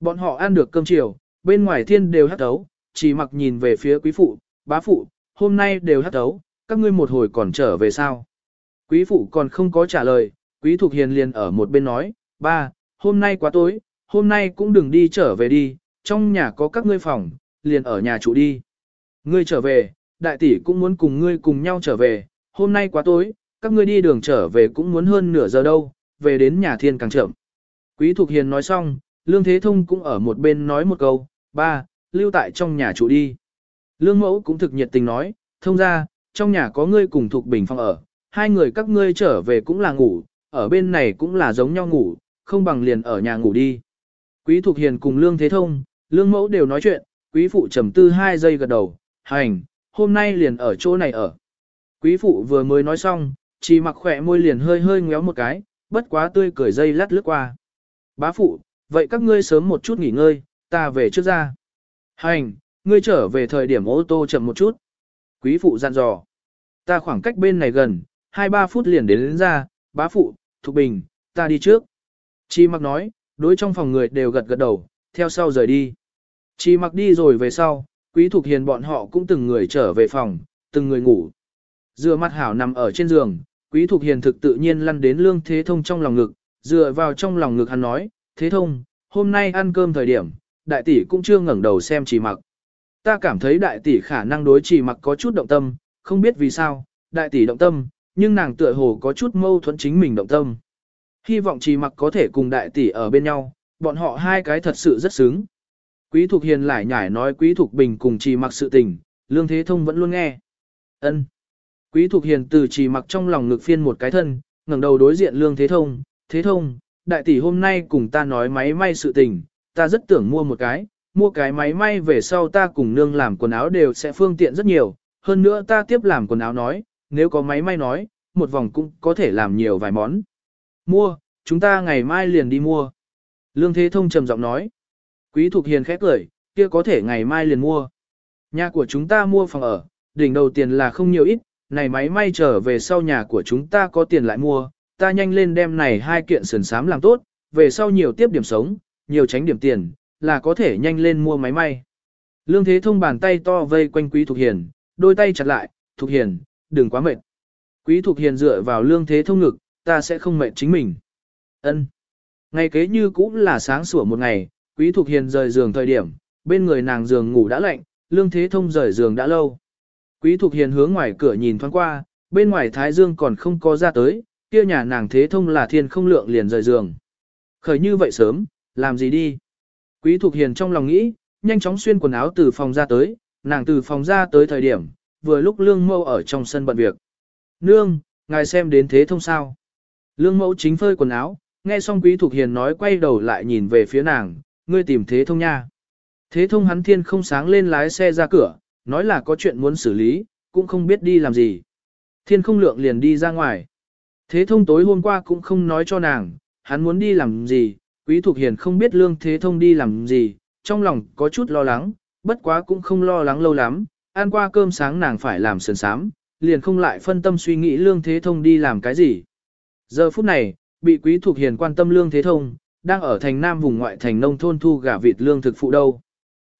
Bọn họ ăn được cơm chiều, bên ngoài thiên đều hát đấu, trì mặc nhìn về phía quý phụ, bá phụ, hôm nay đều hát đấu, các ngươi một hồi còn trở về sao? Quý phụ còn không có trả lời, quý thục hiền liền ở một bên nói, ba, hôm nay quá tối, hôm nay cũng đừng đi trở về đi, trong nhà có các ngươi phòng, liền ở nhà trụ đi. Ngươi trở về, đại tỷ cũng muốn cùng ngươi cùng nhau trở về, hôm nay quá tối, các ngươi đi đường trở về cũng muốn hơn nửa giờ đâu, về đến nhà thiên càng chậm. Quý Thục Hiền nói xong, Lương Thế Thông cũng ở một bên nói một câu, ba, lưu tại trong nhà trụ đi. Lương Mẫu cũng thực nhiệt tình nói, thông ra, trong nhà có ngươi cùng Thục Bình phòng ở, hai người các ngươi trở về cũng là ngủ, ở bên này cũng là giống nhau ngủ, không bằng liền ở nhà ngủ đi. Quý Thục Hiền cùng Lương Thế Thông, Lương Mẫu đều nói chuyện, Quý Phụ trầm tư hai giây gật đầu, hành, hôm nay liền ở chỗ này ở. Quý Phụ vừa mới nói xong, chỉ mặc khỏe môi liền hơi hơi ngéo một cái, bất quá tươi cười dây lát lướt qua. Bá Phụ, vậy các ngươi sớm một chút nghỉ ngơi, ta về trước ra. Hành, ngươi trở về thời điểm ô tô chậm một chút. Quý Phụ dặn dò. Ta khoảng cách bên này gần, 2-3 phút liền đến, đến ra, bá Phụ, Thục Bình, ta đi trước. Chi mặc nói, đối trong phòng người đều gật gật đầu, theo sau rời đi. Chỉ mặc đi rồi về sau, quý thục hiền bọn họ cũng từng người trở về phòng, từng người ngủ. Dựa mặt hảo nằm ở trên giường, quý thục hiền thực tự nhiên lăn đến lương thế thông trong lòng ngực, dựa vào trong lòng ngực hắn nói, thế thông, hôm nay ăn cơm thời điểm, đại tỷ cũng chưa ngẩng đầu xem chỉ mặc. Ta cảm thấy đại tỷ khả năng đối chỉ mặc có chút động tâm, không biết vì sao, đại tỷ động tâm, nhưng nàng tựa hồ có chút mâu thuẫn chính mình động tâm. Hy vọng trì mặc có thể cùng đại tỷ ở bên nhau, bọn họ hai cái thật sự rất sướng. Quý Thục Hiền lại nhải nói Quý Thục Bình cùng trì mặc sự tình, Lương Thế Thông vẫn luôn nghe. ân Quý Thục Hiền từ trì mặc trong lòng ngực phiên một cái thân, ngẩng đầu đối diện Lương Thế Thông. Thế Thông, đại tỷ hôm nay cùng ta nói máy may sự tình, ta rất tưởng mua một cái, mua cái máy may về sau ta cùng nương làm quần áo đều sẽ phương tiện rất nhiều. Hơn nữa ta tiếp làm quần áo nói, nếu có máy may nói, một vòng cũng có thể làm nhiều vài món. Mua, chúng ta ngày mai liền đi mua. Lương Thế Thông trầm giọng nói. Quý Thục Hiền khẽ cười, kia có thể ngày mai liền mua. Nhà của chúng ta mua phòng ở, đỉnh đầu tiền là không nhiều ít, này máy may trở về sau nhà của chúng ta có tiền lại mua, ta nhanh lên đem này hai kiện sườn sám làm tốt, về sau nhiều tiếp điểm sống, nhiều tránh điểm tiền, là có thể nhanh lên mua máy may. Lương Thế Thông bàn tay to vây quanh Quý Thục Hiền, đôi tay chặt lại, Thục Hiền, đừng quá mệt. Quý Thục Hiền dựa vào Lương Thế Thông ngực, ta sẽ không mệt chính mình. Ân. Ngày kế như cũng là sáng sủa một ngày, Quý Thục Hiền rời giường thời điểm, bên người nàng giường ngủ đã lạnh, Lương Thế Thông rời giường đã lâu. Quý Thục Hiền hướng ngoài cửa nhìn thoáng qua, bên ngoài Thái Dương còn không có ra tới, kia nhà nàng Thế Thông là thiên không lượng liền rời giường. Khởi như vậy sớm, làm gì đi? Quý Thục Hiền trong lòng nghĩ, nhanh chóng xuyên quần áo từ phòng ra tới, nàng từ phòng ra tới thời điểm, vừa lúc Lương Mâu ở trong sân bận việc. Nương, ngài xem đến Thế Thông sao? Lương mẫu chính phơi quần áo, nghe xong quý thục hiền nói quay đầu lại nhìn về phía nàng, ngươi tìm thế thông nha. Thế thông hắn thiên không sáng lên lái xe ra cửa, nói là có chuyện muốn xử lý, cũng không biết đi làm gì. Thiên không lượng liền đi ra ngoài. Thế thông tối hôm qua cũng không nói cho nàng, hắn muốn đi làm gì, quý thục hiền không biết lương thế thông đi làm gì, trong lòng có chút lo lắng, bất quá cũng không lo lắng lâu lắm, ăn qua cơm sáng nàng phải làm sườn sám, liền không lại phân tâm suy nghĩ lương thế thông đi làm cái gì. Giờ phút này, bị quý thuộc hiền quan tâm lương thế thông, đang ở thành nam vùng ngoại thành nông thôn thu gà vịt lương thực phụ đâu.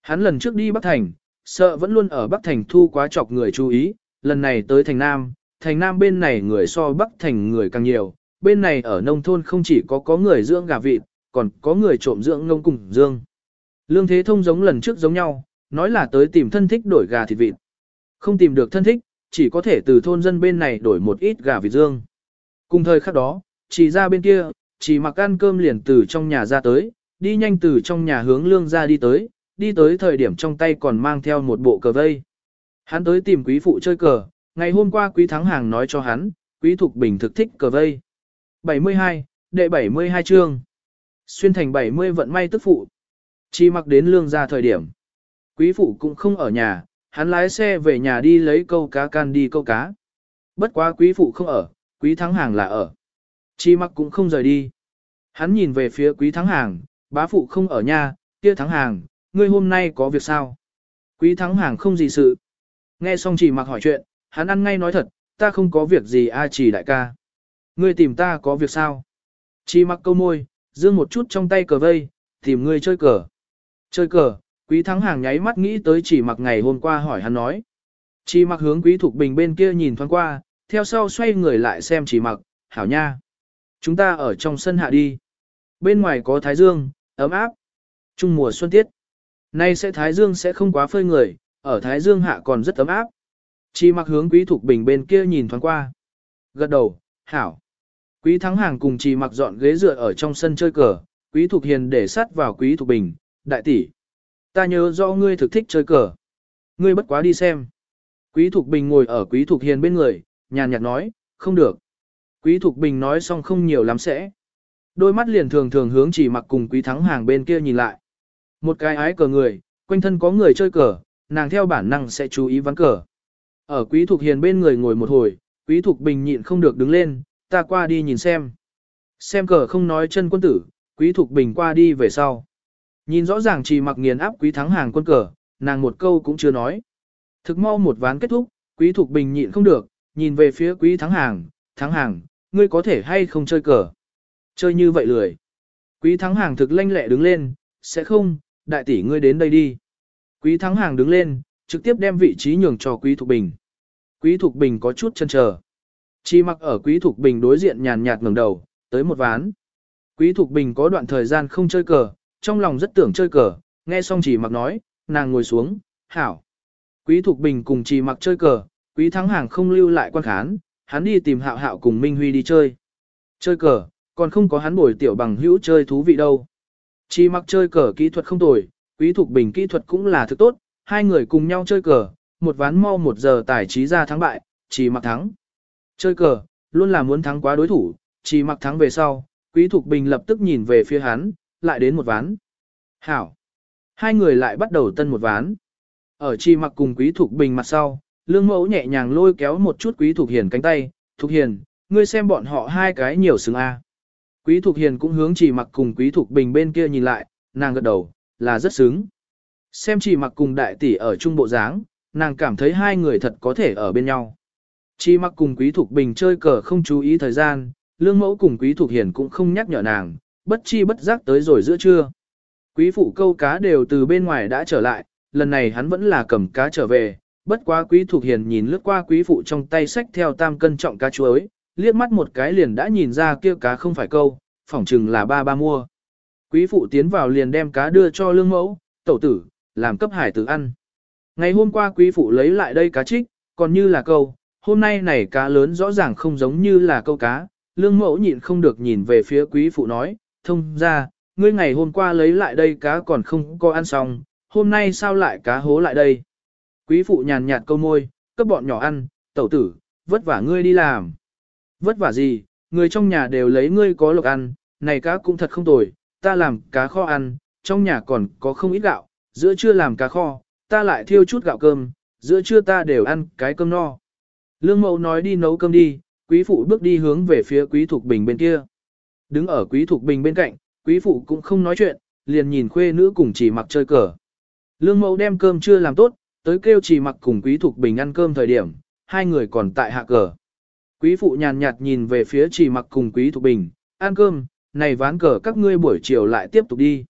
Hắn lần trước đi Bắc Thành, sợ vẫn luôn ở Bắc Thành thu quá chọc người chú ý, lần này tới thành nam, thành nam bên này người so Bắc Thành người càng nhiều, bên này ở nông thôn không chỉ có có người dưỡng gà vịt, còn có người trộm dưỡng ngông cùng dương. Lương Thế Thông giống lần trước giống nhau, nói là tới tìm thân thích đổi gà thịt vịt. Không tìm được thân thích, chỉ có thể từ thôn dân bên này đổi một ít gà vịt dương. Cùng thời khắc đó, chỉ ra bên kia, chỉ mặc ăn cơm liền từ trong nhà ra tới, đi nhanh từ trong nhà hướng lương ra đi tới, đi tới thời điểm trong tay còn mang theo một bộ cờ vây. Hắn tới tìm quý phụ chơi cờ, ngày hôm qua quý thắng hàng nói cho hắn, quý thục bình thực thích cờ vây. 72, đệ 72 chương. Xuyên thành 70 vận may tức phụ. Chỉ mặc đến lương ra thời điểm. Quý phụ cũng không ở nhà, hắn lái xe về nhà đi lấy câu cá can đi câu cá. Bất quá quý phụ không ở, quý thắng hàng là ở. Chi mặc cũng không rời đi. Hắn nhìn về phía quý thắng hàng, bá phụ không ở nhà, kia thắng hàng, ngươi hôm nay có việc sao? Quý thắng hàng không gì sự. Nghe xong chỉ mặc hỏi chuyện, hắn ăn ngay nói thật, ta không có việc gì a chỉ đại ca. Ngươi tìm ta có việc sao? Chỉ mặc câu môi, dương một chút trong tay cờ vây, tìm ngươi chơi cờ. Chơi cờ, quý thắng hàng nháy mắt nghĩ tới chỉ mặc ngày hôm qua hỏi hắn nói. Chỉ mặc hướng quý thục bình bên kia nhìn thoáng qua, theo sau xoay người lại xem chỉ mặc, hảo nha. Chúng ta ở trong sân hạ đi. Bên ngoài có thái dương, ấm áp. Trung mùa xuân tiết. Nay sẽ thái dương sẽ không quá phơi người, ở thái dương hạ còn rất ấm áp. Chỉ mặc hướng quý thục bình bên kia nhìn thoáng qua. Gật đầu, hảo. Quý thắng hàng cùng chỉ mặc dọn ghế dựa ở trong sân chơi cờ, quý thục hiền để sắt vào quý thục bình, đại tỷ. Ta nhớ rõ ngươi thực thích chơi cờ. Ngươi bất quá đi xem. Quý thục bình ngồi ở quý thục hiền bên người, nhàn nhạt nói, không được. Quý thục bình nói xong không nhiều lắm sẽ. Đôi mắt liền thường thường hướng chỉ mặc cùng quý thắng hàng bên kia nhìn lại. Một cái ái cờ người, quanh thân có người chơi cờ, nàng theo bản năng sẽ chú ý ván cờ. Ở quý thục hiền bên người ngồi một hồi, quý thục bình nhịn không được đứng lên, ta qua đi nhìn xem. Xem cờ không nói chân quân tử, quý thục bình qua đi về sau. Nhìn rõ ràng chỉ mặc nghiền áp quý thắng hàng quân cờ, nàng một câu cũng chưa nói. Thực mau một ván kết thúc, quý thục bình nhịn không được, nhìn về phía quý thắng hàng, thắng hàng, ngươi có thể hay không chơi cờ. Chơi như vậy lười. Quý thắng hàng thực lanh lẹ đứng lên, sẽ không, đại tỷ ngươi đến đây đi. Quý thắng hàng đứng lên, trực tiếp đem vị trí nhường cho quý thục bình. Quý thục bình có chút chân chờ. Chi mặc ở quý thục bình đối diện nhàn nhạt ngẩng đầu, tới một ván. Quý thục bình có đoạn thời gian không chơi cờ, trong lòng rất tưởng chơi cờ, nghe xong chỉ mặc nói, nàng ngồi xuống, hảo. Quý thục bình cùng chỉ mặc chơi cờ, quý thắng hàng không lưu lại quan khán, hắn đi tìm hạo hạo cùng Minh Huy đi chơi. Chơi cờ, còn không có hắn bồi tiểu bằng hữu chơi thú vị đâu. Chỉ mặc chơi cờ kỹ thuật không tồi, quý thục bình kỹ thuật cũng là thứ tốt, hai người cùng nhau chơi cờ, một ván mau một giờ tài trí ra thắng bại, chỉ mặc thắng. Chơi cờ, luôn là muốn thắng quá đối thủ, chỉ mặc thắng về sau, quý thục bình lập tức nhìn về phía hắn, lại đến một ván. Hảo. Hai người lại bắt đầu tân một ván. Ở chi mặc cùng quý thục bình mặt sau, lương mẫu nhẹ nhàng lôi kéo một chút quý thục hiền cánh tay, thục hiền, ngươi xem bọn họ hai cái nhiều xứng A. Quý thục hiền cũng hướng chỉ mặc cùng quý thục bình bên kia nhìn lại, nàng gật đầu, là rất xứng. Xem chỉ mặc cùng đại tỷ ở trung bộ dáng, nàng cảm thấy hai người thật có thể ở bên nhau. Chỉ mặc cùng quý thục bình chơi cờ không chú ý thời gian, lương mẫu cùng quý thục hiền cũng không nhắc nhở nàng, bất chi bất giác tới rồi giữa trưa. Quý phụ câu cá đều từ bên ngoài đã trở lại, lần này hắn vẫn là cầm cá trở về, bất quá quý thuộc hiền nhìn lướt qua quý phụ trong tay sách theo tam cân trọng cá chuối, liếc mắt một cái liền đã nhìn ra kia cá không phải câu, phỏng chừng là ba ba mua. Quý phụ tiến vào liền đem cá đưa cho lương mẫu, tẩu tử, làm cấp hải tử ăn. Ngày hôm qua quý phụ lấy lại đây cá trích, còn như là câu, hôm nay này cá lớn rõ ràng không giống như là câu cá, lương mẫu nhịn không được nhìn về phía quý phụ nói, thông ra, ngươi ngày hôm qua lấy lại đây cá còn không có ăn xong, hôm nay sao lại cá hố lại đây? Quý phụ nhàn nhạt câu môi, cấp bọn nhỏ ăn, tẩu tử, vất vả ngươi đi làm. Vất vả gì, người trong nhà đều lấy ngươi có lộc ăn, này cá cũng thật không tồi, ta làm cá kho ăn, trong nhà còn có không ít gạo, giữa trưa làm cá kho, ta lại thiêu chút gạo cơm, giữa trưa ta đều ăn cái cơm no. Lương mẫu nói đi nấu cơm đi, quý phụ bước đi hướng về phía quý thục bình bên kia. Đứng ở quý thục bình bên cạnh, quý phụ cũng không nói chuyện, liền nhìn khuê nữ cùng chỉ mặc chơi cờ. Lương mẫu đem cơm chưa làm tốt, tới kêu chỉ mặc cùng quý thục bình ăn cơm thời điểm, hai người còn tại hạ cờ. Quý phụ nhàn nhạt nhìn về phía chỉ mặc cùng quý thục bình, ăn cơm, này ván cờ các ngươi buổi chiều lại tiếp tục đi.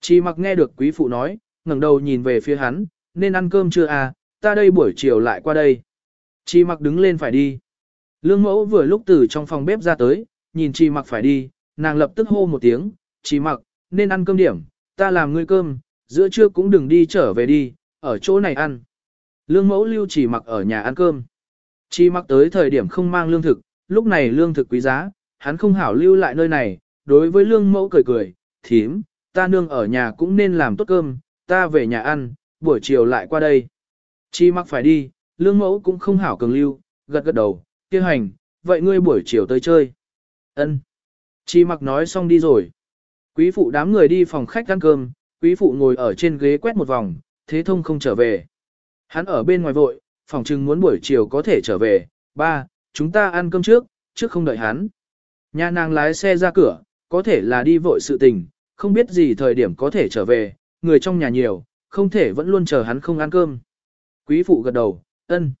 Chỉ mặc nghe được quý phụ nói, ngẩng đầu nhìn về phía hắn, nên ăn cơm chưa à, ta đây buổi chiều lại qua đây. Chỉ mặc đứng lên phải đi. Lương mẫu vừa lúc từ trong phòng bếp ra tới, nhìn chỉ mặc phải đi, nàng lập tức hô một tiếng, chỉ mặc, nên ăn cơm điểm, ta làm ngươi cơm, giữa trưa cũng đừng đi trở về đi, ở chỗ này ăn. Lương mẫu lưu chỉ mặc ở nhà ăn cơm. Chỉ mặc tới thời điểm không mang lương thực, lúc này lương thực quý giá, hắn không hảo lưu lại nơi này, đối với lương mẫu cười cười, thím, ta nương ở nhà cũng nên làm tốt cơm, ta về nhà ăn, buổi chiều lại qua đây. Chỉ mặc phải đi, lương mẫu cũng không hảo cường lưu, gật gật đầu, kia hành, vậy ngươi buổi chiều tới chơi. Ân. Chỉ mặc nói xong đi rồi. Quý phụ đám người đi phòng khách ăn cơm, quý phụ ngồi ở trên ghế quét một vòng, thế thông không trở về. Hắn ở bên ngoài vội, phòng trừng muốn buổi chiều có thể trở về, ba, chúng ta ăn cơm trước, trước không đợi hắn. Nhà nàng lái xe ra cửa, có thể là đi vội sự tình, không biết gì thời điểm có thể trở về, người trong nhà nhiều, không thể vẫn luôn chờ hắn không ăn cơm. Quý phụ gật đầu, ân.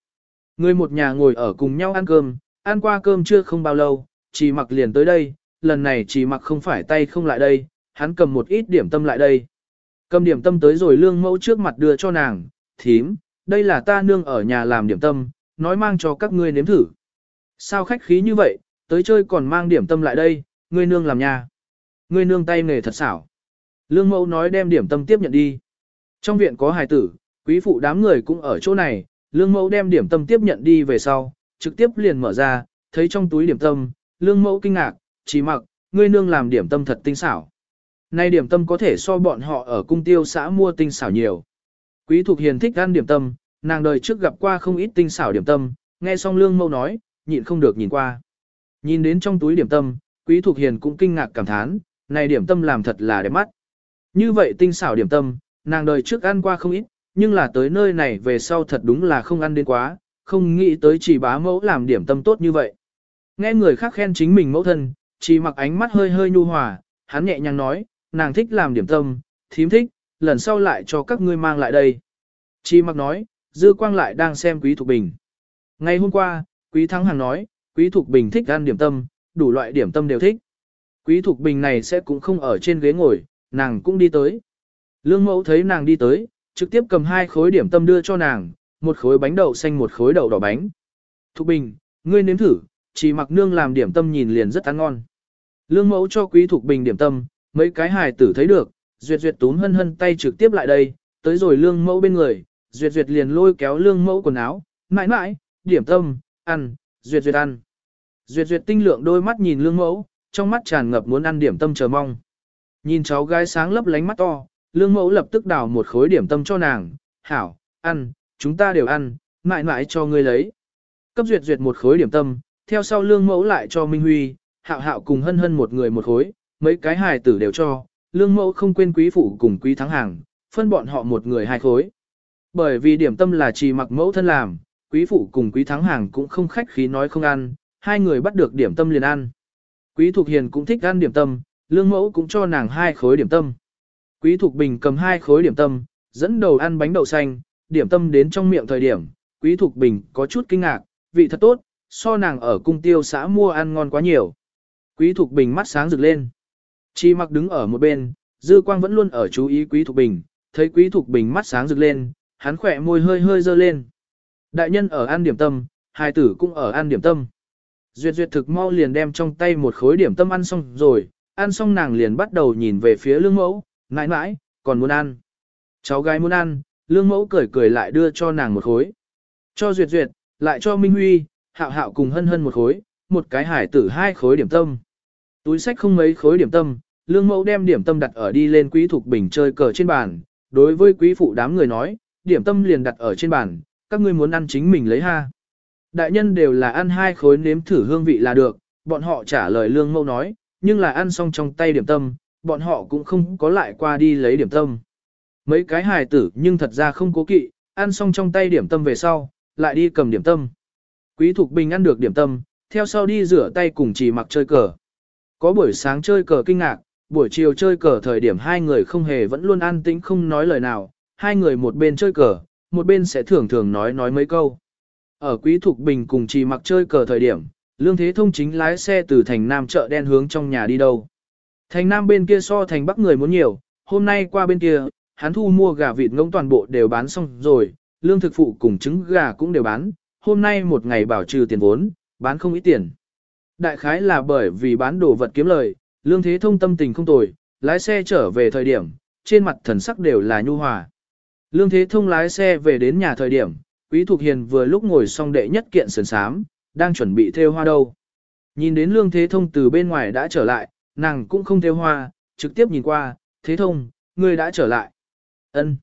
Người một nhà ngồi ở cùng nhau ăn cơm, ăn qua cơm chưa không bao lâu, chỉ mặc liền tới đây, lần này chỉ mặc không phải tay không lại đây, hắn cầm một ít điểm tâm lại đây. Cầm điểm tâm tới rồi lương mẫu trước mặt đưa cho nàng, thím, đây là ta nương ở nhà làm điểm tâm, nói mang cho các ngươi nếm thử. Sao khách khí như vậy, tới chơi còn mang điểm tâm lại đây, ngươi nương làm nhà. Ngươi nương tay nghề thật xảo. Lương mẫu nói đem điểm tâm tiếp nhận đi. Trong viện có hài tử, quý phụ đám người cũng ở chỗ này, lương mẫu đem điểm tâm tiếp nhận đi về sau, trực tiếp liền mở ra, thấy trong túi điểm tâm, lương mẫu kinh ngạc, chỉ mặc, ngươi nương làm điểm tâm thật tinh xảo. Nay điểm tâm có thể so bọn họ ở cung tiêu xã mua tinh xảo nhiều. Quý Thục Hiền thích ăn điểm tâm, nàng đời trước gặp qua không ít tinh xảo điểm tâm, nghe xong lương mẫu nói, nhịn không được nhìn qua. Nhìn đến trong túi điểm tâm, Quý Thục Hiền cũng kinh ngạc cảm thán, này điểm tâm làm thật là đẹp mắt. Như vậy tinh xảo điểm tâm, nàng đời trước ăn qua không ít, nhưng là tới nơi này về sau thật đúng là không ăn đến quá, không nghĩ tới chỉ bá mẫu làm điểm tâm tốt như vậy. Nghe người khác khen chính mình mẫu thân, chỉ mặc ánh mắt hơi hơi nhu hòa, hắn nhẹ nhàng nói, nàng thích làm điểm tâm, thím thích, lần sau lại cho các ngươi mang lại đây. Chi mặc nói, dư quang lại đang xem quý thục bình. Ngày hôm qua, quý thắng hàng nói, quý thục bình thích ăn điểm tâm, đủ loại điểm tâm đều thích. Quý thục bình này sẽ cũng không ở trên ghế ngồi, nàng cũng đi tới. Lương mẫu thấy nàng đi tới, trực tiếp cầm hai khối điểm tâm đưa cho nàng, một khối bánh đậu xanh một khối đậu đỏ bánh. Thục bình, ngươi nếm thử, chỉ mặc nương làm điểm tâm nhìn liền rất ăn ngon. Lương mẫu cho quý thục bình điểm tâm, mấy cái hài tử thấy được, duyệt duyệt túm hân hân tay trực tiếp lại đây, tới rồi lương mẫu bên người, duyệt duyệt liền lôi kéo lương mẫu quần áo, mãi mãi, điểm tâm, ăn, duyệt duyệt ăn. Duyệt duyệt tinh lượng đôi mắt nhìn lương mẫu, trong mắt tràn ngập muốn ăn điểm tâm chờ mong. Nhìn cháu gái sáng lấp lánh mắt to, lương mẫu lập tức đào một khối điểm tâm cho nàng, hảo, ăn, chúng ta đều ăn, mãi mãi cho ngươi lấy. Cấp duyệt duyệt một khối điểm tâm, theo sau lương mẫu lại cho Minh Huy, hạo hạo cùng hân hân một người một khối, mấy cái hài tử đều cho, lương mẫu không quên quý phụ cùng quý thắng hàng, phân bọn họ một người hai khối. Bởi vì điểm tâm là chỉ mặc mẫu thân làm, quý phụ cùng quý thắng hàng cũng không khách khí nói không ăn, hai người bắt được điểm tâm liền ăn. Quý Thục Hiền cũng thích ăn điểm tâm, lương mẫu cũng cho nàng hai khối điểm tâm. Quý Thục Bình cầm hai khối điểm tâm, dẫn đầu ăn bánh đậu xanh, điểm tâm đến trong miệng thời điểm, Quý Thục Bình có chút kinh ngạc, vị thật tốt, so nàng ở cung tiêu xã mua ăn ngon quá nhiều. Quý Thục Bình mắt sáng rực lên. Chi mặc đứng ở một bên, Dư Quang vẫn luôn ở chú ý Quý Thục Bình, thấy Quý Thục Bình mắt sáng rực lên, hắn khỏe môi hơi hơi dơ lên. Đại nhân ở ăn điểm tâm, hai tử cũng ở ăn điểm tâm. Duyệt duyệt thực mau liền đem trong tay một khối điểm tâm ăn xong rồi, ăn xong nàng liền bắt đầu nhìn về phía lương mẫu, Nãi nãi, còn muốn ăn. Cháu gái muốn ăn, lương mẫu cười cười lại đưa cho nàng một khối. Cho duyệt duyệt, lại cho Minh Huy, hạo hạo cùng hân hân một khối, một cái hải tử hai khối điểm tâm. Túi sách không mấy khối điểm tâm, lương mẫu đem điểm tâm đặt ở đi lên quý thục bình chơi cờ trên bàn. Đối với quý phụ đám người nói, điểm tâm liền đặt ở trên bàn, các ngươi muốn ăn chính mình lấy ha. Đại nhân đều là ăn hai khối nếm thử hương vị là được, bọn họ trả lời lương mẫu nói, nhưng là ăn xong trong tay điểm tâm, bọn họ cũng không có lại qua đi lấy điểm tâm. Mấy cái hài tử nhưng thật ra không cố kỵ, ăn xong trong tay điểm tâm về sau, lại đi cầm điểm tâm. Quý Thục Bình ăn được điểm tâm, theo sau đi rửa tay cùng chỉ mặc chơi cờ. Có buổi sáng chơi cờ kinh ngạc, buổi chiều chơi cờ thời điểm hai người không hề vẫn luôn an tĩnh không nói lời nào, hai người một bên chơi cờ, một bên sẽ thường thường nói nói mấy câu. Ở Quý Thục Bình cùng Trì mặc chơi cờ thời điểm, Lương Thế Thông chính lái xe từ thành Nam chợ đen hướng trong nhà đi đâu. Thành Nam bên kia so thành Bắc người muốn nhiều, hôm nay qua bên kia, hắn thu mua gà vịt ngỗng toàn bộ đều bán xong rồi, lương thực phụ cùng trứng gà cũng đều bán, hôm nay một ngày bảo trừ tiền vốn, bán không ít tiền. Đại khái là bởi vì bán đồ vật kiếm lời, lương thế thông tâm tình không tồi, lái xe trở về thời điểm, trên mặt thần sắc đều là nhu hòa. Lương thế thông lái xe về đến nhà thời điểm, quý thục hiền vừa lúc ngồi xong đệ nhất kiện sườn sám, đang chuẩn bị theo hoa đâu. Nhìn đến lương thế thông từ bên ngoài đã trở lại, nàng cũng không theo hoa, trực tiếp nhìn qua, thế thông, ngươi đã trở lại. ân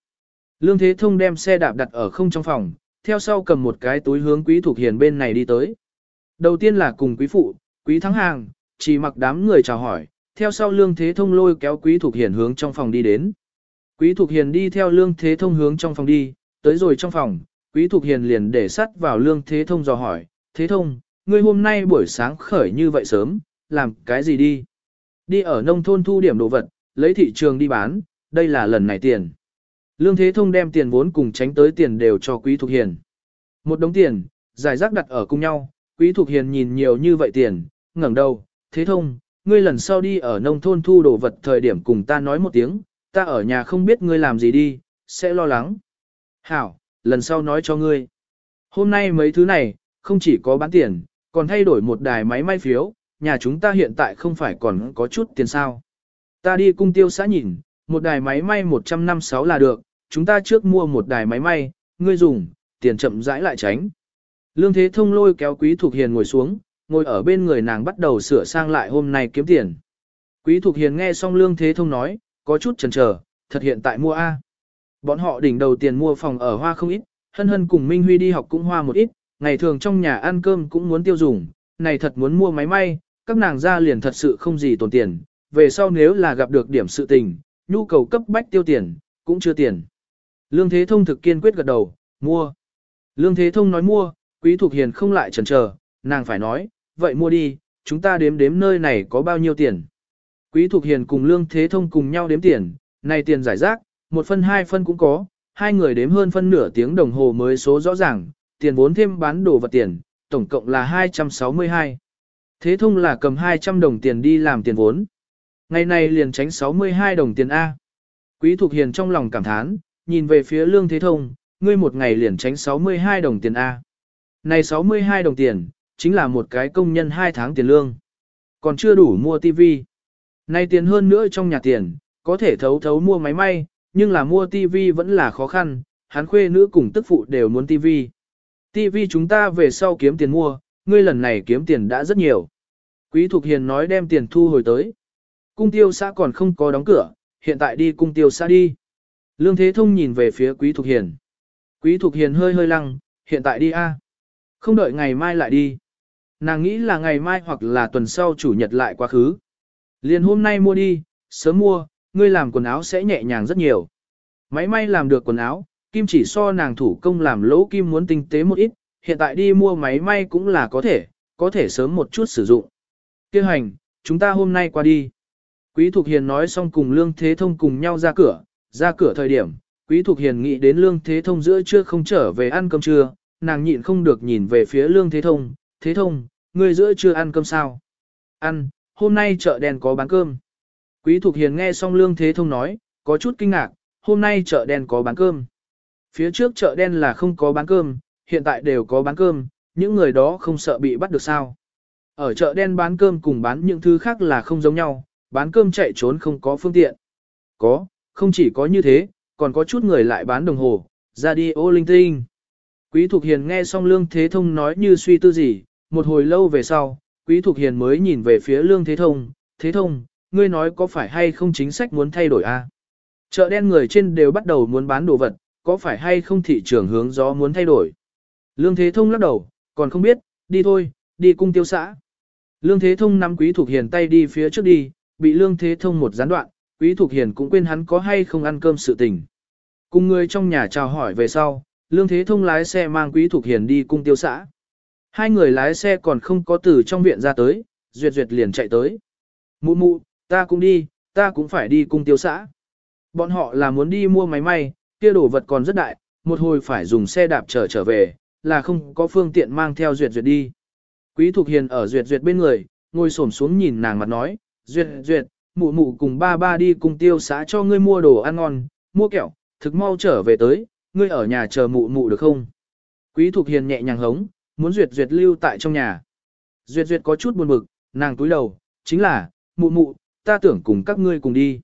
Lương Thế Thông đem xe đạp đặt ở không trong phòng, theo sau cầm một cái túi hướng Quý Thục Hiền bên này đi tới. Đầu tiên là cùng Quý Phụ, Quý Thắng Hàng, chỉ mặc đám người chào hỏi, theo sau Lương Thế Thông lôi kéo Quý Thục Hiền hướng trong phòng đi đến. Quý Thục Hiền đi theo Lương Thế Thông hướng trong phòng đi, tới rồi trong phòng, Quý Thục Hiền liền để sắt vào Lương Thế Thông dò hỏi, Thế Thông, ngươi hôm nay buổi sáng khởi như vậy sớm, làm cái gì đi? Đi ở nông thôn thu điểm đồ vật, lấy thị trường đi bán, đây là lần này tiền. Lương Thế Thông đem tiền vốn cùng tránh tới tiền đều cho Quý Thục Hiền. Một đống tiền, giải rác đặt ở cùng nhau, Quý Thục Hiền nhìn nhiều như vậy tiền, ngẩng đầu, Thế Thông, ngươi lần sau đi ở nông thôn thu đồ vật thời điểm cùng ta nói một tiếng, ta ở nhà không biết ngươi làm gì đi, sẽ lo lắng. Hảo, lần sau nói cho ngươi. Hôm nay mấy thứ này, không chỉ có bán tiền, còn thay đổi một đài máy may phiếu, nhà chúng ta hiện tại không phải còn có chút tiền sao. Ta đi cung tiêu xã nhìn, một đài máy may 156 là được, chúng ta trước mua một đài máy may, ngươi dùng, tiền chậm rãi lại tránh. Lương Thế Thông lôi kéo Quý Thục Hiền ngồi xuống, ngồi ở bên người nàng bắt đầu sửa sang lại hôm nay kiếm tiền. Quý Thục Hiền nghe xong Lương Thế Thông nói, có chút chần chờ, thật hiện tại mua A. Bọn họ đỉnh đầu tiền mua phòng ở hoa không ít, hân hân cùng Minh Huy đi học cũng hoa một ít, ngày thường trong nhà ăn cơm cũng muốn tiêu dùng, này thật muốn mua máy may, các nàng ra liền thật sự không gì tồn tiền, về sau nếu là gặp được điểm sự tình, nhu cầu cấp bách tiêu tiền, cũng chưa tiền. Lương Thế Thông thực kiên quyết gật đầu, mua. Lương Thế Thông nói mua, Quý Thục Hiền không lại chần chờ, nàng phải nói, vậy mua đi, chúng ta đếm đếm nơi này có bao nhiêu tiền. Quý Thục Hiền cùng Lương Thế Thông cùng nhau đếm tiền, này tiền giải rác, một phân hai phân cũng có, hai người đếm hơn phân nửa tiếng đồng hồ mới số rõ ràng, tiền vốn thêm bán đồ vật tiền, tổng cộng là 262. Thế Thông là cầm 200 đồng tiền đi làm tiền vốn. Ngày này liền tránh 62 đồng tiền A. Quý Thục Hiền trong lòng cảm thán, nhìn về phía Lương Thế Thông, ngươi một ngày liền tránh 62 đồng tiền A. Này 62 đồng tiền, chính là một cái công nhân 2 tháng tiền lương. Còn chưa đủ mua tivi. Này tiền hơn nữa trong nhà tiền, có thể thấu thấu mua máy may, nhưng là mua tivi vẫn là khó khăn, hắn khuê nữ cùng tức phụ đều muốn tivi. Tivi chúng ta về sau kiếm tiền mua, ngươi lần này kiếm tiền đã rất nhiều. Quý Thục Hiền nói đem tiền thu hồi tới. Cung tiêu xã còn không có đóng cửa, hiện tại đi cung tiêu xã đi. Lương Thế Thông nhìn về phía Quý Thục Hiền. Quý Thục Hiền hơi hơi lăng, hiện tại đi a, Không đợi ngày mai lại đi. Nàng nghĩ là ngày mai hoặc là tuần sau chủ nhật lại quá khứ. Liền hôm nay mua đi, sớm mua, ngươi làm quần áo sẽ nhẹ nhàng rất nhiều. Máy may làm được quần áo, kim chỉ so nàng thủ công làm lỗ kim muốn tinh tế một ít, hiện tại đi mua máy may cũng là có thể, có thể sớm một chút sử dụng. Kêu hành, chúng ta hôm nay qua đi. Quý Thục Hiền nói xong cùng Lương Thế Thông cùng nhau ra cửa, ra cửa thời điểm, Quý Thục Hiền nghĩ đến Lương Thế Thông giữa trưa không trở về ăn cơm trưa, nàng nhịn không được nhìn về phía Lương Thế Thông, Thế Thông, ngươi giữa chưa ăn cơm sao? Ăn, hôm nay chợ đen có bán cơm. Quý Thục Hiền nghe xong Lương Thế Thông nói, có chút kinh ngạc, hôm nay chợ đen có bán cơm. Phía trước chợ đen là không có bán cơm, hiện tại đều có bán cơm, những người đó không sợ bị bắt được sao. Ở chợ đen bán cơm cùng bán những thứ khác là không giống nhau, bán cơm chạy trốn không có phương tiện. Có, không chỉ có như thế, còn có chút người lại bán đồng hồ, ra đi ô linh tinh. Quý Thục Hiền nghe xong Lương Thế Thông nói như suy tư gì, một hồi lâu về sau, Quý Thục Hiền mới nhìn về phía Lương Thế Thông, Thế Thông, ngươi nói có phải hay không chính sách muốn thay đổi a? À? Chợ đen người trên đều bắt đầu muốn bán đồ vật, có phải hay không thị trường hướng gió muốn thay đổi? Lương Thế Thông lắc đầu, còn không biết, đi thôi, đi cung tiêu xã. Lương Thế Thông nắm Quý Thục Hiền tay đi phía trước đi, bị Lương Thế Thông một gián đoạn, Quý Thục Hiền cũng quên hắn có hay không ăn cơm sự tình. Cùng người trong nhà chào hỏi về sau, Lương Thế Thông lái xe mang Quý Thục Hiền đi cung tiêu xã. Hai người lái xe còn không có từ trong viện ra tới, Duyệt Duyệt liền chạy tới. Mụ mụ, ta cũng đi, ta cũng phải đi cung tiêu xã. Bọn họ là muốn đi mua máy may, kia đồ vật còn rất đại, một hồi phải dùng xe đạp trở trở về, là không có phương tiện mang theo Duyệt Duyệt đi. Quý Thục Hiền ở Duyệt Duyệt bên người, ngồi xổm xuống nhìn nàng mặt nói, Duyệt Duyệt, mụ mụ cùng ba ba đi cùng tiêu xã cho ngươi mua đồ ăn ngon, mua kẹo, thực mau trở về tới, ngươi ở nhà chờ mụ mụ được không? Quý Thục Hiền nhẹ nhàng hống, muốn Duyệt Duyệt lưu tại trong nhà. Duyệt Duyệt có chút buồn bực, nàng túi đầu, chính là, mụ mụ, ta tưởng cùng các ngươi cùng đi.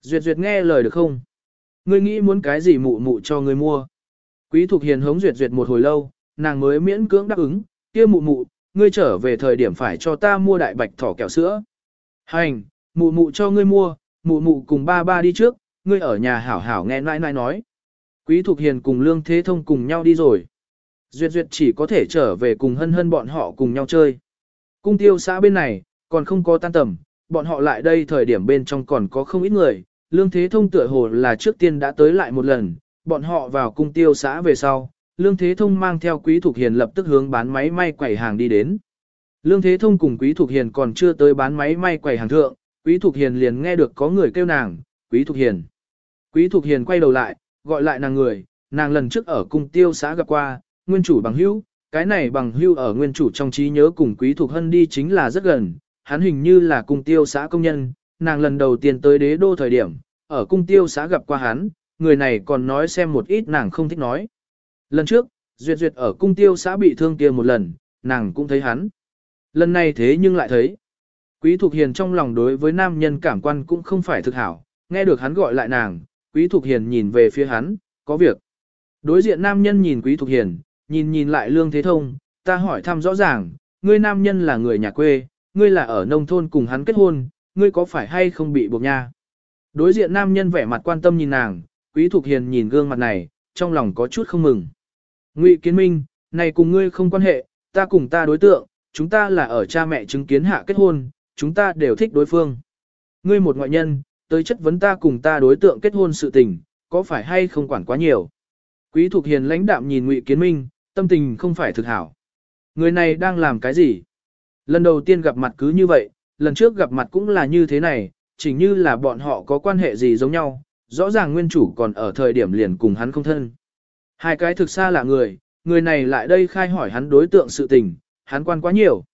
Duyệt Duyệt nghe lời được không? Ngươi nghĩ muốn cái gì mụ mụ cho ngươi mua? Quý Thục Hiền hống Duyệt Duyệt một hồi lâu, nàng mới miễn cưỡng đáp ứng, kia mụ mụ, ngươi trở về thời điểm phải cho ta mua đại bạch thỏ kẹo sữa. Hành, mụ mụ cho ngươi mua, mụ mụ cùng ba ba đi trước, ngươi ở nhà hảo hảo nghe nãi nãi nói. Quý Thục Hiền cùng Lương Thế Thông cùng nhau đi rồi. Duyệt Duyệt chỉ có thể trở về cùng hân hân bọn họ cùng nhau chơi. Cung tiêu xã bên này, còn không có tan tầm, bọn họ lại đây thời điểm bên trong còn có không ít người. Lương Thế Thông tựa hồ là trước tiên đã tới lại một lần, bọn họ vào cung tiêu xã về sau. Lương Thế Thông mang theo Quý Thục Hiền lập tức hướng bán máy may quẩy hàng đi đến. Lương Thế Thông cùng Quý Thục Hiền còn chưa tới bán máy may quầy hàng thượng, Quý Thục Hiền liền nghe được có người kêu nàng, Quý Thục Hiền. Quý Thục Hiền quay đầu lại, gọi lại nàng người, nàng lần trước ở cung tiêu xã gặp qua, nguyên chủ bằng hữu, cái này bằng hữu ở nguyên chủ trong trí nhớ cùng Quý thuộc Hân đi chính là rất gần, hắn hình như là cung tiêu xã công nhân, nàng lần đầu tiên tới đế đô thời điểm, ở cung tiêu xã gặp qua hắn, người này còn nói xem một ít nàng không thích nói. Lần trước, Duyệt Duyệt ở cung tiêu xã bị thương kia một lần, nàng cũng thấy hắn. Lần này thế nhưng lại thấy. Quý Thục Hiền trong lòng đối với nam nhân cảm quan cũng không phải thực hảo, nghe được hắn gọi lại nàng, Quý Thục Hiền nhìn về phía hắn, có việc. Đối diện nam nhân nhìn Quý Thục Hiền, nhìn nhìn lại Lương Thế Thông, ta hỏi thăm rõ ràng, ngươi nam nhân là người nhà quê, ngươi là ở nông thôn cùng hắn kết hôn, ngươi có phải hay không bị buộc nha? Đối diện nam nhân vẻ mặt quan tâm nhìn nàng, Quý Thục Hiền nhìn gương mặt này, trong lòng có chút không mừng. Ngụy Kiến Minh, này cùng ngươi không quan hệ, ta cùng ta đối tượng, chúng ta là ở cha mẹ chứng kiến hạ kết hôn, chúng ta đều thích đối phương. Ngươi một ngoại nhân, tới chất vấn ta cùng ta đối tượng kết hôn sự tình, có phải hay không quản quá nhiều. Quý Thục Hiền lãnh đạm nhìn Ngụy Kiến Minh, tâm tình không phải thực hảo. Người này đang làm cái gì? Lần đầu tiên gặp mặt cứ như vậy, lần trước gặp mặt cũng là như thế này, chỉ như là bọn họ có quan hệ gì giống nhau, rõ ràng nguyên chủ còn ở thời điểm liền cùng hắn không thân. Hai cái thực xa là người, người này lại đây khai hỏi hắn đối tượng sự tình, hắn quan quá nhiều.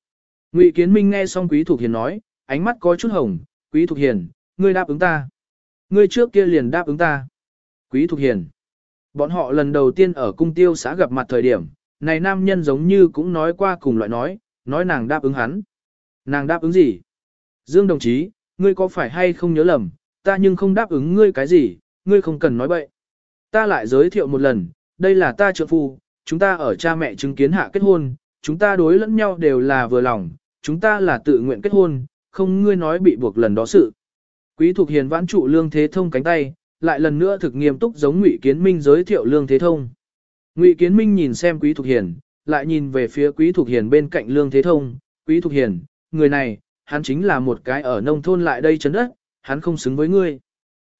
Ngụy Kiến Minh nghe xong Quý Thục Hiền nói, ánh mắt có chút hồng, Quý Thục Hiền, ngươi đáp ứng ta. Ngươi trước kia liền đáp ứng ta. Quý Thục Hiền. Bọn họ lần đầu tiên ở cung tiêu xã gặp mặt thời điểm, này nam nhân giống như cũng nói qua cùng loại nói, nói nàng đáp ứng hắn. Nàng đáp ứng gì? Dương đồng chí, ngươi có phải hay không nhớ lầm, ta nhưng không đáp ứng ngươi cái gì, ngươi không cần nói bậy. Ta lại giới thiệu một lần, đây là ta trợ phu, chúng ta ở cha mẹ chứng kiến hạ kết hôn, chúng ta đối lẫn nhau đều là vừa lòng, chúng ta là tự nguyện kết hôn, không ngươi nói bị buộc lần đó sự. Quý Thục Hiền vãn trụ Lương Thế Thông cánh tay, lại lần nữa thực nghiêm túc giống Ngụy Kiến Minh giới thiệu Lương Thế Thông. Ngụy Kiến Minh nhìn xem Quý Thục Hiền, lại nhìn về phía Quý Thục Hiền bên cạnh Lương Thế Thông, Quý Thục Hiền, người này, hắn chính là một cái ở nông thôn lại đây chấn đất, hắn không xứng với ngươi.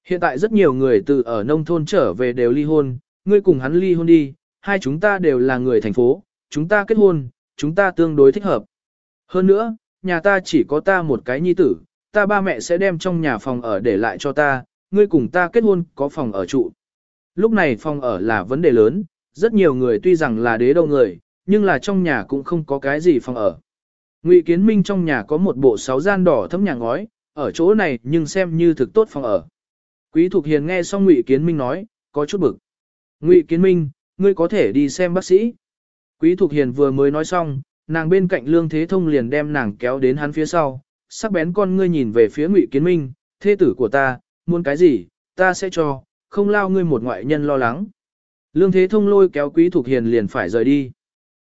Hiện tại rất nhiều người từ ở nông thôn trở về đều ly hôn, ngươi cùng hắn ly hôn đi, hai chúng ta đều là người thành phố, chúng ta kết hôn, chúng ta tương đối thích hợp. Hơn nữa, nhà ta chỉ có ta một cái nhi tử, ta ba mẹ sẽ đem trong nhà phòng ở để lại cho ta, ngươi cùng ta kết hôn có phòng ở trụ. Lúc này phòng ở là vấn đề lớn, rất nhiều người tuy rằng là đế đâu người, nhưng là trong nhà cũng không có cái gì phòng ở. Ngụy Kiến Minh trong nhà có một bộ sáu gian đỏ thấm nhà ngói, ở chỗ này nhưng xem như thực tốt phòng ở. Quý Thục Hiền nghe xong Ngụy Kiến Minh nói, có chút bực. Ngụy Kiến Minh, ngươi có thể đi xem bác sĩ. Quý Thục Hiền vừa mới nói xong, nàng bên cạnh Lương Thế Thông liền đem nàng kéo đến hắn phía sau, sắc bén con ngươi nhìn về phía Ngụy Kiến Minh, thế tử của ta, muốn cái gì, ta sẽ cho, không lao ngươi một ngoại nhân lo lắng. Lương Thế Thông lôi kéo Quý Thục Hiền liền phải rời đi.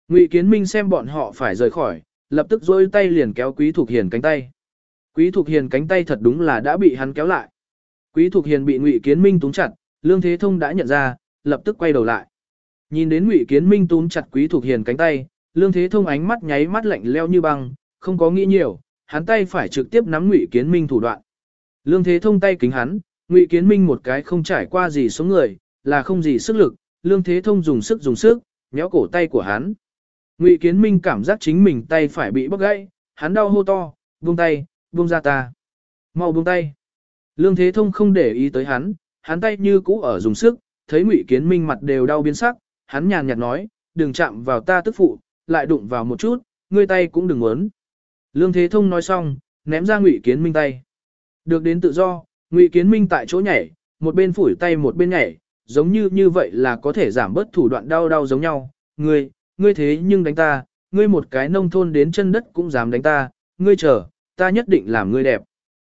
Ngụy Kiến Minh xem bọn họ phải rời khỏi, lập tức dôi tay liền kéo Quý Thục Hiền cánh tay. Quý Thục Hiền cánh tay thật đúng là đã bị hắn kéo lại. Quý Thục Hiền bị Ngụy Kiến Minh túng chặt, Lương Thế Thông đã nhận ra, lập tức quay đầu lại. Nhìn đến Ngụy Kiến Minh túm chặt Quý Thục Hiền cánh tay, Lương Thế Thông ánh mắt nháy mắt lạnh leo như băng, không có nghĩ nhiều, hắn tay phải trực tiếp nắm Ngụy Kiến Minh thủ đoạn. Lương Thế Thông tay kính hắn, Ngụy Kiến Minh một cái không trải qua gì số người, là không gì sức lực, Lương Thế Thông dùng sức dùng sức, nhéo cổ tay của hắn. Ngụy Kiến Minh cảm giác chính mình tay phải bị bóc gãy, hắn đau hô to, buông tay, buông ra ta. Mau buông tay. Lương Thế Thông không để ý tới hắn, hắn tay như cũ ở dùng sức, thấy Ngụy Kiến Minh mặt đều đau biến sắc, hắn nhàn nhạt nói, đừng chạm vào ta tức phụ, lại đụng vào một chút, ngươi tay cũng đừng muốn. Lương Thế Thông nói xong, ném ra Ngụy Kiến Minh tay. Được đến tự do, Ngụy Kiến Minh tại chỗ nhảy, một bên phủi tay một bên nhảy, giống như như vậy là có thể giảm bớt thủ đoạn đau đau giống nhau. Ngươi, ngươi thế nhưng đánh ta, ngươi một cái nông thôn đến chân đất cũng dám đánh ta, ngươi chờ, ta nhất định làm ngươi đẹp.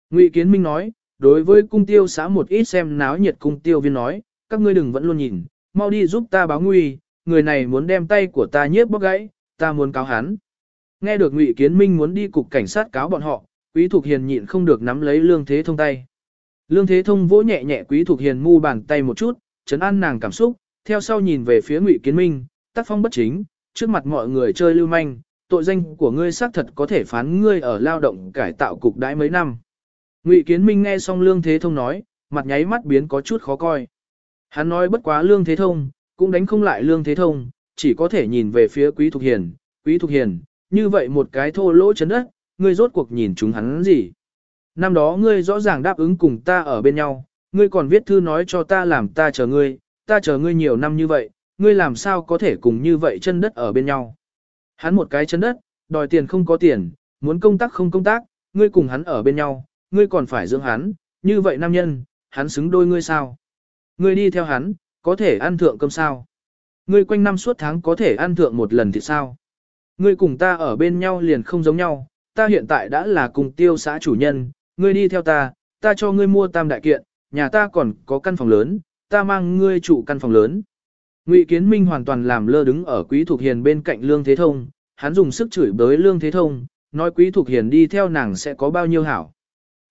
Ngụy Kiến Minh nói, đối với cung tiêu xã một ít xem náo nhiệt cung tiêu viên nói, các ngươi đừng vẫn luôn nhìn, mau đi giúp ta báo nguy, người này muốn đem tay của ta nhiếp bóc gãy, ta muốn cáo hắn. Nghe được Ngụy Kiến Minh muốn đi cục cảnh sát cáo bọn họ, Quý Thục Hiền nhịn không được nắm lấy Lương Thế Thông tay. Lương Thế Thông vỗ nhẹ nhẹ Quý Thục Hiền mu bàn tay một chút, chấn an nàng cảm xúc, theo sau nhìn về phía Ngụy Kiến Minh, tác phong bất chính, trước mặt mọi người chơi lưu manh, tội danh của ngươi xác thật có thể phán ngươi ở lao động cải tạo cục đãi mấy năm. Ngụy Kiến Minh nghe xong Lương Thế Thông nói, mặt nháy mắt biến có chút khó coi. Hắn nói bất quá Lương Thế Thông, cũng đánh không lại Lương Thế Thông, chỉ có thể nhìn về phía Quý Thục Hiền, Quý Thục Hiền, như vậy một cái thô lỗ chấn đất, ngươi rốt cuộc nhìn chúng hắn gì. Năm đó ngươi rõ ràng đáp ứng cùng ta ở bên nhau, Ngươi còn viết thư nói cho ta làm ta chờ ngươi, ta chờ ngươi nhiều năm như vậy, ngươi làm sao có thể cùng như vậy chân đất ở bên nhau. Hắn một cái chân đất, đòi tiền không có tiền, muốn công tác không công tác, ngươi cùng hắn ở bên nhau, ngươi còn phải dưỡng hắn, như vậy nam nhân, hắn xứng đôi ngươi sao? Ngươi đi theo hắn, có thể ăn thượng cơm sao? Ngươi quanh năm suốt tháng có thể ăn thượng một lần thì sao? Ngươi cùng ta ở bên nhau liền không giống nhau, ta hiện tại đã là cùng tiêu xã chủ nhân, ngươi đi theo ta, ta cho ngươi mua tam đại kiện, nhà ta còn có căn phòng lớn, ta mang ngươi trụ căn phòng lớn. Ngụy Kiến Minh hoàn toàn làm lơ đứng ở Quý Thục Hiền bên cạnh Lương Thế Thông, hắn dùng sức chửi bới Lương Thế Thông, nói Quý Thục Hiền đi theo nàng sẽ có bao nhiêu hảo.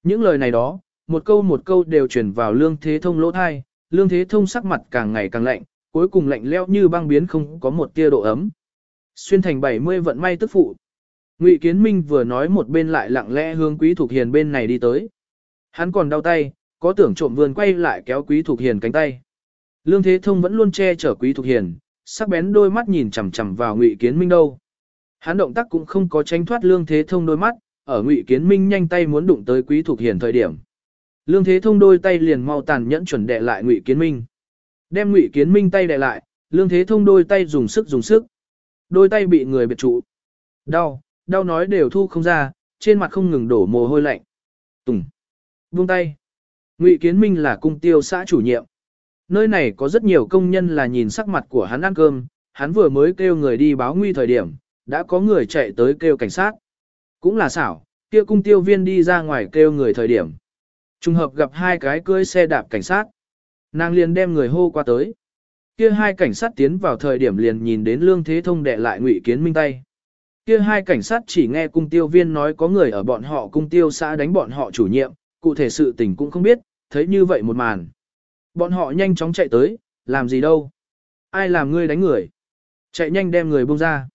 Những lời này đó, một câu một câu đều truyền vào Lương Thế Thông lỗ thai, Lương Thế Thông sắc mặt càng ngày càng lạnh, cuối cùng lạnh lẽo như băng biến không có một tia độ ấm. Xuyên thành 70 vận may tức phụ. Ngụy Kiến Minh vừa nói một bên lại lặng lẽ hướng Quý Thục Hiền bên này đi tới. Hắn còn đau tay, có tưởng trộm vườn quay lại kéo Quý Thục Hiền cánh tay. Lương Thế Thông vẫn luôn che chở Quý Thục Hiền, sắc bén đôi mắt nhìn chằm chằm vào Ngụy Kiến Minh đâu. Hắn động tác cũng không có tránh thoát Lương Thế Thông đôi mắt, ở Ngụy Kiến Minh nhanh tay muốn đụng tới Quý Thục Hiền thời điểm. Lương Thế Thông đôi tay liền mau tàn nhẫn chuẩn đè lại Ngụy Kiến Minh. Đem Ngụy Kiến Minh tay đè lại, Lương Thế Thông đôi tay dùng sức dùng sức. Đôi tay bị người biệt trụ. Đau, đau nói đều thu không ra, trên mặt không ngừng đổ mồ hôi lạnh. Tùng. Buông tay. Ngụy Kiến Minh là cung tiêu xã chủ nhiệm. Nơi này có rất nhiều công nhân là nhìn sắc mặt của hắn ăn cơm, hắn vừa mới kêu người đi báo nguy thời điểm, đã có người chạy tới kêu cảnh sát. Cũng là xảo, kia cung tiêu viên đi ra ngoài kêu người thời điểm. Trùng hợp gặp hai cái cưới xe đạp cảnh sát. Nàng liền đem người hô qua tới. Kia hai cảnh sát tiến vào thời điểm liền nhìn đến Lương Thế Thông đệ lại Ngụy Kiến Minh tay. Kia hai cảnh sát chỉ nghe cung tiêu viên nói có người ở bọn họ cung tiêu xã đánh bọn họ chủ nhiệm, cụ thể sự tình cũng không biết, thấy như vậy một màn. Bọn họ nhanh chóng chạy tới, làm gì đâu? Ai làm ngươi đánh người? Chạy nhanh đem người buông ra.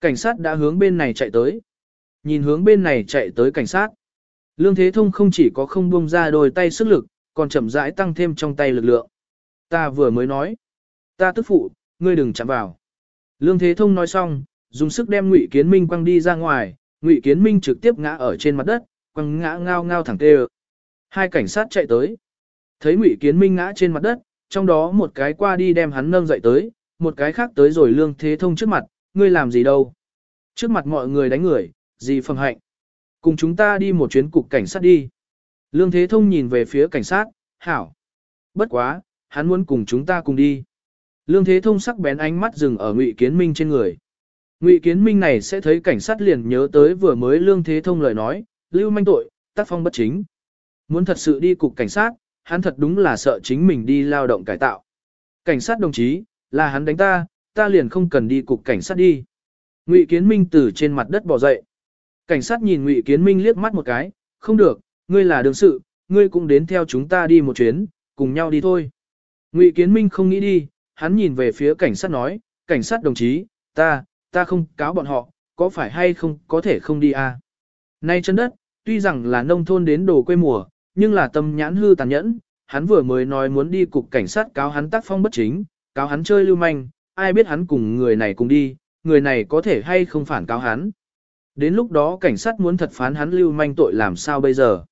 Cảnh sát đã hướng bên này chạy tới. Nhìn hướng bên này chạy tới cảnh sát. Lương Thế Thông không chỉ có không buông ra đôi tay sức lực, còn chậm rãi tăng thêm trong tay lực lượng. Ta vừa mới nói. Ta tức phụ, ngươi đừng chạm vào. Lương Thế Thông nói xong, dùng sức đem Ngụy Kiến Minh quăng đi ra ngoài, Ngụy Kiến Minh trực tiếp ngã ở trên mặt đất, quăng ngã ngao ngao thẳng tê Hai cảnh sát chạy tới. Thấy Ngụy Kiến Minh ngã trên mặt đất, trong đó một cái qua đi đem hắn nâng dậy tới, một cái khác tới rồi Lương Thế Thông trước mặt, ngươi làm gì đâu? Trước mặt mọi người đánh người, gì phẩm hạnh? Cùng chúng ta đi một chuyến cục cảnh sát đi. Lương Thế Thông nhìn về phía cảnh sát, hảo. Bất quá, hắn muốn cùng chúng ta cùng đi. Lương Thế Thông sắc bén ánh mắt dừng ở Ngụy Kiến Minh trên người. Ngụy Kiến Minh này sẽ thấy cảnh sát liền nhớ tới vừa mới Lương Thế Thông lời nói, lưu manh tội, tác phong bất chính. Muốn thật sự đi cục cảnh sát, hắn thật đúng là sợ chính mình đi lao động cải tạo. Cảnh sát đồng chí, là hắn đánh ta, ta liền không cần đi cục cảnh sát đi. Ngụy Kiến Minh từ trên mặt đất bò dậy. Cảnh sát nhìn Ngụy Kiến Minh liếc mắt một cái, không được, ngươi là đương sự, ngươi cũng đến theo chúng ta đi một chuyến, cùng nhau đi thôi. Ngụy Kiến Minh không nghĩ đi, hắn nhìn về phía cảnh sát nói, cảnh sát đồng chí, ta, ta không cáo bọn họ, có phải hay không có thể không đi à. Nay chân đất, tuy rằng là nông thôn đến đồ quê mùa, nhưng là tâm nhãn hư tàn nhẫn, hắn vừa mới nói muốn đi cục cảnh sát cáo hắn tác phong bất chính, cáo hắn chơi lưu manh, ai biết hắn cùng người này cùng đi, người này có thể hay không phản cáo hắn. Đến lúc đó cảnh sát muốn thật phán hắn lưu manh tội làm sao bây giờ.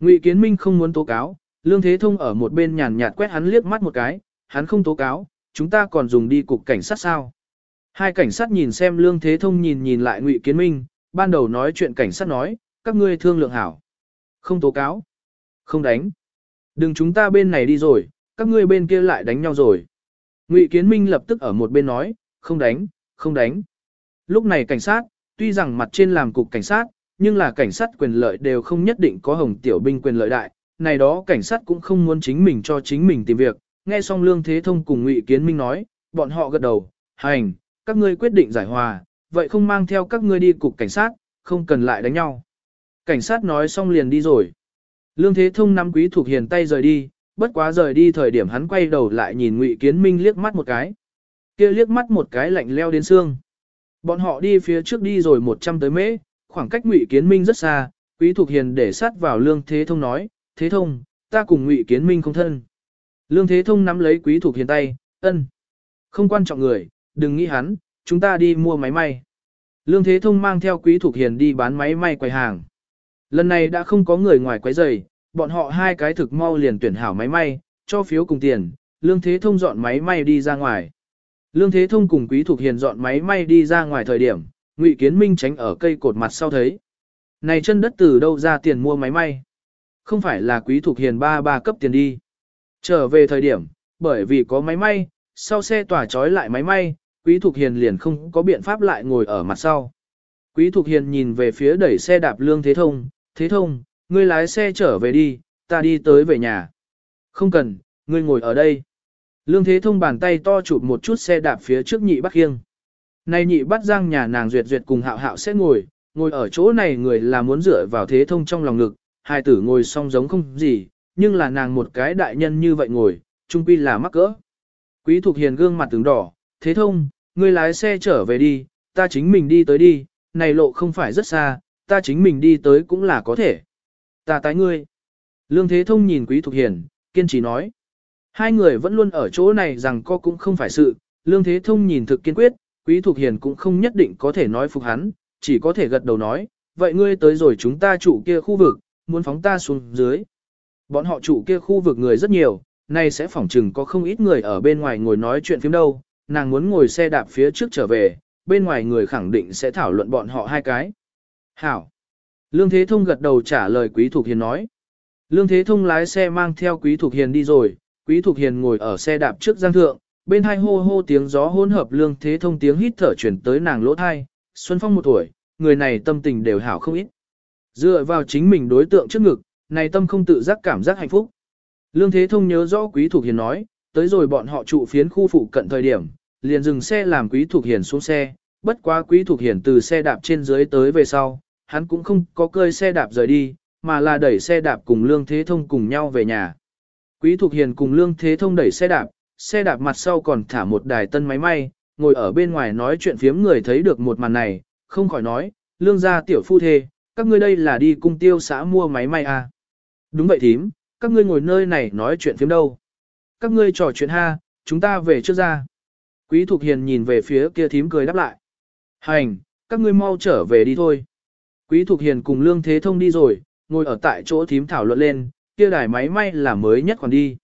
Ngụy Kiến Minh không muốn tố cáo, Lương Thế Thông ở một bên nhàn nhạt quét hắn liếc mắt một cái, hắn không tố cáo, chúng ta còn dùng đi cục cảnh sát sao. Hai cảnh sát nhìn xem Lương Thế Thông nhìn nhìn lại Ngụy Kiến Minh, ban đầu nói chuyện cảnh sát nói, các ngươi thương lượng hảo. Không tố cáo. Không đánh. Đừng chúng ta bên này đi rồi, các ngươi bên kia lại đánh nhau rồi. Ngụy Kiến Minh lập tức ở một bên nói, không đánh, không đánh. Lúc này cảnh sát, tuy rằng mặt trên làm cục cảnh sát, nhưng là cảnh sát quyền lợi đều không nhất định có hồng tiểu binh quyền lợi đại. Này đó cảnh sát cũng không muốn chính mình cho chính mình tìm việc. Nghe xong Lương Thế Thông cùng Ngụy Kiến Minh nói, bọn họ gật đầu, hành, các ngươi quyết định giải hòa, vậy không mang theo các ngươi đi cục cảnh sát, không cần lại đánh nhau. Cảnh sát nói xong liền đi rồi. Lương Thế Thông nắm Quý Thục Hiền tay rời đi, bất quá rời đi thời điểm hắn quay đầu lại nhìn Ngụy Kiến Minh liếc mắt một cái. Kia liếc mắt một cái lạnh leo đến xương. Bọn họ đi phía trước đi rồi 100 tới mễ, khoảng cách Ngụy Kiến Minh rất xa, Quý Thục Hiền để sát vào Lương Thế Thông nói, Thế Thông, ta cùng Ngụy Kiến Minh không thân. Lương Thế Thông nắm lấy Quý Thục Hiền tay, ân. Không quan trọng người, đừng nghĩ hắn, chúng ta đi mua máy may. Lương Thế Thông mang theo Quý Thục Hiền đi bán máy may quầy hàng. Lần này đã không có người ngoài quấy rầy, bọn họ hai cái thực mau liền tuyển hảo máy may, cho phiếu cùng tiền, Lương Thế Thông dọn máy may đi ra ngoài. Lương Thế Thông cùng Quý Thục Hiền dọn máy may đi ra ngoài thời điểm, Ngụy Kiến Minh tránh ở cây cột mặt sau thấy. Này chân đất từ đâu ra tiền mua máy may? Không phải là Quý Thục Hiền ba ba cấp tiền đi. Trở về thời điểm, bởi vì có máy may, sau xe tỏa trói lại máy may, Quý Thục Hiền liền không có biện pháp lại ngồi ở mặt sau. Quý Thục Hiền nhìn về phía đẩy xe đạp Lương Thế Thông, Thế Thông, ngươi lái xe trở về đi, ta đi tới về nhà. Không cần, ngươi ngồi ở đây. Lương Thế Thông bàn tay to chụp một chút xe đạp phía trước nhị bắt khiêng. Này nhị bắt giang nhà nàng duyệt duyệt cùng hạo hạo sẽ ngồi, ngồi ở chỗ này người là muốn dựa vào Thế Thông trong lòng ngực, hai tử ngồi song giống không gì, nhưng là nàng một cái đại nhân như vậy ngồi, trung quy là mắc cỡ. Quý Thục Hiền gương mặt tướng đỏ, Thế Thông, ngươi lái xe trở về đi, ta chính mình đi tới đi, này lộ không phải rất xa, ta chính mình đi tới cũng là có thể. Ta tái ngươi. Lương Thế Thông nhìn Quý Thục Hiền, kiên trì nói. Hai người vẫn luôn ở chỗ này rằng co cũng không phải sự, Lương Thế Thông nhìn thực kiên quyết, Quý Thục Hiền cũng không nhất định có thể nói phục hắn, chỉ có thể gật đầu nói, vậy ngươi tới rồi chúng ta chủ kia khu vực, muốn phóng ta xuống dưới. Bọn họ chủ kia khu vực người rất nhiều, nay sẽ phỏng chừng có không ít người ở bên ngoài ngồi nói chuyện phim đâu, nàng muốn ngồi xe đạp phía trước trở về, bên ngoài người khẳng định sẽ thảo luận bọn họ hai cái. Hảo. Lương Thế Thông gật đầu trả lời Quý Thục Hiền nói. Lương Thế Thông lái xe mang theo Quý Thục Hiền đi rồi, Quý Thục Hiền ngồi ở xe đạp trước giang thượng, bên hai hô hô tiếng gió hỗn hợp Lương Thế Thông tiếng hít thở chuyển tới nàng lỗ thai, Xuân Phong một tuổi, người này tâm tình đều hảo không ít. Dựa vào chính mình đối tượng trước ngực, này tâm không tự giác cảm giác hạnh phúc. Lương Thế Thông nhớ rõ Quý Thục Hiền nói, tới rồi bọn họ trụ phiến khu phụ cận thời điểm, liền dừng xe làm Quý Thục Hiền xuống xe, bất quá Quý Thục Hiền từ xe đạp trên dưới tới về sau, hắn cũng không có cơi xe đạp rời đi, mà là đẩy xe đạp cùng Lương Thế Thông cùng nhau về nhà. Quý Thục Hiền cùng Lương Thế Thông đẩy xe đạp, xe đạp mặt sau còn thả một đài tân máy may, ngồi ở bên ngoài nói chuyện phiếm người thấy được một màn này, không khỏi nói, Lương gia tiểu phu thê, các ngươi đây là đi cung tiêu xã mua máy may à. Đúng vậy thím, các ngươi ngồi nơi này nói chuyện phiếm đâu. Các ngươi trò chuyện ha, chúng ta về trước ra. Quý Thục Hiền nhìn về phía kia thím cười đáp lại. Hành, các ngươi mau trở về đi thôi. Quý Thục Hiền cùng Lương Thế Thông đi rồi, ngồi ở tại chỗ thím thảo luận lên, kia đài máy may là mới nhất còn đi.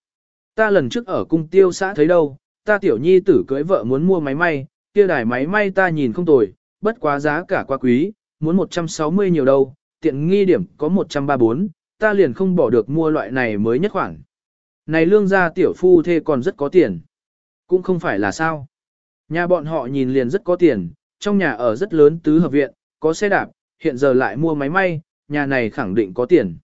Ta lần trước ở cung tiêu xã thấy đâu, ta tiểu nhi tử cưới vợ muốn mua máy may, kia đài máy may ta nhìn không tồi, bất quá giá cả quá quý, muốn 160 nhiều đâu, tiện nghi điểm có 134, ta liền không bỏ được mua loại này mới nhất khoản. Này lương gia tiểu phu thê còn rất có tiền. Cũng không phải là sao. Nhà bọn họ nhìn liền rất có tiền, trong nhà ở rất lớn tứ hợp viện, có xe đạp, hiện giờ lại mua máy may, nhà này khẳng định có tiền.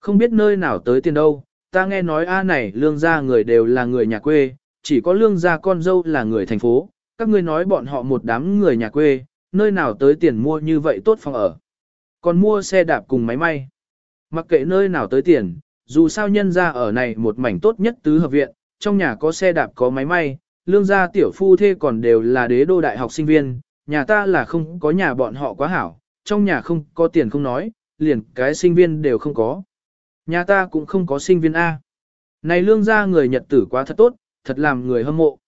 Không biết nơi nào tới tiền đâu, ta nghe nói a này lương gia người đều là người nhà quê, chỉ có lương gia con dâu là người thành phố, các ngươi nói bọn họ một đám người nhà quê, nơi nào tới tiền mua như vậy tốt phòng ở. Còn mua xe đạp cùng máy may. Mặc kệ nơi nào tới tiền, dù sao nhân gia ở này một mảnh tốt nhất tứ hợp viện, trong nhà có xe đạp có máy may, lương gia tiểu phu thê còn đều là đế đô đại học sinh viên, nhà ta là không có nhà bọn họ quá hảo, trong nhà không có tiền không nói, liền cái sinh viên đều không có. Nhà ta cũng không có sinh viên A. Này lương gia người Nhật tử quá thật tốt, thật làm người hâm mộ.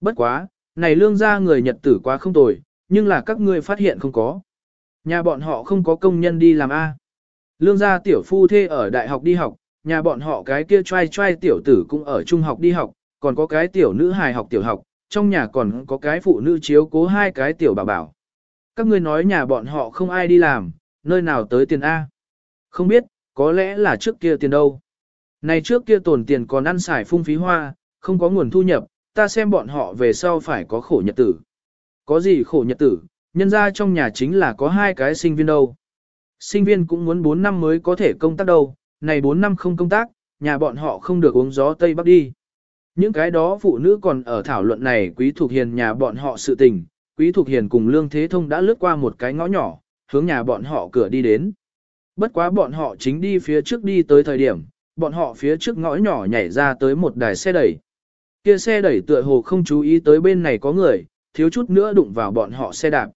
Bất quá, này lương gia người Nhật tử quá không tồi, nhưng là các ngươi phát hiện không có. Nhà bọn họ không có công nhân đi làm A. Lương gia tiểu phu thê ở đại học đi học, nhà bọn họ cái kia trai trai tiểu tử cũng ở trung học đi học, còn có cái tiểu nữ hài học tiểu học, trong nhà còn có cái phụ nữ chiếu cố hai cái tiểu bảo bảo. Các ngươi nói nhà bọn họ không ai đi làm, nơi nào tới tiền A. Không biết, có lẽ là trước kia tiền đâu. Này trước kia tồn tiền còn ăn xài phung phí hoa, không có nguồn thu nhập, ta xem bọn họ về sau phải có khổ nhật tử. Có gì khổ nhật tử, nhân ra trong nhà chính là có hai cái sinh viên đâu. Sinh viên cũng muốn 4 năm mới có thể công tác đâu, này 4 năm không công tác, nhà bọn họ không được uống gió Tây Bắc đi. Những cái đó phụ nữ còn ở thảo luận này quý thuộc hiền nhà bọn họ sự tình, quý thuộc hiền cùng lương thế thông đã lướt qua một cái ngõ nhỏ, hướng nhà bọn họ cửa đi đến. Bất quá bọn họ chính đi phía trước đi tới thời điểm, bọn họ phía trước ngõ nhỏ nhảy ra tới một đài xe đẩy. Kia xe đẩy tựa hồ không chú ý tới bên này có người, thiếu chút nữa đụng vào bọn họ xe đạp.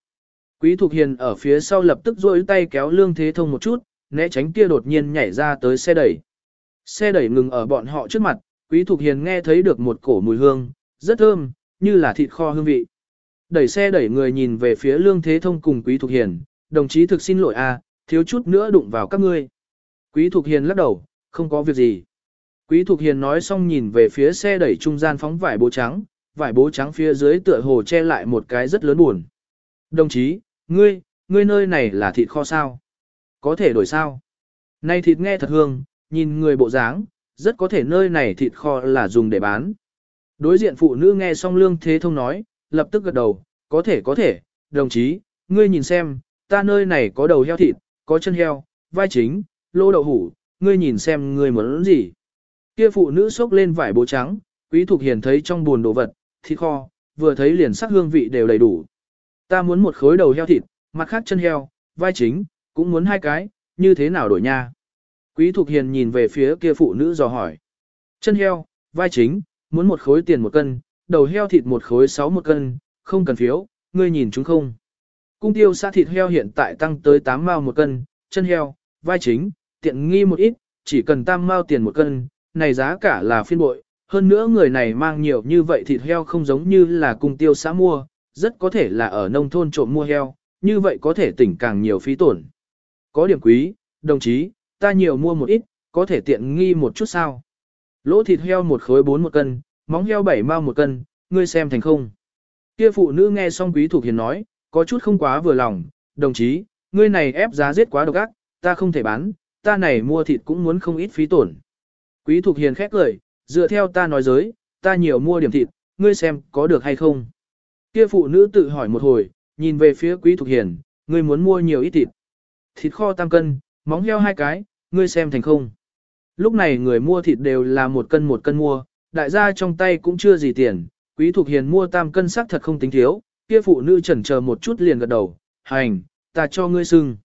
Quý Thục Hiền ở phía sau lập tức rôi tay kéo Lương Thế Thông một chút, né tránh kia đột nhiên nhảy ra tới xe đẩy. Xe đẩy ngừng ở bọn họ trước mặt, Quý Thục Hiền nghe thấy được một cổ mùi hương, rất thơm, như là thịt kho hương vị. Đẩy xe đẩy người nhìn về phía Lương Thế Thông cùng Quý Thục Hiền, đồng chí thực xin lỗi a, thiếu chút nữa đụng vào các ngươi. Quý Thục Hiền lắc đầu, không có việc gì. Quý Thục Hiền nói xong nhìn về phía xe đẩy trung gian phóng vải bố trắng, vải bố trắng phía dưới tựa hồ che lại một cái rất lớn buồn. Đồng chí, ngươi, ngươi nơi này là thịt kho sao? Có thể đổi sao? nay thịt nghe thật hương, nhìn người bộ dáng, rất có thể nơi này thịt kho là dùng để bán. Đối diện phụ nữ nghe xong lương thế thông nói, lập tức gật đầu, có thể có thể, đồng chí, ngươi nhìn xem, ta nơi này có đầu heo thịt, có chân heo, vai chính, lô đậu hủ, ngươi nhìn xem ngươi muốn gì. Kia phụ nữ xốc lên vải bố trắng, quý thuộc hiền thấy trong buồn đồ vật, thịt kho, vừa thấy liền sắc hương vị đều đầy đủ. Ta muốn một khối đầu heo thịt, mặt khác chân heo, vai chính, cũng muốn hai cái, như thế nào đổi nha. Quý thục hiền nhìn về phía kia phụ nữ dò hỏi. Chân heo, vai chính, muốn một khối tiền một cân, đầu heo thịt một khối sáu một cân, không cần phiếu, ngươi nhìn chúng không. Cung tiêu xã thịt heo hiện tại tăng tới 8 mao một cân, chân heo, vai chính, tiện nghi một ít, chỉ cần tam mao tiền một cân, này giá cả là phiên bội. Hơn nữa người này mang nhiều như vậy thịt heo không giống như là cung tiêu xã mua, rất có thể là ở nông thôn trộm mua heo, như vậy có thể tỉnh càng nhiều phí tổn. Có điểm quý, đồng chí, ta nhiều mua một ít, có thể tiện nghi một chút sao. Lỗ thịt heo một khối bốn một cân, móng heo bảy mao một cân, ngươi xem thành không. Kia phụ nữ nghe xong quý thuộc hiền nói, có chút không quá vừa lòng, đồng chí, ngươi này ép giá giết quá độc ác, ta không thể bán, ta này mua thịt cũng muốn không ít phí tổn. Quý thuộc hiền khét lời, dựa theo ta nói giới, ta nhiều mua điểm thịt, ngươi xem có được hay không. Kia phụ nữ tự hỏi một hồi, nhìn về phía quý thuộc hiền, ngươi muốn mua nhiều ít thịt. Thịt kho tam cân, móng heo hai cái, ngươi xem thành không. Lúc này người mua thịt đều là một cân một cân mua, đại gia trong tay cũng chưa gì tiền, quý thuộc hiền mua tam cân sắc thật không tính thiếu, kia phụ nữ chần chờ một chút liền gật đầu, hành, ta cho ngươi sưng.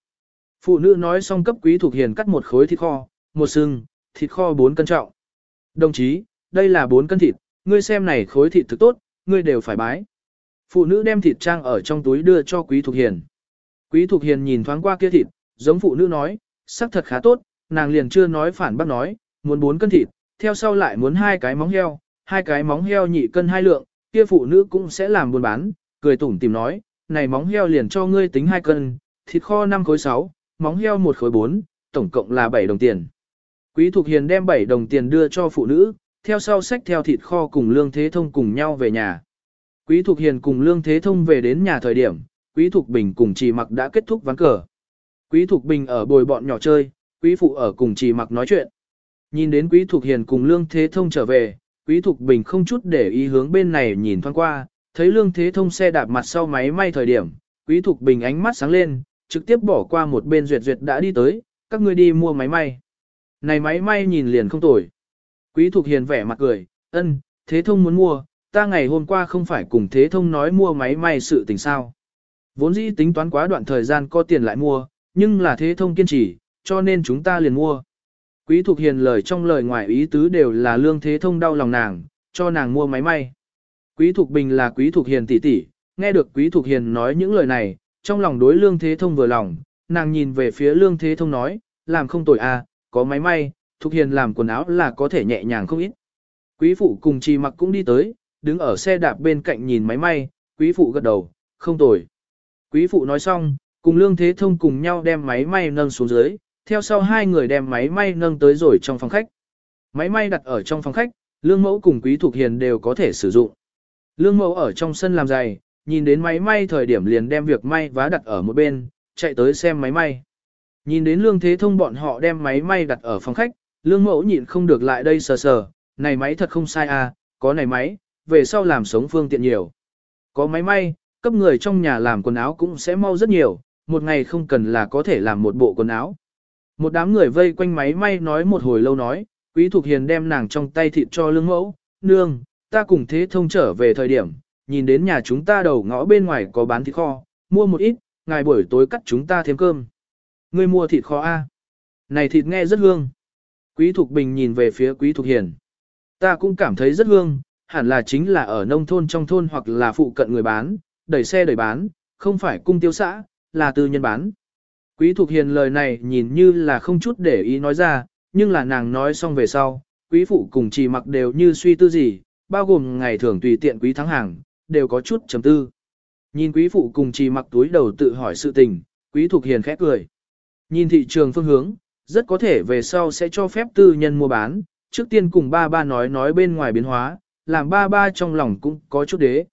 Phụ nữ nói xong cấp quý thuộc hiền cắt một khối thịt kho, một sưng, thịt kho bốn cân trọng. Đồng chí, đây là bốn cân thịt, ngươi xem này khối thịt thực tốt, ngươi đều phải bái. Phụ nữ đem thịt trang ở trong túi đưa cho quý thuộc hiền. Quý thuộc hiền nhìn thoáng qua kia thịt, giống phụ nữ nói, sắc thật khá tốt, nàng liền chưa nói phản bác nói, muốn bốn cân thịt, theo sau lại muốn hai cái móng heo, hai cái móng heo nhị cân hai lượng, kia phụ nữ cũng sẽ làm buôn bán, cười tủm tìm nói, này móng heo liền cho ngươi tính hai cân, thịt kho 5 khối 6, móng heo 1 khối 4, tổng cộng là 7 đồng tiền. Quý Thục Hiền đem 7 đồng tiền đưa cho phụ nữ, theo sau sách theo thịt kho cùng Lương Thế Thông cùng nhau về nhà. Quý Thục Hiền cùng Lương Thế Thông về đến nhà thời điểm, Quý Thục Bình cùng Trì Mặc đã kết thúc ván cờ. Quý Thục Bình ở bồi bọn nhỏ chơi, Quý Phụ ở cùng Trì Mặc nói chuyện. Nhìn đến Quý Thục Hiền cùng Lương Thế Thông trở về, Quý Thục Bình không chút để ý hướng bên này nhìn thoáng qua, thấy Lương Thế Thông xe đạp mặt sau máy may thời điểm, Quý Thục Bình ánh mắt sáng lên, trực tiếp bỏ qua một bên duyệt duyệt đã đi tới, các ngươi đi mua máy may. Này máy may nhìn liền không tồi. Quý Thục Hiền vẻ mặt cười, ân, Thế Thông muốn mua, ta ngày hôm qua không phải cùng Thế Thông nói mua máy may sự tình sao. Vốn dĩ tính toán quá đoạn thời gian có tiền lại mua, nhưng là Thế Thông kiên trì, cho nên chúng ta liền mua. Quý Thục Hiền lời trong lời ngoài ý tứ đều là lương thế thông đau lòng nàng, cho nàng mua máy may. Quý Thục Bình là Quý Thục Hiền tỷ tỷ, nghe được Quý Thục Hiền nói những lời này, trong lòng đối lương thế thông vừa lòng, nàng nhìn về phía lương thế thông nói, làm không tội à, có máy may, Thục Hiền làm quần áo là có thể nhẹ nhàng không ít. Quý Phụ cùng Trì Mặc cũng đi tới, đứng ở xe đạp bên cạnh nhìn máy may, Quý Phụ gật đầu, không tồi. Quý Phụ nói xong, cùng lương thế thông cùng nhau đem máy may nâng xuống dưới, theo sau hai người đem máy may nâng tới rồi trong phòng khách. Máy may đặt ở trong phòng khách, lương mẫu cùng quý thuộc hiền đều có thể sử dụng. Lương mẫu ở trong sân làm giày, nhìn đến máy may thời điểm liền đem việc may vá đặt ở một bên, chạy tới xem máy may. Nhìn đến lương thế thông bọn họ đem máy may đặt ở phòng khách, lương mẫu nhịn không được lại đây sờ sờ, này máy thật không sai à, có này máy, về sau làm sống phương tiện nhiều. Có máy may, cấp người trong nhà làm quần áo cũng sẽ mau rất nhiều, một ngày không cần là có thể làm một bộ quần áo. Một đám người vây quanh máy may nói một hồi lâu nói, Quý Thục Hiền đem nàng trong tay thịt cho lương mẫu, nương, ta cùng thế thông trở về thời điểm, nhìn đến nhà chúng ta đầu ngõ bên ngoài có bán thịt kho, mua một ít, ngày buổi tối cắt chúng ta thêm cơm. Ngươi mua thịt kho A. Này thịt nghe rất hương. Quý Thục Bình nhìn về phía Quý Thục Hiền. Ta cũng cảm thấy rất hương, hẳn là chính là ở nông thôn trong thôn hoặc là phụ cận người bán, đẩy xe đẩy bán, không phải cung tiêu xã, là tư nhân bán. Quý Thục Hiền lời này nhìn như là không chút để ý nói ra, nhưng là nàng nói xong về sau, quý phụ cùng trì mặc đều như suy tư gì, bao gồm ngày thường tùy tiện quý thắng hàng, đều có chút chấm tư. Nhìn quý phụ cùng trì mặc túi đầu tự hỏi sự tình, quý Thục Hiền khẽ cười. Nhìn thị trường phương hướng, rất có thể về sau sẽ cho phép tư nhân mua bán, trước tiên cùng ba ba nói nói bên ngoài biến hóa, làm ba ba trong lòng cũng có chút đế.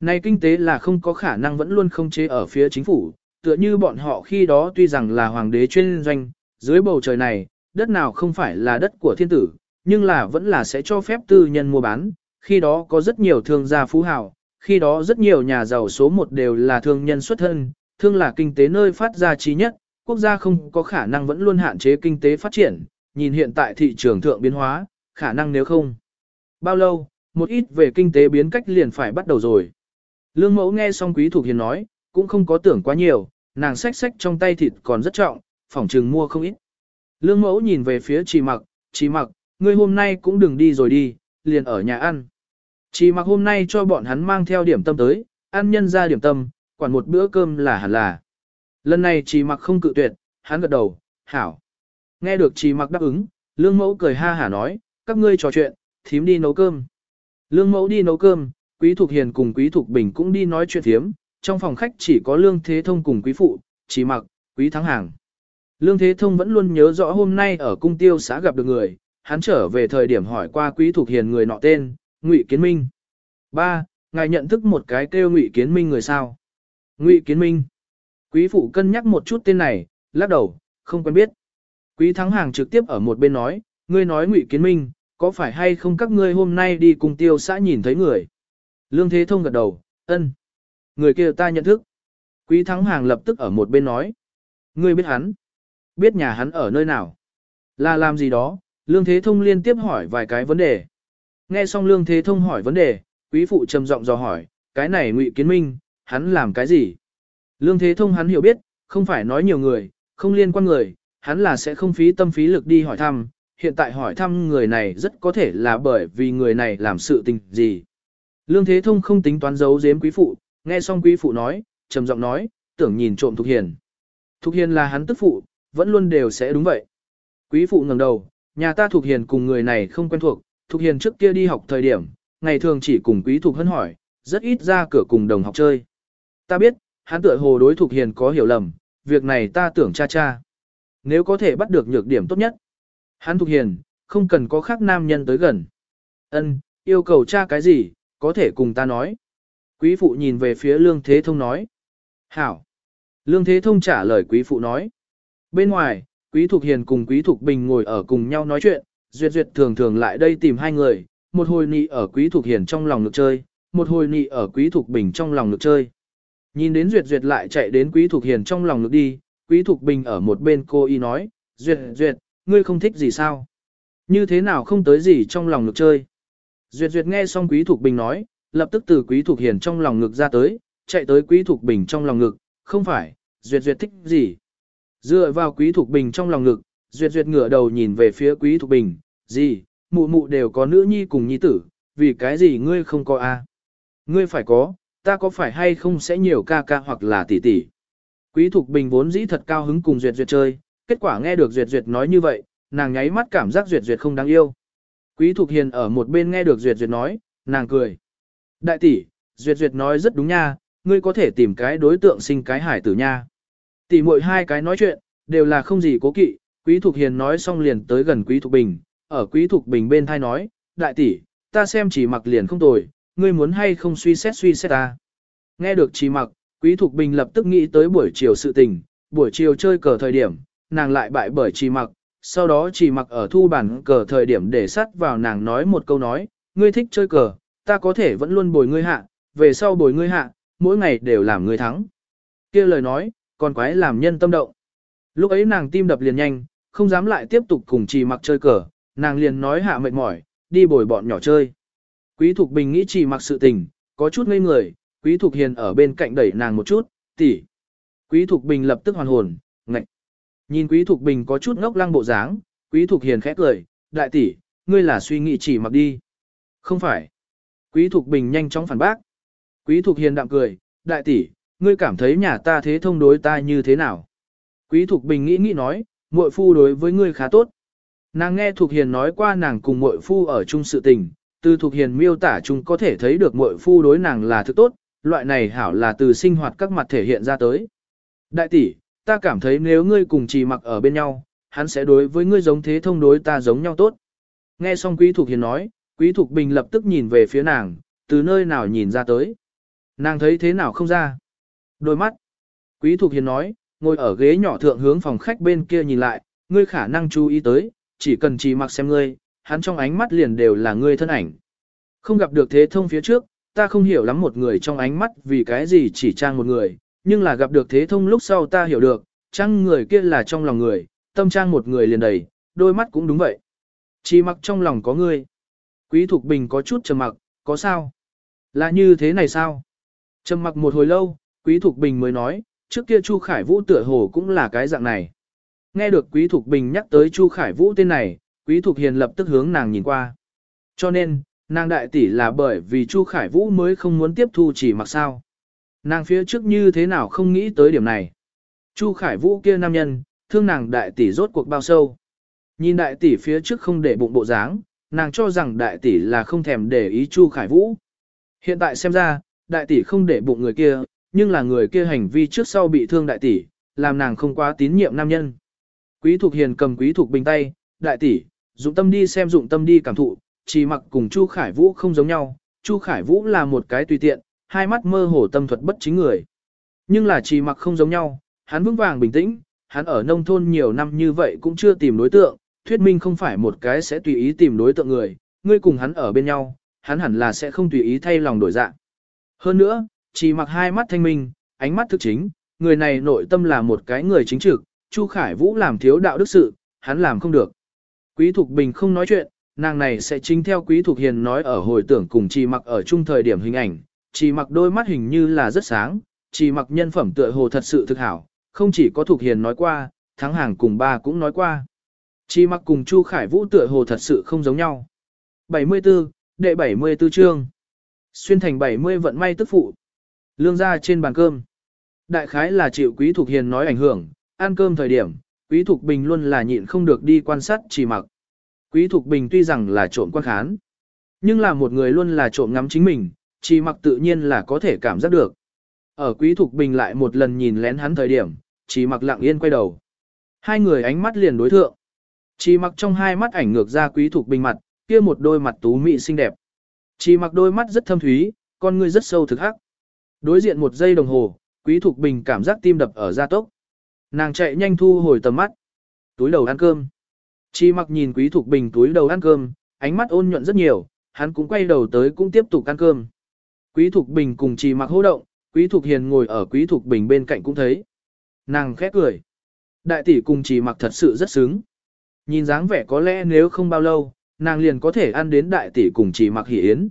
Này kinh tế là không có khả năng vẫn luôn không chế ở phía chính phủ, tựa như bọn họ khi đó tuy rằng là hoàng đế chuyên doanh, dưới bầu trời này, đất nào không phải là đất của thiên tử, nhưng là vẫn là sẽ cho phép tư nhân mua bán, khi đó có rất nhiều thương gia phú hào, khi đó rất nhiều nhà giàu số một đều là thương nhân xuất thân, thương là kinh tế nơi phát ra trí nhất, quốc gia không có khả năng vẫn luôn hạn chế kinh tế phát triển, nhìn hiện tại thị trường thượng biến hóa, khả năng nếu không. Bao lâu, một ít về kinh tế biến cách liền phải bắt đầu rồi. Lương mẫu nghe xong quý thuộc hiền nói, cũng không có tưởng quá nhiều, nàng xách xách trong tay thịt còn rất trọng, phỏng trừng mua không ít. Lương mẫu nhìn về phía trì mặc, trì mặc, ngươi hôm nay cũng đừng đi rồi đi, liền ở nhà ăn. Trì mặc hôm nay cho bọn hắn mang theo điểm tâm tới, ăn nhân ra điểm tâm, quản một bữa cơm là hẳn là. Lần này trì mặc không cự tuyệt, hắn gật đầu, hảo. Nghe được trì mặc đáp ứng, lương mẫu cười ha hả nói, các ngươi trò chuyện, thím đi nấu cơm. Lương mẫu đi nấu cơm, quý thục hiền cùng quý thục bình cũng đi nói chuyện thiếm, trong phòng khách chỉ có lương thế thông cùng quý phụ, chỉ mặc, quý thắng hàng. Lương Thế Thông vẫn luôn nhớ rõ hôm nay ở cung tiêu xã gặp được người, hắn trở về thời điểm hỏi qua quý thuộc hiền người nọ tên, Ngụy Kiến Minh. Ba, ngài nhận thức một cái kêu Ngụy Kiến Minh người sao? Ngụy Kiến Minh. Quý phụ cân nhắc một chút tên này, lắc đầu, không quen biết. Quý thắng hàng trực tiếp ở một bên nói, ngươi nói Ngụy Kiến Minh, có phải hay không các ngươi hôm nay đi cùng tiêu xã nhìn thấy người? Lương Thế Thông gật đầu, ân. Người kia ta nhận thức. Quý thắng hàng lập tức ở một bên nói. Ngươi biết hắn biết nhà hắn ở nơi nào. Là làm gì đó, Lương Thế Thông liên tiếp hỏi vài cái vấn đề. Nghe xong Lương Thế Thông hỏi vấn đề, quý phụ trầm giọng dò hỏi, cái này ngụy kiến minh, hắn làm cái gì? Lương Thế Thông hắn hiểu biết, không phải nói nhiều người, không liên quan người, hắn là sẽ không phí tâm phí lực đi hỏi thăm, hiện tại hỏi thăm người này rất có thể là bởi vì người này làm sự tình gì. Lương Thế Thông không tính toán giấu giếm quý phụ, nghe xong quý phụ nói, trầm giọng nói, tưởng nhìn trộm Thục Hiền. Thục Hiền là hắn tức phụ, vẫn luôn đều sẽ đúng vậy. Quý phụ ngẩng đầu, nhà ta Thục hiền cùng người này không quen thuộc, Thục hiền trước kia đi học thời điểm, ngày thường chỉ cùng quý Thục hân hỏi, rất ít ra cửa cùng đồng học chơi. Ta biết, hắn tựa hồ đối Thục hiền có hiểu lầm, việc này ta tưởng cha cha. Nếu có thể bắt được nhược điểm tốt nhất, hắn Thục hiền, không cần có khác nam nhân tới gần. Ân, yêu cầu cha cái gì, có thể cùng ta nói. Quý phụ nhìn về phía lương thế thông nói. Hảo. Lương thế thông trả lời quý phụ nói. Bên ngoài, Quý Thục Hiền cùng Quý Thục Bình ngồi ở cùng nhau nói chuyện, Duyệt Duyệt thường thường lại đây tìm hai người, một hồi nị ở Quý Thục Hiền trong lòng được chơi, một hồi nị ở Quý Thục Bình trong lòng được chơi. Nhìn đến Duyệt Duyệt lại chạy đến Quý Thục Hiền trong lòng được đi, Quý Thục Bình ở một bên cô y nói, Duyệt Duyệt, ngươi không thích gì sao? Như thế nào không tới gì trong lòng được chơi? Duyệt Duyệt nghe xong Quý Thục Bình nói, lập tức từ Quý Thục Hiền trong lòng ngực ra tới, chạy tới Quý Thục Bình trong lòng ngực, không phải, Duyệt Duyệt thích gì? Dựa vào quý thục bình trong lòng ngực, duyệt duyệt ngửa đầu nhìn về phía quý thục bình, gì, mụ mụ đều có nữ nhi cùng nhi tử, vì cái gì ngươi không có a? Ngươi phải có, ta có phải hay không sẽ nhiều ca ca hoặc là tỷ tỷ. Quý thục bình vốn dĩ thật cao hứng cùng duyệt duyệt chơi, kết quả nghe được duyệt duyệt nói như vậy, nàng nháy mắt cảm giác duyệt duyệt không đáng yêu. Quý thục hiền ở một bên nghe được duyệt duyệt nói, nàng cười. Đại tỷ, duyệt duyệt nói rất đúng nha, ngươi có thể tìm cái đối tượng sinh cái hải tử nha. Tỷ muội hai cái nói chuyện, đều là không gì cố kỵ, Quý Thục Hiền nói xong liền tới gần Quý Thục Bình, ở Quý Thục Bình bên thai nói, đại tỷ, ta xem chỉ mặc liền không tồi, ngươi muốn hay không suy xét suy xét ta. Nghe được chỉ mặc, Quý Thục Bình lập tức nghĩ tới buổi chiều sự tình, buổi chiều chơi cờ thời điểm, nàng lại bại bởi chỉ mặc, sau đó chỉ mặc ở thu bản cờ thời điểm để sắt vào nàng nói một câu nói, ngươi thích chơi cờ, ta có thể vẫn luôn bồi ngươi hạ, về sau bồi ngươi hạ, mỗi ngày đều làm ngươi thắng. kia lời nói, còn quái làm nhân tâm động. Lúc ấy nàng tim đập liền nhanh, không dám lại tiếp tục cùng trì mặc chơi cờ, nàng liền nói hạ mệt mỏi, đi bồi bọn nhỏ chơi. Quý Thục Bình nghĩ trì mặc sự tình, có chút ngây người, Quý Thục Hiền ở bên cạnh đẩy nàng một chút, tỷ. Quý Thục Bình lập tức hoàn hồn, ngạch. Nhìn Quý Thục Bình có chút ngốc lăng bộ dáng, Quý Thục Hiền khẽ cười, đại tỷ, ngươi là suy nghĩ chỉ mặc đi. Không phải. Quý Thục Bình nhanh chóng phản bác. Quý Thục Hiền đạm cười, đại tỷ, ngươi cảm thấy nhà ta thế thông đối ta như thế nào? Quý Thục Bình nghĩ nghĩ nói, muội phu đối với ngươi khá tốt. Nàng nghe Thục Hiền nói qua nàng cùng muội phu ở chung sự tình, từ Thục Hiền miêu tả chung có thể thấy được muội phu đối nàng là thứ tốt, loại này hảo là từ sinh hoạt các mặt thể hiện ra tới. Đại tỷ, ta cảm thấy nếu ngươi cùng trì mặc ở bên nhau, hắn sẽ đối với ngươi giống thế thông đối ta giống nhau tốt. Nghe xong Quý Thục Hiền nói, Quý Thục Bình lập tức nhìn về phía nàng, từ nơi nào nhìn ra tới. Nàng thấy thế nào không ra. Đôi mắt. Quý Thục Hiền nói, ngồi ở ghế nhỏ thượng hướng phòng khách bên kia nhìn lại, ngươi khả năng chú ý tới, chỉ cần chỉ mặc xem ngươi, hắn trong ánh mắt liền đều là ngươi thân ảnh. Không gặp được thế thông phía trước, ta không hiểu lắm một người trong ánh mắt vì cái gì chỉ trang một người, nhưng là gặp được thế thông lúc sau ta hiểu được, trang người kia là trong lòng người, tâm trang một người liền đầy, đôi mắt cũng đúng vậy. Chỉ mặc trong lòng có ngươi. Quý Thục Bình có chút trầm mặc, có sao? Là như thế này sao? Trầm mặc một hồi lâu, Quý Thục Bình mới nói, trước kia Chu Khải Vũ tựa hồ cũng là cái dạng này. Nghe được Quý Thục Bình nhắc tới Chu Khải Vũ tên này, Quý Thục Hiền lập tức hướng nàng nhìn qua. Cho nên, nàng đại tỷ là bởi vì Chu Khải Vũ mới không muốn tiếp thu chỉ mặc sao. Nàng phía trước như thế nào không nghĩ tới điểm này. Chu Khải Vũ kia nam nhân, thương nàng đại tỷ rốt cuộc bao sâu. Nhìn đại tỷ phía trước không để bụng bộ dáng, nàng cho rằng đại tỷ là không thèm để ý Chu Khải Vũ. Hiện tại xem ra, đại tỷ không để bụng người kia, nhưng là người kia hành vi trước sau bị thương đại tỷ, làm nàng không quá tín nhiệm nam nhân. Quý Thục Hiền cầm Quý Thục Bình tay, đại tỷ, dụng tâm đi xem dụng tâm đi cảm thụ, chỉ mặc cùng Chu Khải Vũ không giống nhau, Chu Khải Vũ là một cái tùy tiện, hai mắt mơ hồ tâm thuật bất chính người. Nhưng là chỉ mặc không giống nhau, hắn vững vàng bình tĩnh, hắn ở nông thôn nhiều năm như vậy cũng chưa tìm đối tượng, thuyết minh không phải một cái sẽ tùy ý tìm đối tượng người, ngươi cùng hắn ở bên nhau, hắn hẳn là sẽ không tùy ý thay lòng đổi dạng. Hơn nữa, chỉ mặc hai mắt thanh minh, ánh mắt thực chính, người này nội tâm là một cái người chính trực, Chu Khải Vũ làm thiếu đạo đức sự, hắn làm không được. Quý Thục Bình không nói chuyện, nàng này sẽ chính theo Quý Thục Hiền nói ở hồi tưởng cùng Chỉ Mặc ở chung thời điểm hình ảnh, Chỉ Mặc đôi mắt hình như là rất sáng, Chỉ Mặc nhân phẩm tựa hồ thật sự thực hảo, không chỉ có Thục Hiền nói qua, thắng hàng cùng ba cũng nói qua. Chỉ Mặc cùng Chu Khải Vũ tựa hồ thật sự không giống nhau. 74, đệ 74 chương. Xuyên thành 70 vận may tức phụ. Lương ra trên bàn cơm. Đại khái là chịu Quý Thục Hiền nói ảnh hưởng, ăn cơm thời điểm, Quý Thục Bình luôn là nhịn không được đi quan sát chỉ mặc. Quý Thục Bình tuy rằng là trộm quan khán, nhưng là một người luôn là trộm ngắm chính mình, chỉ mặc tự nhiên là có thể cảm giác được. Ở Quý Thục Bình lại một lần nhìn lén hắn thời điểm, chỉ mặc lặng yên quay đầu. Hai người ánh mắt liền đối thượng. Chỉ mặc trong hai mắt ảnh ngược ra Quý thuộc Bình mặt, kia một đôi mặt tú mị xinh đẹp. Chỉ mặc đôi mắt rất thâm thúy, con ngươi rất sâu thực hắc. Đối diện một giây đồng hồ, Quý thuộc Bình cảm giác tim đập ở gia tốc. Nàng chạy nhanh thu hồi tầm mắt. Túi đầu ăn cơm. Chỉ mặc nhìn Quý thuộc Bình túi đầu ăn cơm, ánh mắt ôn nhuận rất nhiều, hắn cũng quay đầu tới cũng tiếp tục ăn cơm. Quý Thục Bình cùng Chi mặc hô động, Quý Thục Hiền ngồi ở Quý Thục Bình bên cạnh cũng thấy. Nàng khẽ cười. Đại tỷ cùng Chi mặc thật sự rất sướng. Nhìn dáng vẻ có lẽ nếu không bao lâu, nàng liền có thể ăn đến đại tỷ cùng chỉ mặc hỉ yến.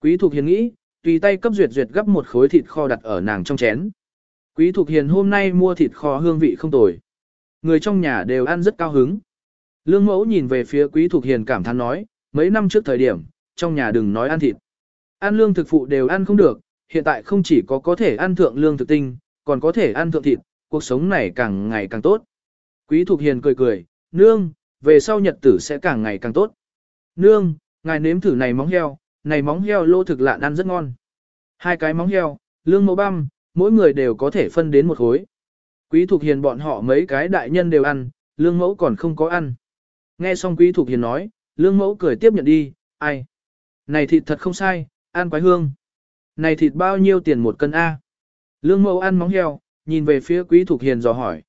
Quý Thục Hiền nghĩ, tùy tay cấp duyệt duyệt gấp một khối thịt kho đặt ở nàng trong chén. Quý Thục Hiền hôm nay mua thịt kho hương vị không tồi. Người trong nhà đều ăn rất cao hứng. Lương mẫu nhìn về phía Quý Thục Hiền cảm thán nói, mấy năm trước thời điểm, trong nhà đừng nói ăn thịt. Ăn lương thực phụ đều ăn không được, hiện tại không chỉ có có thể ăn thượng lương thực tinh, còn có thể ăn thượng thịt, cuộc sống này càng ngày càng tốt. Quý Thục Hiền cười cười, nương, về sau nhật tử sẽ càng ngày càng tốt. Nương, ngài nếm thử này móng heo, này móng heo lô thực lạ ăn rất ngon. Hai cái móng heo, lương mẫu băm, mỗi người đều có thể phân đến một khối. Quý Thục Hiền bọn họ mấy cái đại nhân đều ăn, lương mẫu còn không có ăn. Nghe xong Quý Thục Hiền nói, lương mẫu cười tiếp nhận đi, ai? Này thịt thật không sai, ăn quái hương. Này thịt bao nhiêu tiền một cân A? Lương mẫu ăn móng heo, nhìn về phía Quý Thục Hiền dò hỏi.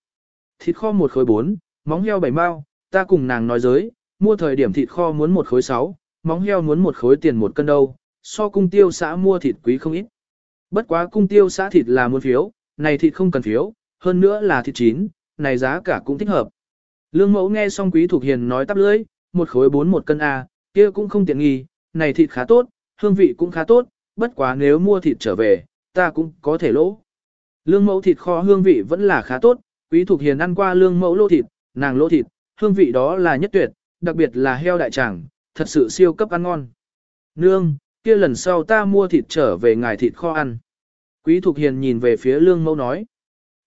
Thịt kho một khối bốn, móng heo bảy bao, ta cùng nàng nói giới, mua thời điểm thịt kho muốn một khối sáu, móng heo muốn một khối tiền một cân đâu, so cung tiêu xã mua thịt quý không ít. Bất quá cung tiêu xã thịt là muốn phiếu, này thịt không cần phiếu, hơn nữa là thịt chín, này giá cả cũng thích hợp. Lương mẫu nghe xong quý thuộc hiền nói tắp lưỡi, một khối bốn một cân A, kia cũng không tiện nghi, này thịt khá tốt, hương vị cũng khá tốt, bất quá nếu mua thịt trở về, ta cũng có thể lỗ. Lương mẫu thịt kho hương vị vẫn là khá tốt, quý thuộc hiền ăn qua lương mẫu lô thịt, nàng lô thịt, hương vị đó là nhất tuyệt, đặc biệt là heo đại tràng, thật sự siêu cấp ăn ngon. Nương, kia lần sau ta mua thịt trở về ngài thịt kho ăn. Quý Thục Hiền nhìn về phía Lương Mẫu nói.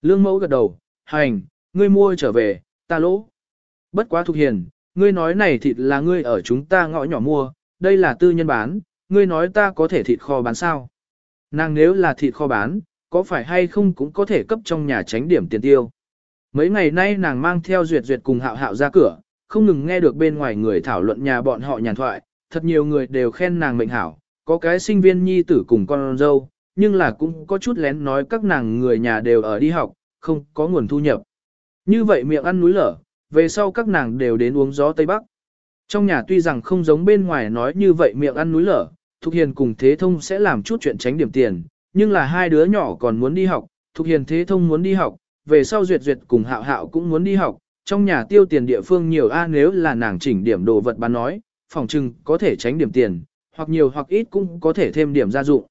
Lương Mẫu gật đầu, hành, ngươi mua trở về, ta lỗ. Bất quá Thục Hiền, ngươi nói này thịt là ngươi ở chúng ta ngõ nhỏ mua, đây là tư nhân bán, ngươi nói ta có thể thịt kho bán sao? Nàng nếu là thịt kho bán, có phải hay không cũng có thể cấp trong nhà tránh điểm tiền tiêu. Mấy ngày nay nàng mang theo duyệt duyệt cùng hạo hạo ra cửa, không ngừng nghe được bên ngoài người thảo luận nhà bọn họ nhàn thoại, thật nhiều người đều khen nàng mệnh hảo, có cái sinh viên nhi tử cùng con dâu, nhưng là cũng có chút lén nói các nàng người nhà đều ở đi học, không có nguồn thu nhập. Như vậy miệng ăn núi lở, về sau các nàng đều đến uống gió Tây Bắc. Trong nhà tuy rằng không giống bên ngoài nói như vậy miệng ăn núi lở, Thục Hiền cùng Thế Thông sẽ làm chút chuyện tránh điểm tiền, nhưng là hai đứa nhỏ còn muốn đi học, Thục Hiền Thế Thông muốn đi học, về sau Duyệt Duyệt cùng Hạo Hạo cũng muốn đi học, trong nhà tiêu tiền địa phương nhiều a nếu là nàng chỉnh điểm đồ vật bán nói, phòng trừng có thể tránh điểm tiền, hoặc nhiều hoặc ít cũng có thể thêm điểm gia dụng.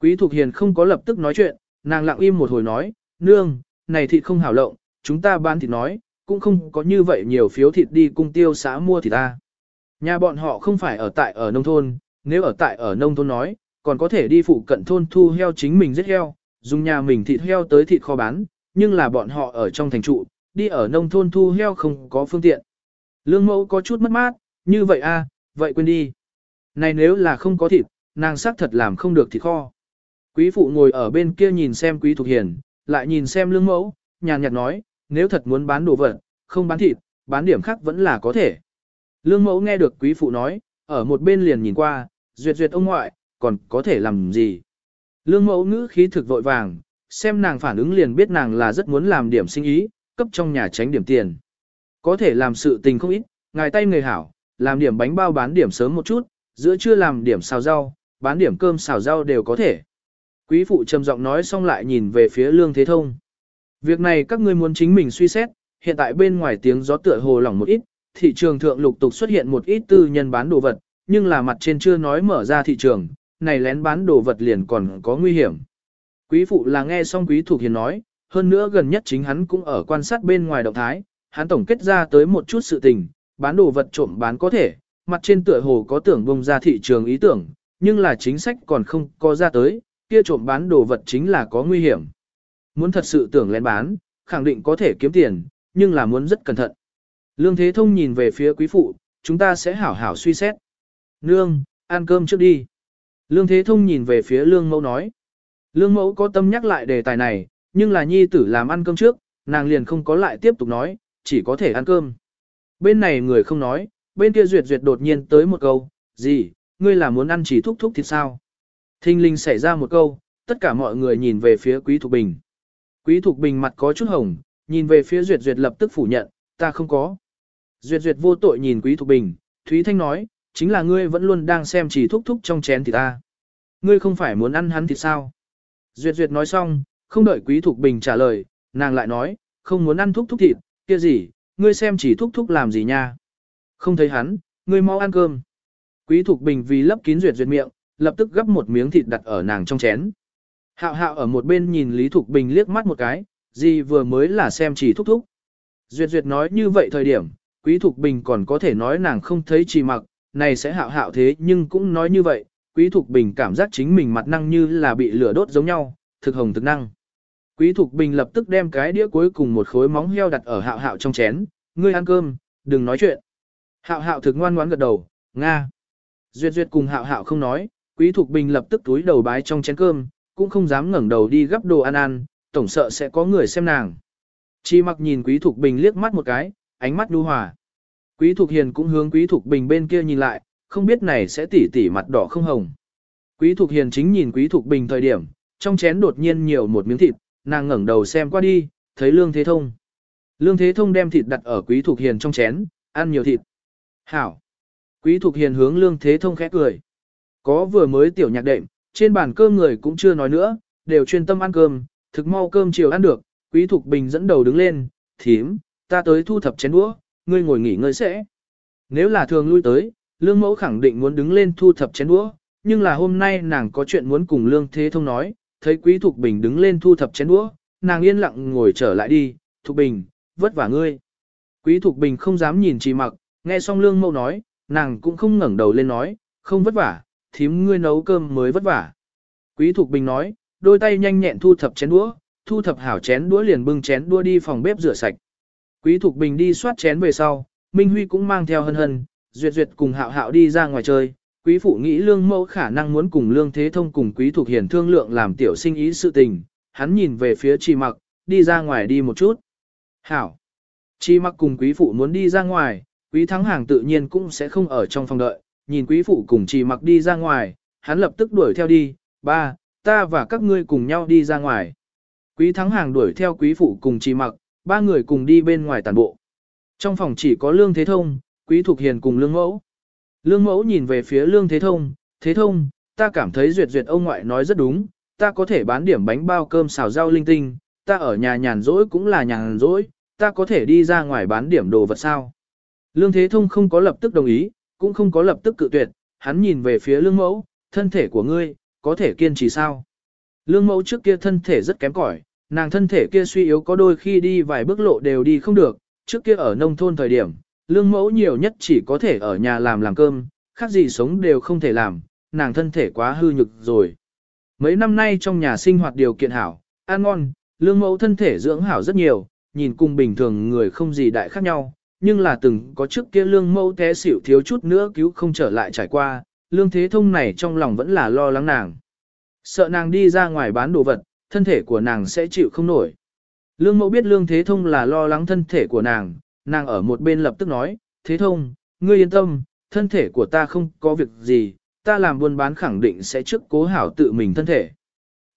Quý Thục Hiền không có lập tức nói chuyện, nàng lặng im một hồi nói, nương, này thịt không hảo lộng, chúng ta bán thịt nói, cũng không có như vậy nhiều phiếu thịt đi cung tiêu xã mua thịt ta. Nhà bọn họ không phải ở tại ở nông thôn, nếu ở tại ở nông thôn nói, còn có thể đi phụ cận thôn thu heo chính mình giết heo, dùng nhà mình thịt heo tới thịt kho bán, nhưng là bọn họ ở trong thành trụ, đi ở nông thôn thu heo không có phương tiện. Lương mẫu có chút mất mát, như vậy a, vậy quên đi. Này nếu là không có thịt, nàng xác thật làm không được thịt kho. Quý phụ ngồi ở bên kia nhìn xem quý thuộc hiền, lại nhìn xem lương mẫu, nhàn nhạt nói, nếu thật muốn bán đồ vật, không bán thịt, bán điểm khác vẫn là có thể. Lương mẫu nghe được quý phụ nói, ở một bên liền nhìn qua, duyệt duyệt ông ngoại, còn có thể làm gì. Lương mẫu ngữ khí thực vội vàng, xem nàng phản ứng liền biết nàng là rất muốn làm điểm sinh ý, cấp trong nhà tránh điểm tiền. Có thể làm sự tình không ít, ngài tay người hảo, làm điểm bánh bao bán điểm sớm một chút, giữa trưa làm điểm xào rau, bán điểm cơm xào rau đều có thể. Quý phụ trầm giọng nói xong lại nhìn về phía Lương Thế Thông. Việc này các ngươi muốn chính mình suy xét, hiện tại bên ngoài tiếng gió tựa hồ lỏng một ít, thị trường thượng lục tục xuất hiện một ít tư nhân bán đồ vật, nhưng là mặt trên chưa nói mở ra thị trường, này lén bán đồ vật liền còn có nguy hiểm. Quý phụ là nghe xong quý thuộc hiền nói, hơn nữa gần nhất chính hắn cũng ở quan sát bên ngoài động thái, hắn tổng kết ra tới một chút sự tình, bán đồ vật trộm bán có thể, mặt trên tựa hồ có tưởng bông ra thị trường ý tưởng, nhưng là chính sách còn không có ra tới, kia trộm bán đồ vật chính là có nguy hiểm. Muốn thật sự tưởng lén bán, khẳng định có thể kiếm tiền, nhưng là muốn rất cẩn thận. Lương Thế Thông nhìn về phía quý phụ, chúng ta sẽ hảo hảo suy xét. Nương, ăn cơm trước đi. Lương Thế Thông nhìn về phía Lương Mẫu nói. Lương Mẫu có tâm nhắc lại đề tài này, nhưng là nhi tử làm ăn cơm trước, nàng liền không có lại tiếp tục nói, chỉ có thể ăn cơm. Bên này người không nói, bên kia duyệt duyệt đột nhiên tới một câu, gì, ngươi là muốn ăn chỉ thúc thúc thịt sao? Thinh linh xảy ra một câu, tất cả mọi người nhìn về phía Quý Thục Bình. Quý Thục Bình mặt có chút hồng, nhìn về phía duyệt duyệt lập tức phủ nhận, ta không có. Duyệt duyệt vô tội nhìn Quý Thục Bình, Thúy Thanh nói, chính là ngươi vẫn luôn đang xem chỉ thúc thúc trong chén thịt ta. Ngươi không phải muốn ăn hắn thịt sao? Duyệt duyệt nói xong, không đợi Quý Thục Bình trả lời, nàng lại nói, không muốn ăn thúc thúc thịt, kia gì, ngươi xem chỉ thúc thúc làm gì nha. Không thấy hắn, ngươi mau ăn cơm. Quý Thục Bình vì lấp kín duyệt duyệt miệng, lập tức gấp một miếng thịt đặt ở nàng trong chén. Hạo hạo ở một bên nhìn Lý Thục Bình liếc mắt một cái, gì vừa mới là xem chỉ thúc thúc. Duyệt duyệt nói như vậy thời điểm, Quý Thục Bình còn có thể nói nàng không thấy chỉ mặc, này sẽ hạo hạo thế nhưng cũng nói như vậy, Quý Thục Bình cảm giác chính mình mặt năng như là bị lửa đốt giống nhau, thực hồng thực năng. Quý Thục Bình lập tức đem cái đĩa cuối cùng một khối móng heo đặt ở hạo hạo trong chén, ngươi ăn cơm, đừng nói chuyện. Hạo hạo thực ngoan ngoãn gật đầu, Nga. Duyệt Duyệt cùng hạo hạo không nói, Quý Thục Bình lập tức túi đầu bái trong chén cơm, cũng không dám ngẩng đầu đi gấp đồ ăn ăn, tổng sợ sẽ có người xem nàng. Chi mặc nhìn Quý Thục Bình liếc mắt một cái, ánh mắt nhu hòa. Quý Thục Hiền cũng hướng Quý Thục Bình bên kia nhìn lại, không biết này sẽ tỉ tỉ mặt đỏ không hồng. Quý Thục Hiền chính nhìn Quý Thục Bình thời điểm, trong chén đột nhiên nhiều một miếng thịt, nàng ngẩng đầu xem qua đi, thấy Lương Thế Thông. Lương Thế Thông đem thịt đặt ở Quý Thục Hiền trong chén, ăn nhiều thịt. Hảo. Quý Thục Hiền hướng Lương Thế Thông khẽ cười. Có vừa mới tiểu nhạc đệm, trên bàn cơm người cũng chưa nói nữa, đều chuyên tâm ăn cơm, thực mau cơm chiều ăn được, Quý Thục Bình dẫn đầu đứng lên, thím, ta tới thu thập chén đũa, ngươi ngồi nghỉ ngơi sẽ. Nếu là thường lui tới, Lương Mẫu khẳng định muốn đứng lên thu thập chén đũa, nhưng là hôm nay nàng có chuyện muốn cùng Lương Thế Thông nói, thấy Quý Thục Bình đứng lên thu thập chén đũa, nàng yên lặng ngồi trở lại đi, Thục Bình, vất vả ngươi. Quý Thục Bình không dám nhìn chị mặc, nghe xong Lương Mẫu nói, nàng cũng không ngẩng đầu lên nói, không vất vả, thím ngươi nấu cơm mới vất vả. Quý Thục Bình nói, đôi tay nhanh nhẹn thu thập chén đũa, thu thập hảo chén đũa liền bưng chén đũa đi phòng bếp rửa sạch. Quý Thục Bình đi soát chén về sau, Minh Huy cũng mang theo hân hân, duyệt duyệt cùng hạo hạo đi ra ngoài chơi. Quý phụ nghĩ lương mẫu khả năng muốn cùng lương thế thông cùng quý Thục hiền thương lượng làm tiểu sinh ý sự tình, hắn nhìn về phía trì mặc, đi ra ngoài đi một chút. Hảo. Trì mặc cùng quý phụ muốn đi ra ngoài, quý thắng hàng tự nhiên cũng sẽ không ở trong phòng đợi, nhìn quý phụ cùng trì mặc đi ra ngoài, hắn lập tức đuổi theo đi, ba, ta và các ngươi cùng nhau đi ra ngoài. Quý thắng hàng đuổi theo quý phụ cùng trì mặc, ba người cùng đi bên ngoài tàn bộ. Trong phòng chỉ có Lương Thế Thông, Quý Thục Hiền cùng Lương Mẫu. Lương Mẫu nhìn về phía Lương Thế Thông, Thế Thông, ta cảm thấy duyệt duyệt ông ngoại nói rất đúng, ta có thể bán điểm bánh bao cơm xào rau linh tinh, ta ở nhà nhàn rỗi cũng là nhàn rỗi, ta có thể đi ra ngoài bán điểm đồ vật sao. Lương Thế Thông không có lập tức đồng ý, cũng không có lập tức cự tuyệt, hắn nhìn về phía Lương Mẫu, thân thể của ngươi, có thể kiên trì sao. Lương Mẫu trước kia thân thể rất kém cỏi, nàng thân thể kia suy yếu có đôi khi đi vài bước lộ đều đi không được, trước kia ở nông thôn thời điểm, lương mẫu nhiều nhất chỉ có thể ở nhà làm làm cơm, khác gì sống đều không thể làm, nàng thân thể quá hư nhực rồi. Mấy năm nay trong nhà sinh hoạt điều kiện hảo, ăn ngon, lương mẫu thân thể dưỡng hảo rất nhiều, nhìn cùng bình thường người không gì đại khác nhau, nhưng là từng có trước kia lương mẫu té xỉu thiếu chút nữa cứu không trở lại trải qua, lương thế thông này trong lòng vẫn là lo lắng nàng. Sợ nàng đi ra ngoài bán đồ vật, thân thể của nàng sẽ chịu không nổi. Lương mẫu biết lương thế thông là lo lắng thân thể của nàng, nàng ở một bên lập tức nói, thế thông, ngươi yên tâm, thân thể của ta không có việc gì, ta làm buôn bán khẳng định sẽ trước cố hảo tự mình thân thể.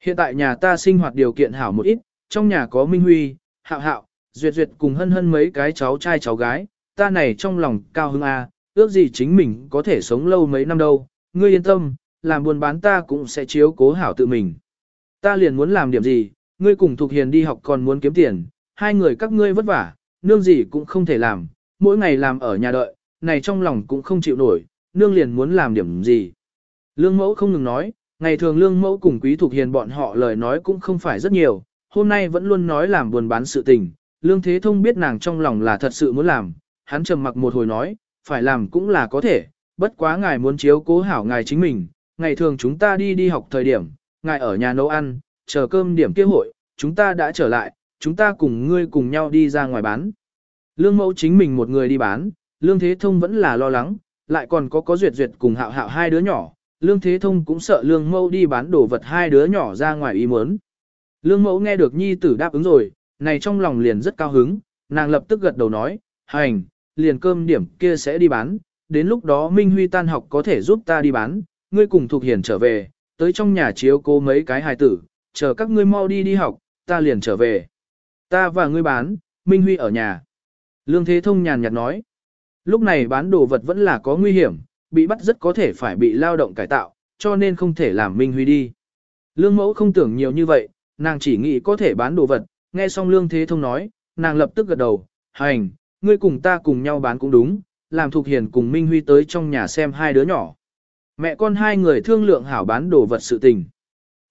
Hiện tại nhà ta sinh hoạt điều kiện hảo một ít, trong nhà có Minh Huy, Hạo Hạo, Duyệt Duyệt cùng hân hân mấy cái cháu trai cháu gái, ta này trong lòng cao hứng a, ước gì chính mình có thể sống lâu mấy năm đâu, ngươi yên tâm, làm buôn bán ta cũng sẽ chiếu cố hảo tự mình. Ta liền muốn làm điểm gì, ngươi cùng Thục Hiền đi học còn muốn kiếm tiền, hai người các ngươi vất vả, nương gì cũng không thể làm, mỗi ngày làm ở nhà đợi, này trong lòng cũng không chịu nổi, nương liền muốn làm điểm gì. Lương mẫu không ngừng nói, ngày thường lương mẫu cùng quý Thục Hiền bọn họ lời nói cũng không phải rất nhiều, hôm nay vẫn luôn nói làm buồn bán sự tình, lương thế thông biết nàng trong lòng là thật sự muốn làm, hắn trầm mặc một hồi nói, phải làm cũng là có thể, bất quá ngài muốn chiếu cố hảo ngài chính mình, ngày thường chúng ta đi đi học thời điểm, ngài ở nhà nấu ăn, chờ cơm điểm kia hội, chúng ta đã trở lại, chúng ta cùng ngươi cùng nhau đi ra ngoài bán. Lương mẫu chính mình một người đi bán, lương thế thông vẫn là lo lắng, lại còn có có duyệt duyệt cùng hạo hạo hai đứa nhỏ, lương thế thông cũng sợ lương mẫu đi bán đồ vật hai đứa nhỏ ra ngoài ý muốn. Lương mẫu nghe được nhi tử đáp ứng rồi, này trong lòng liền rất cao hứng, nàng lập tức gật đầu nói, hành, liền cơm điểm kia sẽ đi bán, đến lúc đó Minh Huy tan học có thể giúp ta đi bán, ngươi cùng Thục Hiền trở về, tới trong nhà chiếu cố mấy cái hài tử, chờ các ngươi mau đi đi học, ta liền trở về. Ta và ngươi bán, Minh Huy ở nhà. Lương Thế Thông nhàn nhạt nói. Lúc này bán đồ vật vẫn là có nguy hiểm, bị bắt rất có thể phải bị lao động cải tạo, cho nên không thể làm Minh Huy đi. Lương mẫu không tưởng nhiều như vậy, nàng chỉ nghĩ có thể bán đồ vật, nghe xong Lương Thế Thông nói, nàng lập tức gật đầu, hành, ngươi cùng ta cùng nhau bán cũng đúng, làm Thục Hiền cùng Minh Huy tới trong nhà xem hai đứa nhỏ. Mẹ con hai người thương lượng hảo bán đồ vật sự tình.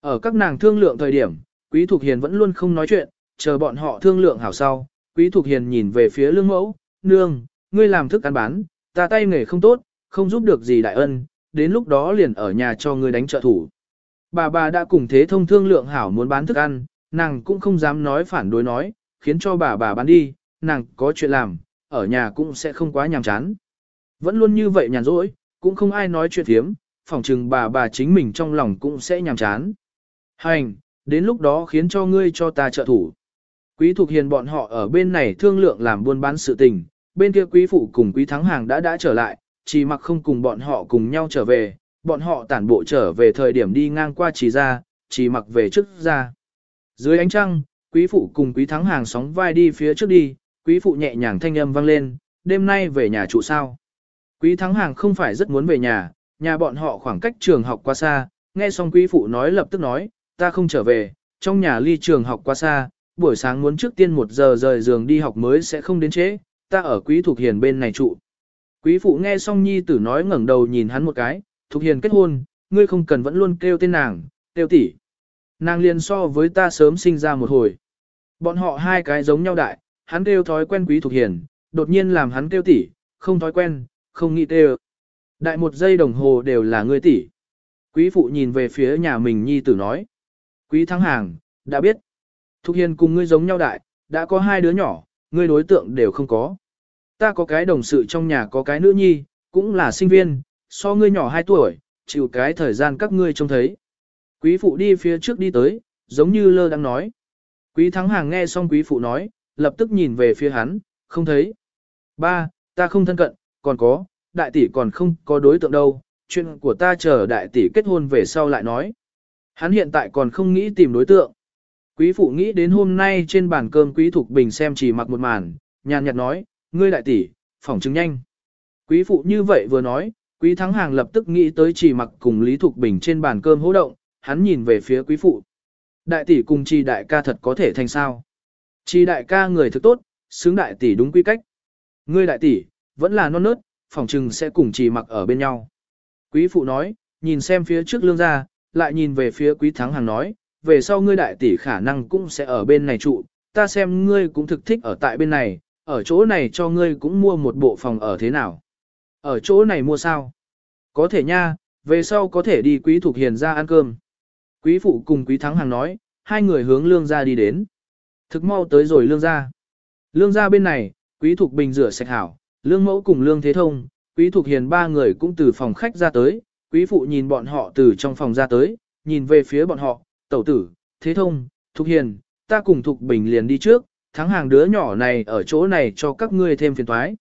Ở các nàng thương lượng thời điểm, Quý Thục Hiền vẫn luôn không nói chuyện, chờ bọn họ thương lượng hảo sau. Quý Thục Hiền nhìn về phía lương mẫu, nương, ngươi làm thức ăn bán, ta tay nghề không tốt, không giúp được gì đại ân, đến lúc đó liền ở nhà cho ngươi đánh trợ thủ. Bà bà đã cùng thế thông thương lượng hảo muốn bán thức ăn, nàng cũng không dám nói phản đối nói, khiến cho bà bà bán đi, nàng có chuyện làm, ở nhà cũng sẽ không quá nhàm chán. Vẫn luôn như vậy nhàn rỗi, cũng không ai nói chuyện thiếm, phỏng chừng bà bà chính mình trong lòng cũng sẽ nhàm chán. Hành, đến lúc đó khiến cho ngươi cho ta trợ thủ. Quý Thục Hiền bọn họ ở bên này thương lượng làm buôn bán sự tình, bên kia quý phụ cùng quý thắng hàng đã đã trở lại, chỉ mặc không cùng bọn họ cùng nhau trở về, bọn họ tản bộ trở về thời điểm đi ngang qua chỉ ra, chỉ mặc về trước ra. Dưới ánh trăng, quý phụ cùng quý thắng hàng sóng vai đi phía trước đi, quý phụ nhẹ nhàng thanh âm vang lên, đêm nay về nhà trụ sao. Quý thắng hàng không phải rất muốn về nhà, nhà bọn họ khoảng cách trường học quá xa, nghe xong quý phụ nói lập tức nói, ta không trở về, trong nhà ly trường học quá xa, buổi sáng muốn trước tiên một giờ rời giường đi học mới sẽ không đến trễ, ta ở quý thuộc hiền bên này trụ. Quý phụ nghe xong nhi tử nói ngẩng đầu nhìn hắn một cái, thuộc hiền kết hôn, ngươi không cần vẫn luôn kêu tên nàng, kêu tỷ. Nàng liền so với ta sớm sinh ra một hồi. Bọn họ hai cái giống nhau đại, hắn kêu thói quen quý thuộc hiền, đột nhiên làm hắn kêu tỷ, không thói quen, không nghĩ kêu. Đại một giây đồng hồ đều là ngươi tỷ. Quý phụ nhìn về phía nhà mình nhi tử nói. Quý thắng hàng, đã biết. Thục Hiền cùng ngươi giống nhau đại, đã có hai đứa nhỏ, ngươi đối tượng đều không có. Ta có cái đồng sự trong nhà có cái nữ nhi, cũng là sinh viên, so ngươi nhỏ 2 tuổi, chịu cái thời gian các ngươi trông thấy. Quý phụ đi phía trước đi tới, giống như lơ đang nói. Quý thắng hàng nghe xong quý phụ nói, lập tức nhìn về phía hắn, không thấy. Ba, ta không thân cận, còn có, đại tỷ còn không có đối tượng đâu, chuyện của ta chờ đại tỷ kết hôn về sau lại nói. Hắn hiện tại còn không nghĩ tìm đối tượng. Quý phụ nghĩ đến hôm nay trên bàn cơm quý thục bình xem chỉ mặc một màn, nhàn nhạt nói, ngươi đại tỷ, phỏng chứng nhanh. Quý phụ như vậy vừa nói, quý thắng hàng lập tức nghĩ tới chỉ mặc cùng Lý Thục Bình trên bàn cơm hỗ động, hắn nhìn về phía quý phụ. Đại tỷ cùng trì đại ca thật có thể thành sao. Trì đại ca người thực tốt, xứng đại tỷ đúng quy cách. Ngươi đại tỷ, vẫn là non nớt, phỏng chừng sẽ cùng trì mặc ở bên nhau. Quý phụ nói, nhìn xem phía trước lương gia, lại nhìn về phía quý thắng hàng nói, về sau ngươi đại tỷ khả năng cũng sẽ ở bên này trụ, ta xem ngươi cũng thực thích ở tại bên này, ở chỗ này cho ngươi cũng mua một bộ phòng ở thế nào. Ở chỗ này mua sao? Có thể nha, về sau có thể đi quý thuộc hiền ra ăn cơm. Quý phụ cùng quý thắng hàng nói, hai người hướng lương gia đi đến. Thực mau tới rồi lương gia. Lương gia bên này, quý thuộc bình rửa sạch hảo, lương mẫu cùng lương thế thông, quý thuộc hiền ba người cũng từ phòng khách ra tới, quý phụ nhìn bọn họ từ trong phòng ra tới, nhìn về phía bọn họ, tẩu tử, thế thông, thục hiền, ta cùng thục bình liền đi trước, thắng hàng đứa nhỏ này ở chỗ này cho các ngươi thêm phiền toái.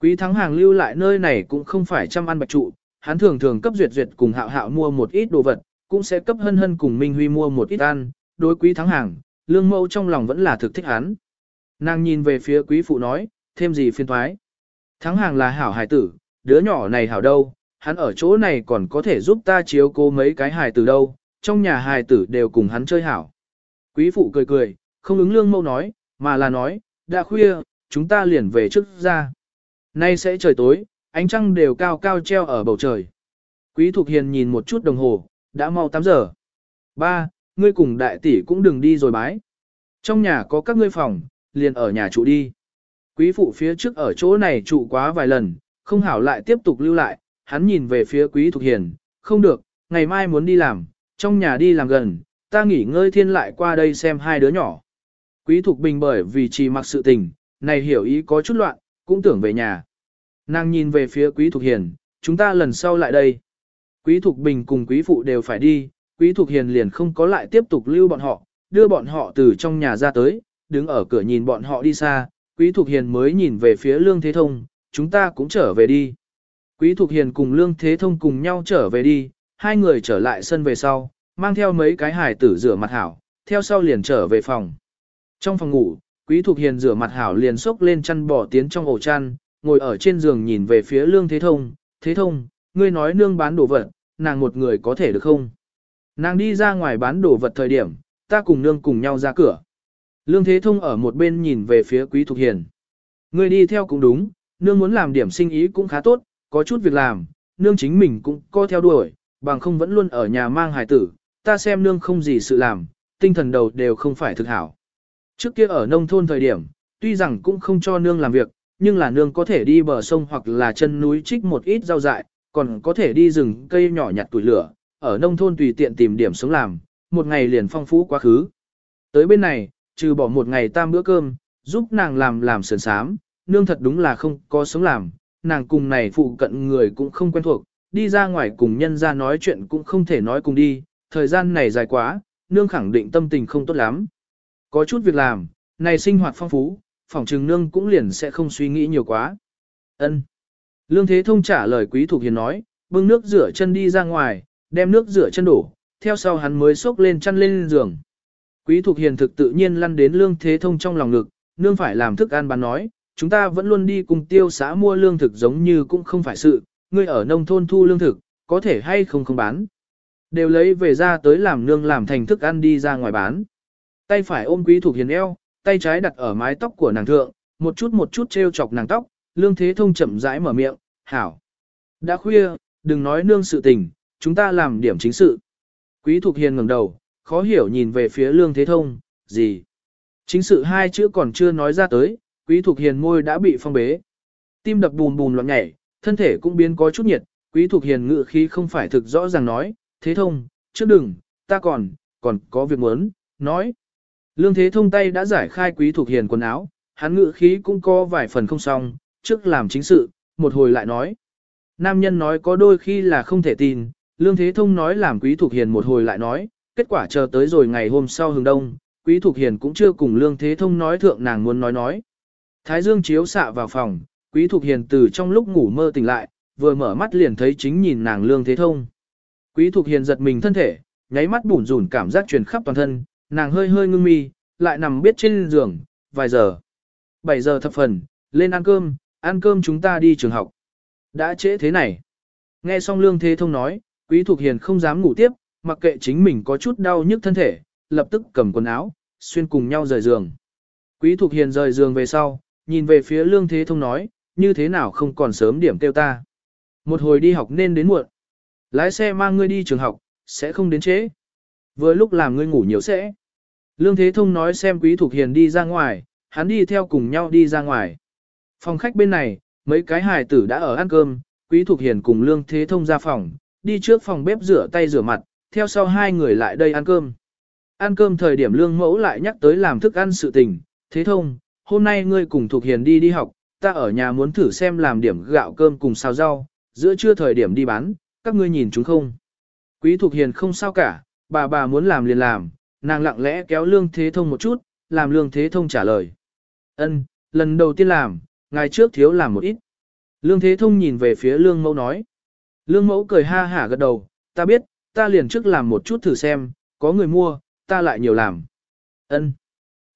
Quý thắng hàng lưu lại nơi này cũng không phải chăm ăn bạch trụ, hắn thường thường cấp duyệt duyệt cùng hạo hạo mua một ít đồ vật, cũng sẽ cấp hân hân cùng Minh Huy mua một ít ăn, đối quý thắng hàng, lương mẫu trong lòng vẫn là thực thích hắn. Nàng nhìn về phía quý phụ nói, thêm gì phiền toái. Thắng hàng là hảo hài tử, đứa nhỏ này hảo đâu, hắn ở chỗ này còn có thể giúp ta chiếu cố mấy cái hài tử đâu, trong nhà hài tử đều cùng hắn chơi hảo. Quý phụ cười cười, không ứng lương mâu nói, mà là nói, đã khuya, chúng ta liền về trước ra. Nay sẽ trời tối, ánh trăng đều cao cao treo ở bầu trời. Quý Thục Hiền nhìn một chút đồng hồ, đã mau 8 giờ. Ba, ngươi cùng đại tỷ cũng đừng đi rồi bái. Trong nhà có các ngươi phòng, liền ở nhà trụ đi. Quý phụ phía trước ở chỗ này trụ quá vài lần, không hảo lại tiếp tục lưu lại, hắn nhìn về phía Quý Thục Hiền, không được, ngày mai muốn đi làm, trong nhà đi làm gần, ta nghỉ ngơi thiên lại qua đây xem hai đứa nhỏ. Quý Thục Bình bởi vì chỉ mặc sự tình, này hiểu ý có chút loạn, cũng tưởng về nhà. Nàng nhìn về phía Quý Thục Hiền, chúng ta lần sau lại đây. Quý Thục Bình cùng Quý Phụ đều phải đi, Quý Thục Hiền liền không có lại tiếp tục lưu bọn họ, đưa bọn họ từ trong nhà ra tới, đứng ở cửa nhìn bọn họ đi xa, Quý Thục Hiền mới nhìn về phía Lương Thế Thông, chúng ta cũng trở về đi. Quý Thục Hiền cùng Lương Thế Thông cùng nhau trở về đi, hai người trở lại sân về sau, mang theo mấy cái hải tử rửa mặt hảo, theo sau liền trở về phòng. Trong phòng ngủ, Quý Thục Hiền rửa mặt hảo liền xốc lên chăn bỏ tiến trong ổ chăn, ngồi ở trên giường nhìn về phía Lương Thế Thông, Thế Thông, ngươi nói nương bán đồ vật, nàng một người có thể được không? Nàng đi ra ngoài bán đồ vật thời điểm, ta cùng nương cùng nhau ra cửa. Lương Thế Thông ở một bên nhìn về phía Quý Thục Hiền. Ngươi đi theo cũng đúng, nương muốn làm điểm sinh ý cũng khá tốt, có chút việc làm, nương chính mình cũng có theo đuổi, bằng không vẫn luôn ở nhà mang hài tử, ta xem nương không gì sự làm, tinh thần đầu đều không phải thực hảo. Trước kia ở nông thôn thời điểm, tuy rằng cũng không cho nương làm việc, nhưng là nương có thể đi bờ sông hoặc là chân núi trích một ít rau dại, còn có thể đi rừng cây nhỏ nhặt tuổi lửa, ở nông thôn tùy tiện tìm điểm sống làm, một ngày liền phong phú quá khứ. Tới bên này, trừ bỏ một ngày tam bữa cơm, giúp nàng làm làm sườn sám, nương thật đúng là không có sống làm, nàng cùng này phụ cận người cũng không quen thuộc, đi ra ngoài cùng nhân ra nói chuyện cũng không thể nói cùng đi, thời gian này dài quá, nương khẳng định tâm tình không tốt lắm. Có chút việc làm, này sinh hoạt phong phú, phòng trừng nương cũng liền sẽ không suy nghĩ nhiều quá. Ân. Lương Thế Thông trả lời Quý Thục Hiền nói, bưng nước rửa chân đi ra ngoài, đem nước rửa chân đổ, theo sau hắn mới xốc lên chăn lên giường. Quý Thục Hiền thực tự nhiên lăn đến Lương Thế Thông trong lòng ngực, nương phải làm thức ăn bán nói, chúng ta vẫn luôn đi cùng tiêu xã mua lương thực giống như cũng không phải sự, ngươi ở nông thôn thu lương thực, có thể hay không không bán. Đều lấy về ra tới làm nương làm thành thức ăn đi ra ngoài bán. Tay phải ôm Quý thuộc Hiền eo, tay trái đặt ở mái tóc của nàng thượng, một chút một chút treo chọc nàng tóc, Lương Thế Thông chậm rãi mở miệng, hảo. Đã khuya, đừng nói nương sự tình, chúng ta làm điểm chính sự. Quý Thục Hiền ngẩng đầu, khó hiểu nhìn về phía Lương Thế Thông, gì? Chính sự hai chữ còn chưa nói ra tới, Quý Thục Hiền môi đã bị phong bế. Tim đập bùn bùn loạn nhảy, thân thể cũng biến có chút nhiệt, Quý thuộc Hiền ngự khí không phải thực rõ ràng nói, Thế Thông, trước đừng, ta còn, còn có việc muốn, nói. Lương Thế Thông tay đã giải khai Quý thuộc Hiền quần áo, hắn ngự khí cũng có vài phần không xong, trước làm chính sự, một hồi lại nói. Nam nhân nói có đôi khi là không thể tin, Lương Thế Thông nói làm Quý Thục Hiền một hồi lại nói, kết quả chờ tới rồi ngày hôm sau hừng đông, Quý Thục Hiền cũng chưa cùng Lương Thế Thông nói thượng nàng muốn nói nói. Thái Dương chiếu xạ vào phòng, Quý Thục Hiền từ trong lúc ngủ mơ tỉnh lại, vừa mở mắt liền thấy chính nhìn nàng Lương Thế Thông. Quý Thục Hiền giật mình thân thể, nháy mắt bủn rủn cảm giác truyền khắp toàn thân, nàng hơi hơi ngưng mi, lại nằm biết trên giường, vài giờ. 7 giờ thập phần, lên ăn cơm, ăn cơm chúng ta đi trường học. Đã trễ thế này. Nghe xong Lương Thế Thông nói, Quý Thục Hiền không dám ngủ tiếp, mặc kệ chính mình có chút đau nhức thân thể, lập tức cầm quần áo, xuyên cùng nhau rời giường. Quý Thục Hiền rời giường về sau, nhìn về phía Lương Thế Thông nói, như thế nào không còn sớm điểm kêu ta. Một hồi đi học nên đến muộn. Lái xe mang ngươi đi trường học, sẽ không đến trễ. Vừa lúc làm ngươi ngủ nhiều sẽ. Lương Thế Thông nói xem Quý Thục Hiền đi ra ngoài, hắn đi theo cùng nhau đi ra ngoài. Phòng khách bên này, mấy cái hài tử đã ở ăn cơm, Quý Thục Hiền cùng Lương Thế Thông ra phòng, đi trước phòng bếp rửa tay rửa mặt, theo sau hai người lại đây ăn cơm. Ăn cơm thời điểm Lương Mẫu lại nhắc tới làm thức ăn sự tình, Thế Thông, hôm nay ngươi cùng Thục Hiền đi đi học, ta ở nhà muốn thử xem làm điểm gạo cơm cùng xào rau, giữa trưa thời điểm đi bán, các ngươi nhìn chúng không? Quý Thục Hiền không sao cả, bà bà muốn làm liền làm, nàng lặng lẽ kéo Lương Thế Thông một chút, làm Lương Thế Thông trả lời. Ân, lần đầu tiên làm, ngày trước thiếu làm một ít. Lương Thế Thông nhìn về phía Lương Mẫu nói. Lương Mẫu cười ha hả gật đầu, ta biết, ta liền trước làm một chút thử xem, có người mua, ta lại nhiều làm. Ân.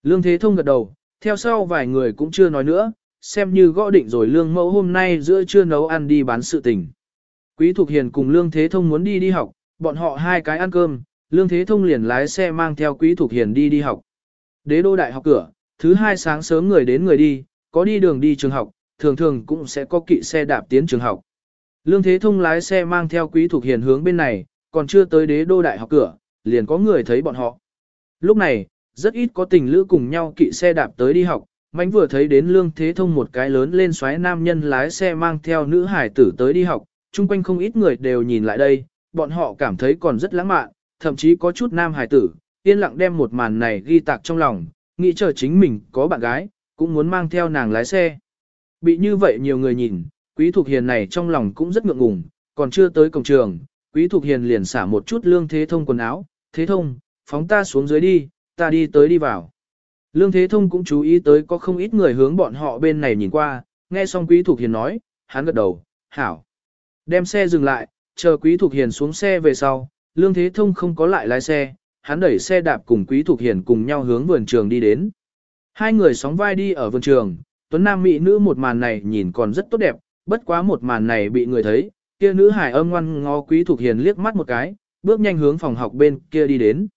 Lương Thế Thông gật đầu, theo sau vài người cũng chưa nói nữa, xem như gõ định rồi Lương Mẫu hôm nay giữa trưa nấu ăn đi bán sự tình. Quý Thục Hiền cùng Lương Thế Thông muốn đi đi học, bọn họ hai cái ăn cơm, Lương Thế Thông liền lái xe mang theo Quý Thục Hiền đi đi học. Đế đô đại học cửa, thứ hai sáng sớm người đến người đi, có đi đường đi trường học, thường thường cũng sẽ có kỵ xe đạp tiến trường học. Lương Thế Thông lái xe mang theo Quý Thục Hiền hướng bên này, còn chưa tới đế đô đại học cửa, liền có người thấy bọn họ. Lúc này, rất ít có tình lữ cùng nhau kỵ xe đạp tới đi học, Mánh vừa thấy đến Lương Thế Thông một cái lớn lên xoáy nam nhân lái xe mang theo nữ hải tử tới đi học, chung quanh không ít người đều nhìn lại đây, bọn họ cảm thấy còn rất lãng mạn, thậm chí có chút nam hải tử, yên lặng đem một màn này ghi tạc trong lòng, nghĩ chờ chính mình có bạn gái, cũng muốn mang theo nàng lái xe. Bị như vậy nhiều người nhìn, Quý Thục Hiền này trong lòng cũng rất ngượng ngùng, còn chưa tới cổng trường, Quý Thục Hiền liền xả một chút lương thế thông quần áo, thế thông, phóng ta xuống dưới đi, ta đi tới đi vào. Lương Thế Thông cũng chú ý tới có không ít người hướng bọn họ bên này nhìn qua, nghe xong Quý Thục Hiền nói, hắn gật đầu, hảo. Đem xe dừng lại, chờ Quý Thục Hiền xuống xe về sau, Lương Thế Thông không có lại lái xe, hắn đẩy xe đạp cùng Quý Thục Hiền cùng nhau hướng vườn trường đi đến. Hai người sóng vai đi ở vườn trường, tuấn nam mỹ nữ một màn này nhìn còn rất tốt đẹp, bất quá một màn này bị người thấy, kia nữ hải âm ngoan ngó Quý Thục Hiền liếc mắt một cái, bước nhanh hướng phòng học bên kia đi đến.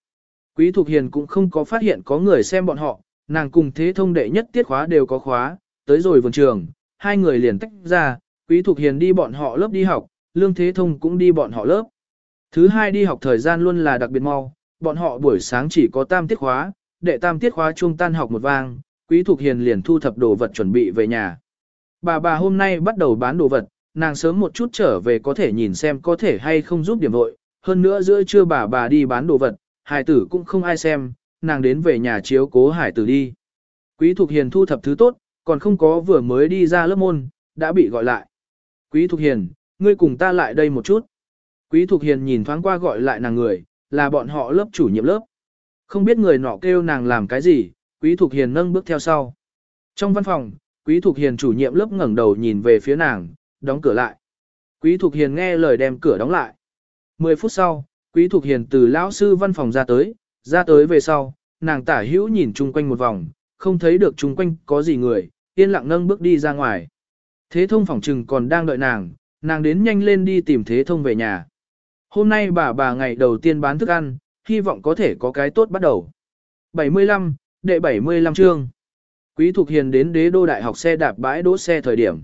Quý Thục Hiền cũng không có phát hiện có người xem bọn họ, nàng cùng thế thông đệ nhất tiết khóa đều có khóa, tới rồi vườn trường, hai người liền tách ra, Quý Thục Hiền đi bọn họ lớp đi học, Lương Thế Thông cũng đi bọn họ lớp. Thứ hai đi học thời gian luôn là đặc biệt mau, bọn họ buổi sáng chỉ có tam tiết khóa, đệ tam tiết khóa trung tan học một vang, Quý Thục Hiền liền thu thập đồ vật chuẩn bị về nhà. Bà bà hôm nay bắt đầu bán đồ vật, nàng sớm một chút trở về có thể nhìn xem có thể hay không giúp điểm vội, hơn nữa giữa trưa bà bà đi bán đồ vật, hài tử cũng không ai xem, nàng đến về nhà chiếu cố hải tử đi. Quý Thục Hiền thu thập thứ tốt, còn không có vừa mới đi ra lớp môn, đã bị gọi lại. Quý Thục Hiền, ngươi cùng ta lại đây một chút. Quý Thục Hiền nhìn thoáng qua gọi lại nàng người, là bọn họ lớp chủ nhiệm lớp. Không biết người nọ kêu nàng làm cái gì, Quý Thục Hiền nâng bước theo sau. Trong văn phòng, Quý Thục Hiền chủ nhiệm lớp ngẩng đầu nhìn về phía nàng, đóng cửa lại. Quý Thục Hiền nghe lời đem cửa đóng lại. 10 phút sau, Quý Thục Hiền từ lão sư văn phòng ra tới, ra tới về sau, nàng tả hữu nhìn chung quanh một vòng, không thấy được chung quanh có gì người, yên lặng nâng bước đi ra ngoài. Thế thông phòng trừng còn đang đợi nàng, nàng đến nhanh lên đi tìm thế thông về nhà. Hôm nay bà bà ngày đầu tiên bán thức ăn, hy vọng có thể có cái tốt bắt đầu. 75, đệ 75 chương. Quý Thục Hiền đến đế đô đại học xe đạp bãi đỗ xe thời điểm.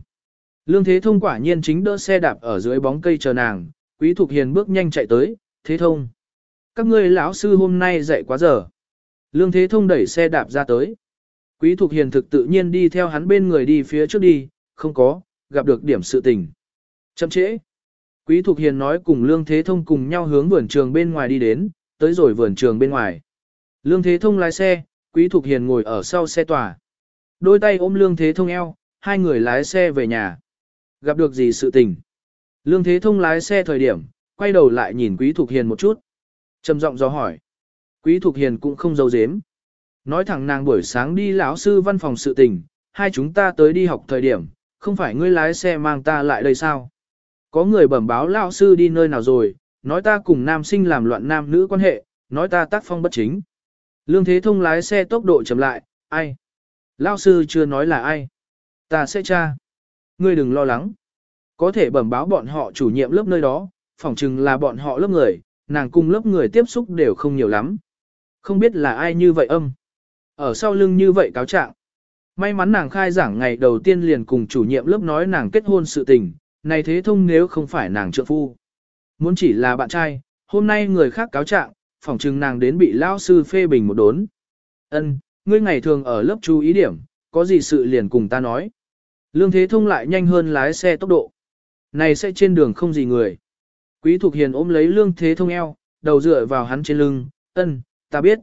Lương Thế Thông quả nhiên chính đỡ xe đạp ở dưới bóng cây chờ nàng, Quý Thục Hiền bước nhanh chạy tới, Thế Thông. Các ngươi lão sư hôm nay dậy quá giờ. Lương Thế Thông đẩy xe đạp ra tới. Quý Thục Hiền thực tự nhiên đi theo hắn bên người đi phía trước đi, không có, gặp được điểm sự tình. Chậm trễ. Quý Thục Hiền nói cùng Lương Thế Thông cùng nhau hướng vườn trường bên ngoài đi đến, tới rồi vườn trường bên ngoài. Lương Thế Thông lái xe, Quý Thục Hiền ngồi ở sau xe tòa. Đôi tay ôm Lương Thế Thông eo, hai người lái xe về nhà. Gặp được gì sự tình? Lương Thế Thông lái xe thời điểm, quay đầu lại nhìn Quý Thục Hiền một chút trầm giọng do hỏi. Quý Thục Hiền cũng không giấu giếm. Nói thẳng nàng buổi sáng đi lão sư văn phòng sự tình, hai chúng ta tới đi học thời điểm, không phải ngươi lái xe mang ta lại đây sao? Có người bẩm báo lão sư đi nơi nào rồi, nói ta cùng nam sinh làm loạn nam nữ quan hệ, nói ta tác phong bất chính. Lương Thế Thông lái xe tốc độ chậm lại, ai? Lão sư chưa nói là ai? Ta sẽ tra. Ngươi đừng lo lắng. Có thể bẩm báo bọn họ chủ nhiệm lớp nơi đó, phỏng chừng là bọn họ lớp người, nàng cùng lớp người tiếp xúc đều không nhiều lắm. Không biết là ai như vậy âm. Ở sau lưng như vậy cáo trạng. May mắn nàng khai giảng ngày đầu tiên liền cùng chủ nhiệm lớp nói nàng kết hôn sự tình, này thế thông nếu không phải nàng trợ phu. Muốn chỉ là bạn trai, hôm nay người khác cáo trạng, phỏng chừng nàng đến bị lao sư phê bình một đốn. Ân, ngươi ngày thường ở lớp chú ý điểm, có gì sự liền cùng ta nói. Lương Thế Thông lại nhanh hơn lái xe tốc độ. Này sẽ trên đường không gì người. Quý Thục Hiền ôm lấy Lương Thế Thông eo, đầu dựa vào hắn trên lưng, ân, ta biết.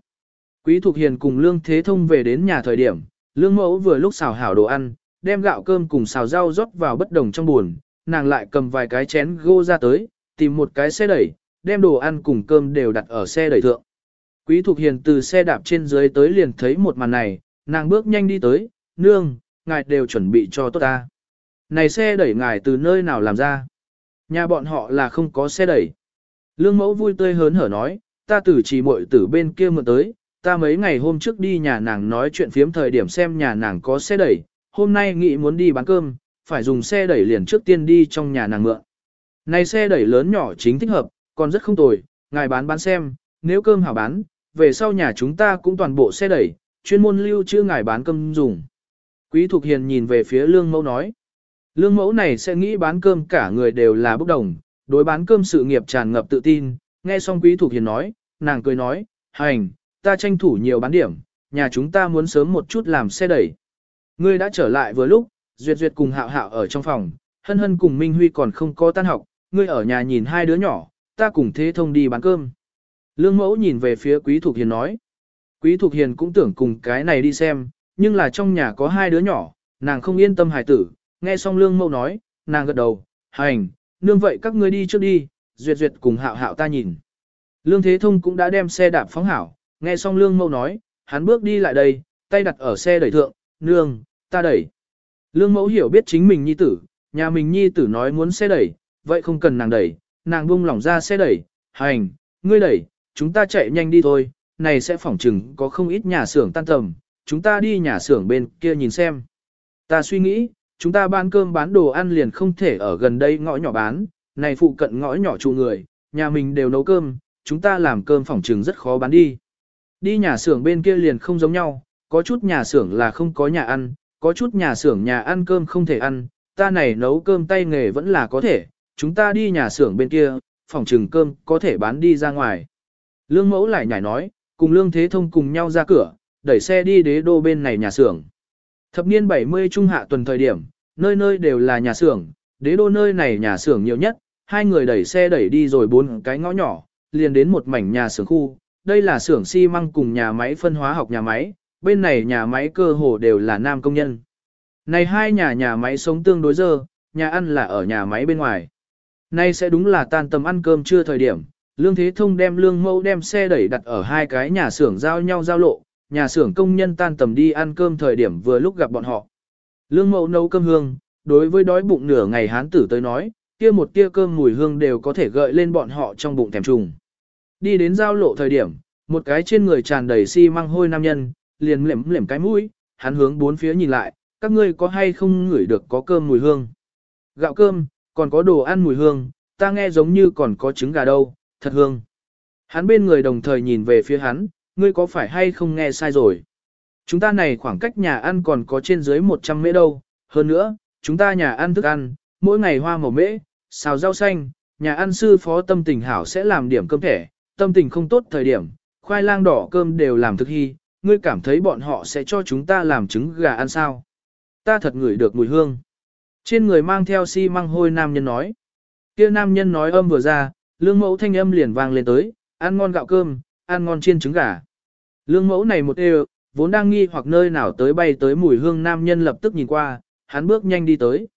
Quý Thục Hiền cùng Lương Thế Thông về đến nhà thời điểm, Lương Mẫu vừa lúc xào hảo đồ ăn, đem gạo cơm cùng xào rau rót vào bất đồng trong buồn, nàng lại cầm vài cái chén gô ra tới, tìm một cái xe đẩy, đem đồ ăn cùng cơm đều đặt ở xe đẩy thượng. Quý Thục Hiền từ xe đạp trên dưới tới liền thấy một màn này, nàng bước nhanh đi tới, nương, ngài đều chuẩn bị cho tốt ta. Này xe đẩy ngài từ nơi nào làm ra? Nhà bọn họ là không có xe đẩy. Lương mẫu vui tươi hớn hở nói, ta tử chỉ muội tử bên kia mượn tới, ta mấy ngày hôm trước đi nhà nàng nói chuyện phiếm thời điểm xem nhà nàng có xe đẩy, hôm nay nghĩ muốn đi bán cơm, phải dùng xe đẩy liền trước tiên đi trong nhà nàng mượn. Này xe đẩy lớn nhỏ chính thích hợp, còn rất không tồi, ngài bán bán xem, nếu cơm hảo bán, về sau nhà chúng ta cũng toàn bộ xe đẩy, chuyên môn lưu trữ ngài bán cơm dùng. Quý Thục Hiền nhìn về phía lương mẫu nói. Lương mẫu này sẽ nghĩ bán cơm cả người đều là bốc đồng, đối bán cơm sự nghiệp tràn ngập tự tin, nghe xong Quý thuộc Hiền nói, nàng cười nói, hành, ta tranh thủ nhiều bán điểm, nhà chúng ta muốn sớm một chút làm xe đẩy. Ngươi đã trở lại vừa lúc, Duyệt Duyệt cùng Hạo Hạo ở trong phòng, Hân Hân cùng Minh Huy còn không có tan học, ngươi ở nhà nhìn hai đứa nhỏ, ta cùng Thế Thông đi bán cơm. Lương Mẫu nhìn về phía Quý Thục Hiền nói. Quý Thục Hiền cũng tưởng cùng cái này đi xem, nhưng là trong nhà có hai đứa nhỏ, nàng không yên tâm hài tử, nghe xong Lương Mẫu nói, nàng gật đầu, hành, nương vậy các ngươi đi trước đi, Duyệt Duyệt cùng Hạo Hạo ta nhìn. Lương Thế Thông cũng đã đem xe đạp phóng hảo, nghe xong Lương Mẫu nói, hắn bước đi lại đây, tay đặt ở xe đẩy thượng, nương, ta đẩy. Lương Mẫu hiểu biết chính mình nhi tử, nhà mình nhi tử nói muốn xe đẩy, vậy không cần nàng đẩy, nàng buông lỏng ra xe đẩy, hành, ngươi đẩy, chúng ta chạy nhanh đi thôi, này sẽ phỏng chừng có không ít nhà xưởng tan tầm, chúng ta đi nhà xưởng bên kia nhìn xem. Ta suy nghĩ, chúng ta bán cơm bán đồ ăn liền không thể ở gần đây ngõ nhỏ bán, này phụ cận ngõ nhỏ trụ người, nhà mình đều nấu cơm, chúng ta làm cơm phỏng trường rất khó bán đi. Đi nhà xưởng bên kia liền không giống nhau, có chút nhà xưởng là không có nhà ăn, có chút nhà xưởng nhà ăn cơm không thể ăn, ta này nấu cơm tay nghề vẫn là có thể, chúng ta đi nhà xưởng bên kia, phòng trừng cơm có thể bán đi ra ngoài. Lương mẫu lại nhảy nói, cùng Lương Thế Thông cùng nhau ra cửa, đẩy xe đi đế đô bên này nhà xưởng. Thập niên 70 trung hạ tuần thời điểm, nơi nơi đều là nhà xưởng, đế đô nơi này nhà xưởng nhiều nhất, hai người đẩy xe đẩy đi rồi bốn cái ngõ nhỏ, liền đến một mảnh nhà xưởng khu. Đây là xưởng xi măng cùng nhà máy phân hóa học nhà máy, bên này nhà máy cơ hồ đều là nam công nhân. Này hai nhà nhà máy sống tương đối dơ, nhà ăn là ở nhà máy bên ngoài. Nay sẽ đúng là tan tầm ăn cơm trưa thời điểm, Lương Thế Thông đem lương mẫu đem xe đẩy đặt ở hai cái nhà xưởng giao nhau giao lộ, nhà xưởng công nhân tan tầm đi ăn cơm thời điểm vừa lúc gặp bọn họ. Lương mẫu nấu cơm hương, đối với đói bụng nửa ngày hán tử tới nói, kia một tia cơm mùi hương đều có thể gợi lên bọn họ trong bụng thèm trùng. Đi đến giao lộ thời điểm, một cái trên người tràn đầy xi si măng hôi nam nhân, liền lẩm lẩm cái mũi, hắn hướng bốn phía nhìn lại, các ngươi có hay không ngửi được có cơm mùi hương. Gạo cơm, còn có đồ ăn mùi hương, ta nghe giống như còn có trứng gà đâu, thật hương. Hắn bên người đồng thời nhìn về phía hắn, ngươi có phải hay không nghe sai rồi. Chúng ta này khoảng cách nhà ăn còn có trên dưới 100 mễ đâu, hơn nữa, chúng ta nhà ăn thức ăn, mỗi ngày hoa màu mễ, xào rau xanh, nhà ăn sư phó tâm tình hảo sẽ làm điểm cơm thẻ, tâm tình không tốt thời điểm, khoai lang đỏ cơm đều làm thực hy, ngươi cảm thấy bọn họ sẽ cho chúng ta làm trứng gà ăn sao. Ta thật ngửi được mùi hương. Trên người mang theo xi si măng hôi nam nhân nói. kia nam nhân nói âm vừa ra, lương mẫu thanh âm liền vang lên tới, ăn ngon gạo cơm, ăn ngon chiên trứng gà. Lương mẫu này một đều, vốn đang nghi hoặc nơi nào tới bay tới mùi hương nam nhân lập tức nhìn qua, hắn bước nhanh đi tới.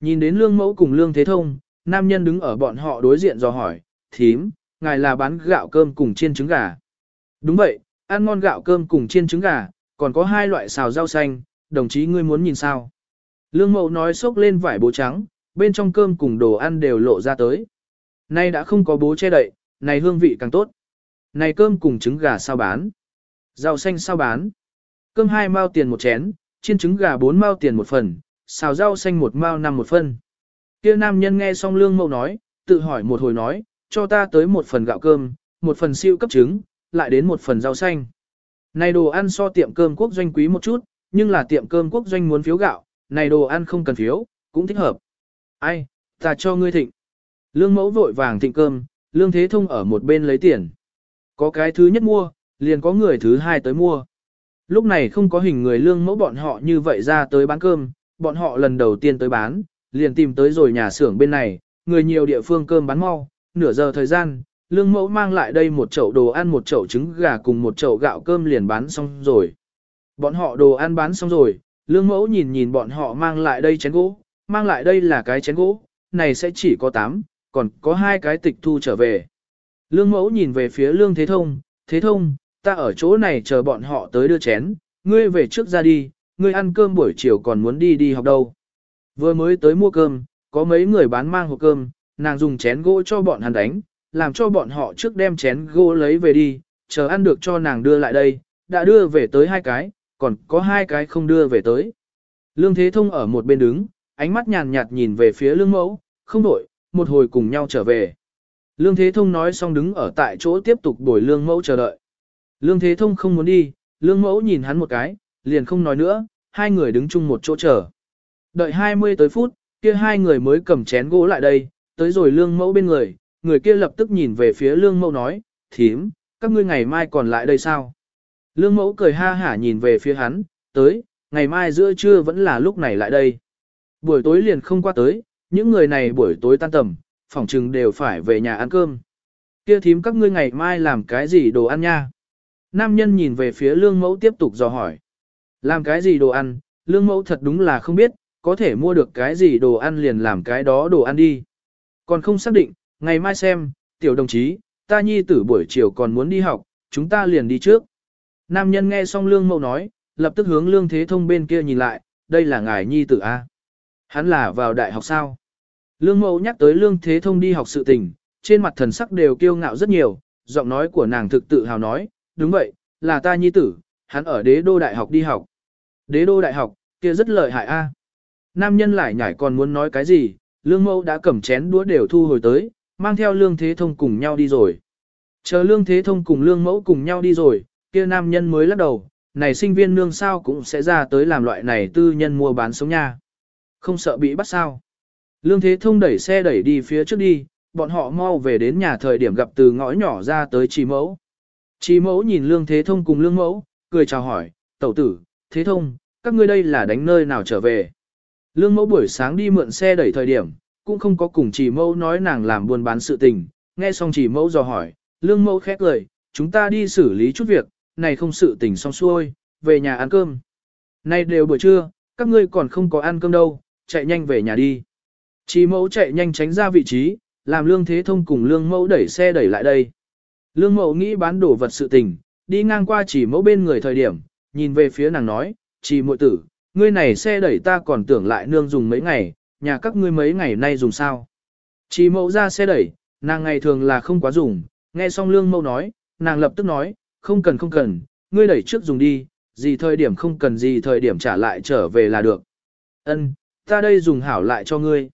Nhìn đến lương mẫu cùng lương thế thông, nam nhân đứng ở bọn họ đối diện dò hỏi, thím, ngài là bán gạo cơm cùng chiên trứng gà. Đúng vậy, ăn ngon gạo cơm cùng chiên trứng gà, còn có hai loại xào rau xanh, đồng chí ngươi muốn nhìn sao? Lương mẫu nói xốc lên vải bố trắng, bên trong cơm cùng đồ ăn đều lộ ra tới. Nay đã không có bố che đậy, này hương vị càng tốt. Này cơm cùng trứng gà sao bán? Rau xanh sao bán? Cơm hai mao tiền một chén, chiên trứng gà bốn mao tiền một phần, xào rau xanh một mao năm một phân. Kia nam nhân nghe xong lương mẫu nói, tự hỏi một hồi nói, cho ta tới một phần gạo cơm, một phần siêu cấp trứng, lại đến một phần rau xanh. Này đồ ăn so tiệm cơm quốc doanh quý một chút, nhưng là tiệm cơm quốc doanh muốn phiếu gạo, này đồ ăn không cần phiếu, cũng thích hợp. Ai, ta cho ngươi thịnh. Lương mẫu vội vàng thịnh cơm, lương thế thông ở một bên lấy tiền. Có cái thứ nhất mua, liền có người thứ hai tới mua. Lúc này không có hình người lương mẫu bọn họ như vậy ra tới bán cơm, bọn họ lần đầu tiên tới bán, liền tìm tới rồi nhà xưởng bên này, người nhiều địa phương cơm bán mau, nửa giờ thời gian, lương mẫu mang lại đây một chậu đồ ăn một chậu trứng gà cùng một chậu gạo cơm liền bán xong rồi. Bọn họ đồ ăn bán xong rồi, lương mẫu nhìn nhìn bọn họ mang lại đây chén gỗ, mang lại đây là cái chén gỗ, này sẽ chỉ có 8, còn có hai cái tịch thu trở về. Lương mẫu nhìn về phía lương thế thông, thế thông, ta ở chỗ này chờ bọn họ tới đưa chén, ngươi về trước ra đi, ngươi ăn cơm buổi chiều còn muốn đi đi học đâu. Vừa mới tới mua cơm, có mấy người bán mang hộp cơm, nàng dùng chén gỗ cho bọn hắn đánh, làm cho bọn họ trước đem chén gỗ lấy về đi, chờ ăn được cho nàng đưa lại đây, đã đưa về tới hai cái, còn có hai cái không đưa về tới. Lương Thế Thông ở một bên đứng, ánh mắt nhàn nhạt nhìn về phía lương mẫu, không đổi, một hồi cùng nhau trở về. Lương Thế Thông nói xong đứng ở tại chỗ tiếp tục đổi lương mẫu chờ đợi. Lương Thế Thông không muốn đi, lương mẫu nhìn hắn một cái, liền không nói nữa, hai người đứng chung một chỗ chờ. Đợi 20 tới phút, kia hai người mới cầm chén gỗ lại đây, tới rồi lương mẫu bên người, người kia lập tức nhìn về phía lương mẫu nói, thím, các ngươi ngày mai còn lại đây sao? Lương mẫu cười ha hả nhìn về phía hắn, tới, ngày mai giữa trưa vẫn là lúc này lại đây. Buổi tối liền không qua tới, những người này buổi tối tan tầm, Phỏng chừng đều phải về nhà ăn cơm. Kia thím các ngươi ngày mai làm cái gì đồ ăn nha? Nam nhân nhìn về phía lương mẫu tiếp tục dò hỏi. Làm cái gì đồ ăn, lương mẫu thật đúng là không biết, có thể mua được cái gì đồ ăn liền làm cái đó đồ ăn đi. Còn không xác định, ngày mai xem, tiểu đồng chí, ta nhi tử buổi chiều còn muốn đi học, chúng ta liền đi trước. Nam nhân nghe xong lương mẫu nói, lập tức hướng lương thế thông bên kia nhìn lại, đây là ngài nhi tử A. Hắn là vào đại học sao? Lương mẫu nhắc tới lương thế thông đi học sự tình, trên mặt thần sắc đều kiêu ngạo rất nhiều, giọng nói của nàng thực tự hào nói, đúng vậy, là ta nhi tử, hắn ở đế đô đại học đi học. Đế đô đại học, kia rất lợi hại a. Nam nhân lại nhảy còn muốn nói cái gì, lương mẫu đã cầm chén đũa đều thu hồi tới, mang theo lương thế thông cùng nhau đi rồi. Chờ lương thế thông cùng lương mẫu cùng nhau đi rồi, kia nam nhân mới lắc đầu, này sinh viên nương sao cũng sẽ ra tới làm loại này tư nhân mua bán sống nha. Không sợ bị bắt sao. Lương thế thông đẩy xe đẩy đi phía trước đi, bọn họ mau về đến nhà thời điểm gặp từ ngõ nhỏ ra tới trì mẫu. Trì mẫu nhìn lương thế thông cùng lương mẫu, cười chào hỏi, tẩu tử, thế thông, các ngươi đây là đánh nơi nào trở về. Lương mẫu buổi sáng đi mượn xe đẩy thời điểm, cũng không có cùng chỉ mẫu nói nàng làm buôn bán sự tình, nghe xong chỉ mẫu dò hỏi, lương mẫu khét lời, chúng ta đi xử lý chút việc, này không sự tình xong xuôi, về nhà ăn cơm. Nay đều buổi trưa, các ngươi còn không có ăn cơm đâu, chạy nhanh về nhà đi. Chí mẫu chạy nhanh tránh ra vị trí, làm lương thế thông cùng lương mẫu đẩy xe đẩy lại đây. Lương mẫu nghĩ bán đồ vật sự tình, đi ngang qua chỉ mẫu bên người thời điểm, nhìn về phía nàng nói, chỉ muội tử, ngươi này xe đẩy ta còn tưởng lại nương dùng mấy ngày, nhà các ngươi mấy ngày nay dùng sao. Chỉ mẫu ra xe đẩy, nàng ngày thường là không quá dùng, nghe xong lương mẫu nói, nàng lập tức nói, không cần không cần, ngươi đẩy trước dùng đi, gì thời điểm không cần gì thời điểm trả lại trở về là được. Ân, ta đây dùng hảo lại cho ngươi.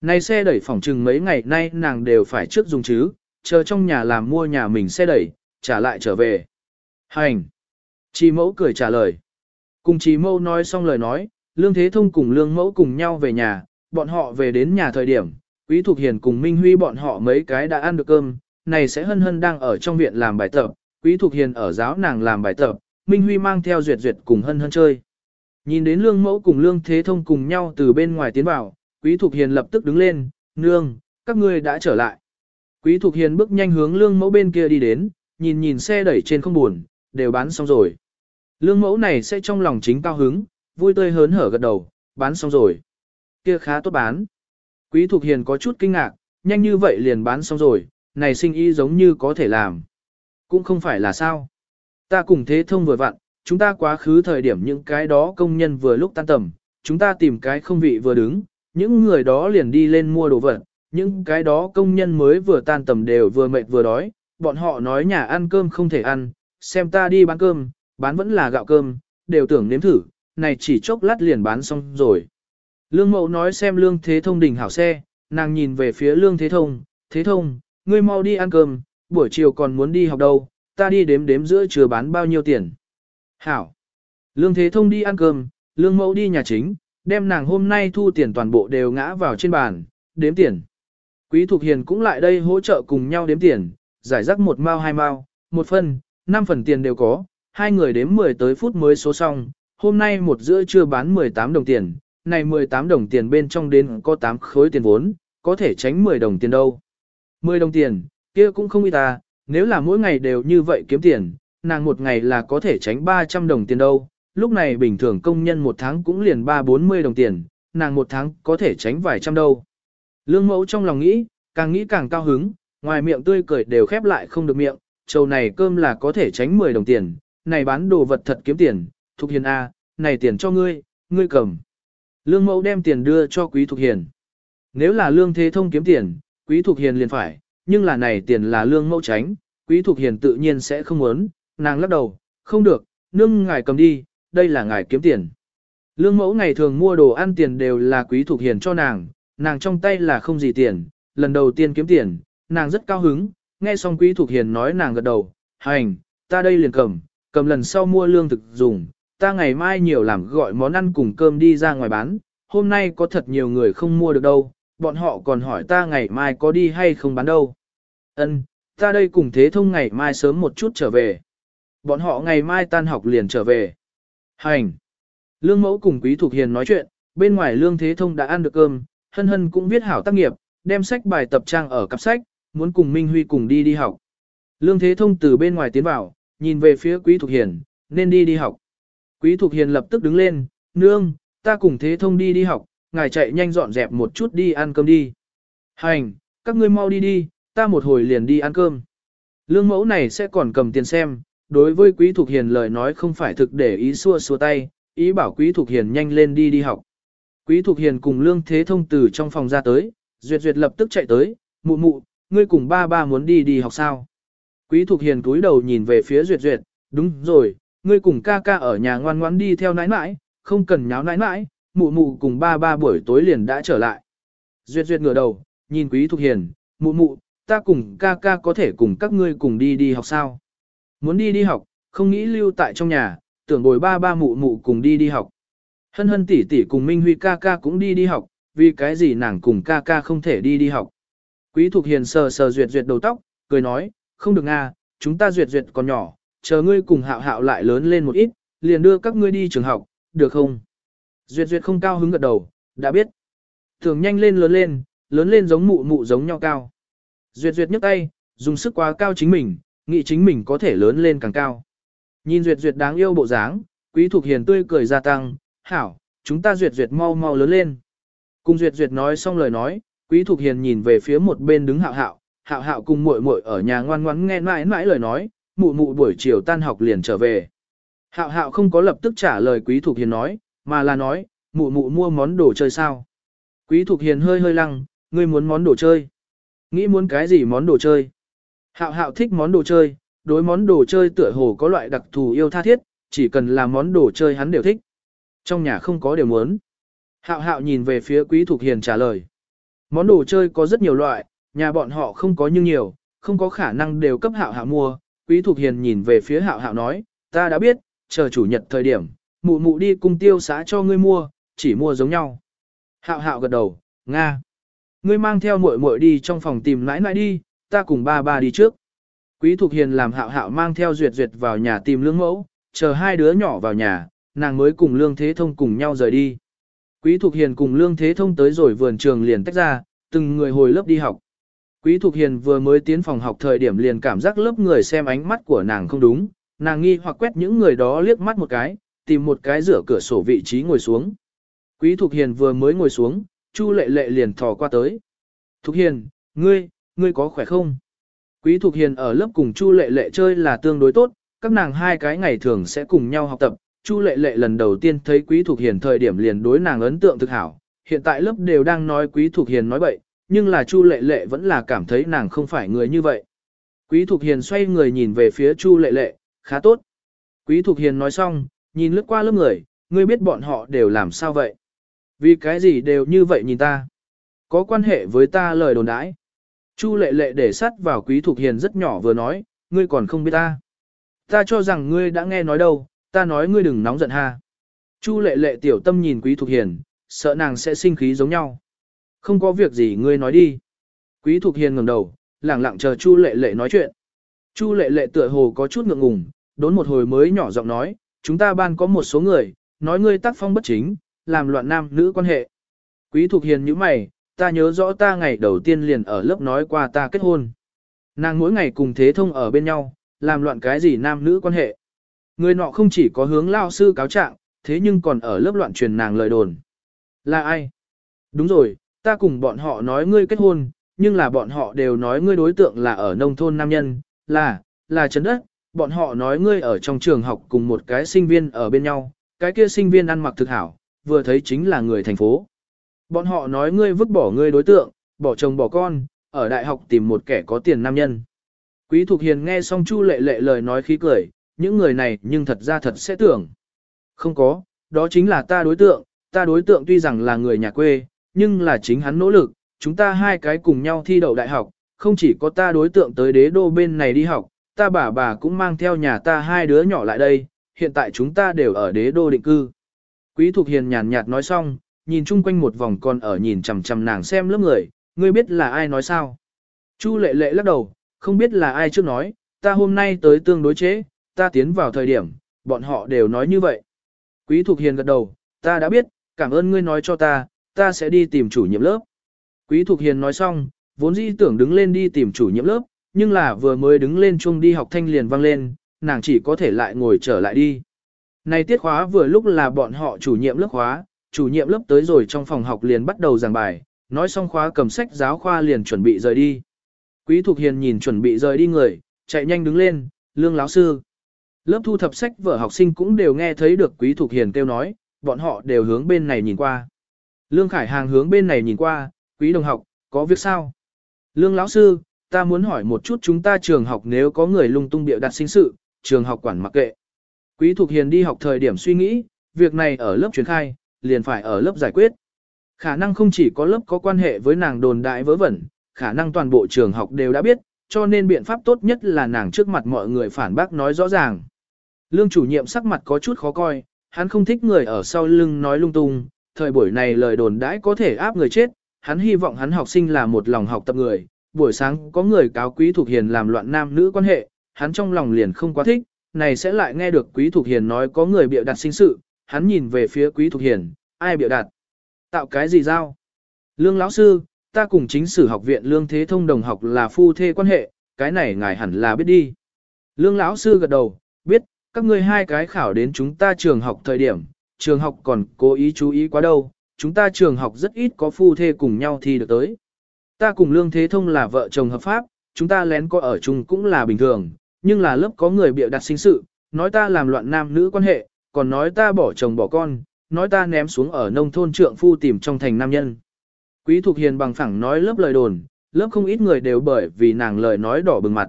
Này xe đẩy phỏng chừng mấy ngày nay nàng đều phải trước dùng chứ, chờ trong nhà làm mua nhà mình xe đẩy, trả lại trở về. Hành. Chi mẫu cười trả lời. Cùng chị mẫu nói xong lời nói, Lương Thế Thông cùng Lương Mẫu cùng nhau về nhà, bọn họ về đến nhà thời điểm, Quý Thục Hiền cùng Minh Huy bọn họ mấy cái đã ăn được cơm, này sẽ hân hân đang ở trong viện làm bài tập, Quý Thục Hiền ở giáo nàng làm bài tập, Minh Huy mang theo duyệt duyệt cùng hân hân chơi. Nhìn đến Lương Mẫu cùng Lương Thế Thông cùng nhau từ bên ngoài tiến vào, Quý Thục Hiền lập tức đứng lên, nương, các ngươi đã trở lại. Quý Thục Hiền bước nhanh hướng Lương Mẫu bên kia đi đến, nhìn nhìn xe đẩy trên không buồn, đều bán xong rồi. Lương mẫu này sẽ trong lòng chính cao hứng, vui tươi hớn hở gật đầu, bán xong rồi. Kia khá tốt bán. Quý Thục Hiền có chút kinh ngạc, nhanh như vậy liền bán xong rồi, này sinh y giống như có thể làm. Cũng không phải là sao. Ta cùng thế thông vừa vặn, chúng ta quá khứ thời điểm những cái đó công nhân vừa lúc tan tầm, chúng ta tìm cái không vị vừa đứng, những người đó liền đi lên mua đồ vật, những cái đó công nhân mới vừa tan tầm đều vừa mệt vừa đói, bọn họ nói nhà ăn cơm không thể ăn, xem ta đi bán cơm, bán vẫn là gạo cơm, đều tưởng nếm thử, này chỉ chốc lát liền bán xong rồi. Lương mẫu nói xem lương thế thông đỉnh hảo xe, nàng nhìn về phía lương thế thông, thế thông, ngươi mau đi ăn cơm, buổi chiều còn muốn đi học đâu, ta đi đếm đếm giữa chừa bán bao nhiêu tiền. Hảo. Lương thế thông đi ăn cơm, lương mẫu đi nhà chính, đem nàng hôm nay thu tiền toàn bộ đều ngã vào trên bàn, đếm tiền. Quý Thục Hiền cũng lại đây hỗ trợ cùng nhau đếm tiền, giải rắc một mao hai mao, một phần năm phần tiền đều có, hai người đếm 10 tới phút mới số xong, hôm nay một giữa chưa bán 18 đồng tiền, này 18 đồng tiền bên trong đến có 8 khối tiền vốn, có thể tránh 10 đồng tiền đâu. 10 đồng tiền, kia cũng không ít ta, nếu là mỗi ngày đều như vậy kiếm tiền, nàng một ngày là có thể tránh 300 đồng tiền đâu, lúc này bình thường công nhân một tháng cũng liền 3-40 đồng tiền, nàng một tháng có thể tránh vài trăm đâu. Lương mẫu trong lòng nghĩ, càng nghĩ càng cao hứng, ngoài miệng tươi cười đều khép lại không được miệng, trầu này cơm là có thể tránh 10 đồng tiền, này bán đồ vật thật kiếm tiền, Thục Hiền A, này tiền cho ngươi, ngươi cầm. Lương mẫu đem tiền đưa cho Quý Thục Hiền. Nếu là lương thế thông kiếm tiền, Quý Thục Hiền liền phải, nhưng là này tiền là lương mẫu tránh, Quý Thục Hiền tự nhiên sẽ không muốn, nàng lắc đầu, không được, nương ngài cầm đi, đây là ngài kiếm tiền. Lương mẫu ngày thường mua đồ ăn tiền đều là Quý thuộc Hiền cho nàng, nàng trong tay là không gì tiền, lần đầu tiên kiếm tiền, nàng rất cao hứng, nghe xong Quý thuộc Hiền nói nàng gật đầu, hành, ta đây liền cầm, cầm lần sau mua lương thực dùng, ta ngày mai nhiều làm gọi món ăn cùng cơm đi ra ngoài bán, hôm nay có thật nhiều người không mua được đâu, bọn họ còn hỏi ta ngày mai có đi hay không bán đâu. Ân, ta đây cùng thế thông ngày mai sớm một chút trở về. Bọn họ ngày mai tan học liền trở về. Hành. Lương mẫu cùng Quý Thục Hiền nói chuyện, bên ngoài lương thế thông đã ăn được cơm, hân hân cũng viết hảo tác nghiệp, đem sách bài tập trang ở cặp sách, muốn cùng Minh Huy cùng đi đi học. Lương thế thông từ bên ngoài tiến vào, nhìn về phía Quý Thục Hiền, nên đi đi học. Quý Thục Hiền lập tức đứng lên, nương, ta cùng thế thông đi đi học, ngài chạy nhanh dọn dẹp một chút đi ăn cơm đi. Hành, các ngươi mau đi đi, ta một hồi liền đi ăn cơm. Lương mẫu này sẽ còn cầm tiền xem, đối với Quý Thục Hiền lời nói không phải thực để ý xua xua tay, ý bảo Quý Thục Hiền nhanh lên đi đi học. Quý Thục Hiền cùng Lương Thế Thông từ trong phòng ra tới, Duyệt Duyệt lập tức chạy tới, mụ mụ, ngươi cùng ba ba muốn đi đi học sao? Quý Thục Hiền cúi đầu nhìn về phía Duyệt Duyệt, đúng rồi, ngươi cùng ca ca ở nhà ngoan ngoãn đi theo nãi nãi, không cần nháo nãi nãi, mụ mụ cùng ba ba buổi tối liền đã trở lại. Duyệt Duyệt ngửa đầu, nhìn Quý Thục Hiền, mụ mụ, ta cùng ca ca có thể cùng các ngươi cùng đi đi học sao? Muốn đi đi học, không nghĩ lưu tại trong nhà, tưởng bồi ba ba mụ mụ cùng đi đi học. Hân hân tỷ tỷ cùng Minh Huy ca ca cũng đi đi học, vì cái gì nàng cùng ca ca không thể đi đi học. Quý Thục Hiền sờ sờ duyệt duyệt đầu tóc, cười nói, không được nga, chúng ta duyệt duyệt còn nhỏ, chờ ngươi cùng hạo hạo lại lớn lên một ít, liền đưa các ngươi đi trường học, được không? Duyệt duyệt không cao hứng gật đầu, đã biết. Thường nhanh lên lớn lên, lớn lên giống mụ mụ giống nhau cao. Duyệt duyệt nhấc tay, dùng sức quá cao chính mình, nghĩ chính mình có thể lớn lên càng cao. Nhìn duyệt duyệt đáng yêu bộ dáng, quý thục hiền tươi cười gia tăng, hảo, chúng ta duyệt duyệt mau mau lớn lên. Cùng duyệt duyệt nói xong lời nói, quý thục hiền nhìn về phía một bên đứng hạo hạo, hạo hạo cùng muội muội ở nhà ngoan ngoãn nghe mãi mãi lời nói, mụ mụ buổi chiều tan học liền trở về. Hạo hạo không có lập tức trả lời quý thục hiền nói, mà là nói, mụ mụ mua món đồ chơi sao. Quý thục hiền hơi hơi lăng, ngươi muốn món đồ chơi. Nghĩ muốn cái gì món đồ chơi? Hạo hạo thích món đồ chơi, đối món đồ chơi tựa hồ có loại đặc thù yêu tha thiết, chỉ cần là món đồ chơi hắn đều thích. Trong nhà không có điều muốn. Hạo hạo nhìn về phía quý thục hiền trả lời. Món đồ chơi có rất nhiều loại, nhà bọn họ không có như nhiều, không có khả năng đều cấp hạo hạo mua. Quý thục hiền nhìn về phía hạo hạo nói, ta đã biết, chờ chủ nhật thời điểm, mụ mụ đi cung tiêu xã cho ngươi mua, chỉ mua giống nhau. Hạo hạo gật đầu, Nga. Ngươi mang theo muội muội đi trong phòng tìm nãi nãi đi, ta cùng ba ba đi trước. Quý Thục Hiền làm hạo hạo mang theo duyệt duyệt vào nhà tìm lương mẫu, chờ hai đứa nhỏ vào nhà, nàng mới cùng lương thế thông cùng nhau rời đi. Quý Thục Hiền cùng lương thế thông tới rồi vườn trường liền tách ra, từng người hồi lớp đi học. Quý Thục Hiền vừa mới tiến phòng học thời điểm liền cảm giác lớp người xem ánh mắt của nàng không đúng, nàng nghi hoặc quét những người đó liếc mắt một cái, tìm một cái rửa cửa sổ vị trí ngồi xuống. Quý Thục Hiền vừa mới ngồi xuống, Chu Lệ Lệ liền thò qua tới. Thục Hiền, ngươi, ngươi có khỏe không? Quý Thục Hiền ở lớp cùng Chu Lệ Lệ chơi là tương đối tốt, các nàng hai cái ngày thường sẽ cùng nhau học tập. Chu lệ lệ lần đầu tiên thấy Quý Thục Hiền thời điểm liền đối nàng ấn tượng thực hảo, hiện tại lớp đều đang nói Quý Thục Hiền nói bậy, nhưng là Chu lệ lệ vẫn là cảm thấy nàng không phải người như vậy. Quý Thục Hiền xoay người nhìn về phía Chu lệ lệ, khá tốt. Quý Thục Hiền nói xong, nhìn lướt qua lớp người, ngươi biết bọn họ đều làm sao vậy? Vì cái gì đều như vậy nhìn ta? Có quan hệ với ta lời đồn đãi. Chu lệ lệ để sắt vào Quý Thục Hiền rất nhỏ vừa nói, ngươi còn không biết ta. Ta cho rằng ngươi đã nghe nói đâu, ta nói ngươi đừng nóng giận ha. Chu lệ lệ tiểu tâm nhìn Quý Thục Hiền, sợ nàng sẽ sinh khí giống nhau. Không có việc gì ngươi nói đi. Quý Thục Hiền ngẩng đầu, lẳng lặng chờ Chu lệ lệ nói chuyện. Chu lệ lệ tựa hồ có chút ngượng ngùng, đốn một hồi mới nhỏ giọng nói, chúng ta ban có một số người, nói ngươi tác phong bất chính, làm loạn nam nữ quan hệ. Quý Thục Hiền như mày, ta nhớ rõ ta ngày đầu tiên liền ở lớp nói qua ta kết hôn. Nàng mỗi ngày cùng thế thông ở bên nhau, làm loạn cái gì nam nữ quan hệ. Người nọ không chỉ có hướng lao sư cáo trạng, thế nhưng còn ở lớp loạn truyền nàng lời đồn. Là ai? Đúng rồi, ta cùng bọn họ nói ngươi kết hôn, nhưng là bọn họ đều nói ngươi đối tượng là ở nông thôn nam nhân, là, là chấn đất, bọn họ nói ngươi ở trong trường học cùng một cái sinh viên ở bên nhau, cái kia sinh viên ăn mặc thực hảo, vừa thấy chính là người thành phố. Bọn họ nói ngươi vứt bỏ ngươi đối tượng, bỏ chồng bỏ con, ở đại học tìm một kẻ có tiền nam nhân. Quý Thục Hiền nghe xong Chu Lệ Lệ lời nói khí cười, những người này nhưng thật ra thật sẽ tưởng. Không có, đó chính là ta đối tượng, ta đối tượng tuy rằng là người nhà quê, nhưng là chính hắn nỗ lực, chúng ta hai cái cùng nhau thi đậu đại học, không chỉ có ta đối tượng tới đế đô bên này đi học, ta bà bà cũng mang theo nhà ta hai đứa nhỏ lại đây, hiện tại chúng ta đều ở đế đô định cư. Quý Thục Hiền nhàn nhạt nói xong, nhìn chung quanh một vòng còn ở nhìn chằm chằm nàng xem lớp người, ngươi biết là ai nói sao? Chu lệ lệ lắc đầu, không biết là ai trước nói, ta hôm nay tới tương đối chế, ta tiến vào thời điểm, bọn họ đều nói như vậy. Quý Thục Hiền gật đầu, ta đã biết, cảm ơn ngươi nói cho ta, ta sẽ đi tìm chủ nhiệm lớp. Quý Thục Hiền nói xong, vốn dĩ tưởng đứng lên đi tìm chủ nhiệm lớp, nhưng là vừa mới đứng lên chung đi học thanh liền vang lên, nàng chỉ có thể lại ngồi trở lại đi. Này tiết khóa vừa lúc là bọn họ chủ nhiệm lớp khóa, chủ nhiệm lớp tới rồi trong phòng học liền bắt đầu giảng bài, nói xong khóa cầm sách giáo khoa liền chuẩn bị rời đi. Quý Thục Hiền nhìn chuẩn bị rời đi người, chạy nhanh đứng lên, lương láo sư. Lớp thu thập sách vở học sinh cũng đều nghe thấy được Quý Thục Hiền kêu nói, bọn họ đều hướng bên này nhìn qua. Lương Khải Hàng hướng bên này nhìn qua, Quý đồng học, có việc sao? Lương lão sư, ta muốn hỏi một chút chúng ta trường học nếu có người lung tung bịa đặt sinh sự, trường học quản mặc kệ. Quý Thục Hiền đi học thời điểm suy nghĩ, việc này ở lớp truyền khai, liền phải ở lớp giải quyết. Khả năng không chỉ có lớp có quan hệ với nàng đồn đại vớ vẩn, khả năng toàn bộ trường học đều đã biết, cho nên biện pháp tốt nhất là nàng trước mặt mọi người phản bác nói rõ ràng. Lương chủ nhiệm sắc mặt có chút khó coi, hắn không thích người ở sau lưng nói lung tung, thời buổi này lời đồn đãi có thể áp người chết, hắn hy vọng hắn học sinh là một lòng học tập người, buổi sáng có người cáo quý thuộc hiền làm loạn nam nữ quan hệ, hắn trong lòng liền không quá thích, này sẽ lại nghe được quý thuộc hiền nói có người bịa đặt sinh sự, hắn nhìn về phía quý thuộc hiền, ai biểu đạt Tạo cái gì giao? Lương lão sư, ta cùng chính sử học viện lương thế thông đồng học là phu thê quan hệ, cái này ngài hẳn là biết đi. Lương lão sư gật đầu, biết, các ngươi hai cái khảo đến chúng ta trường học thời điểm, trường học còn cố ý chú ý quá đâu, chúng ta trường học rất ít có phu thê cùng nhau thi được tới. Ta cùng lương thế thông là vợ chồng hợp pháp, chúng ta lén có ở chung cũng là bình thường, nhưng là lớp có người bịa đặt sinh sự, nói ta làm loạn nam nữ quan hệ, còn nói ta bỏ chồng bỏ con, nói ta ném xuống ở nông thôn trượng phu tìm trong thành nam nhân. Quý Thục Hiền bằng phẳng nói lớp lời đồn, lớp không ít người đều bởi vì nàng lời nói đỏ bừng mặt.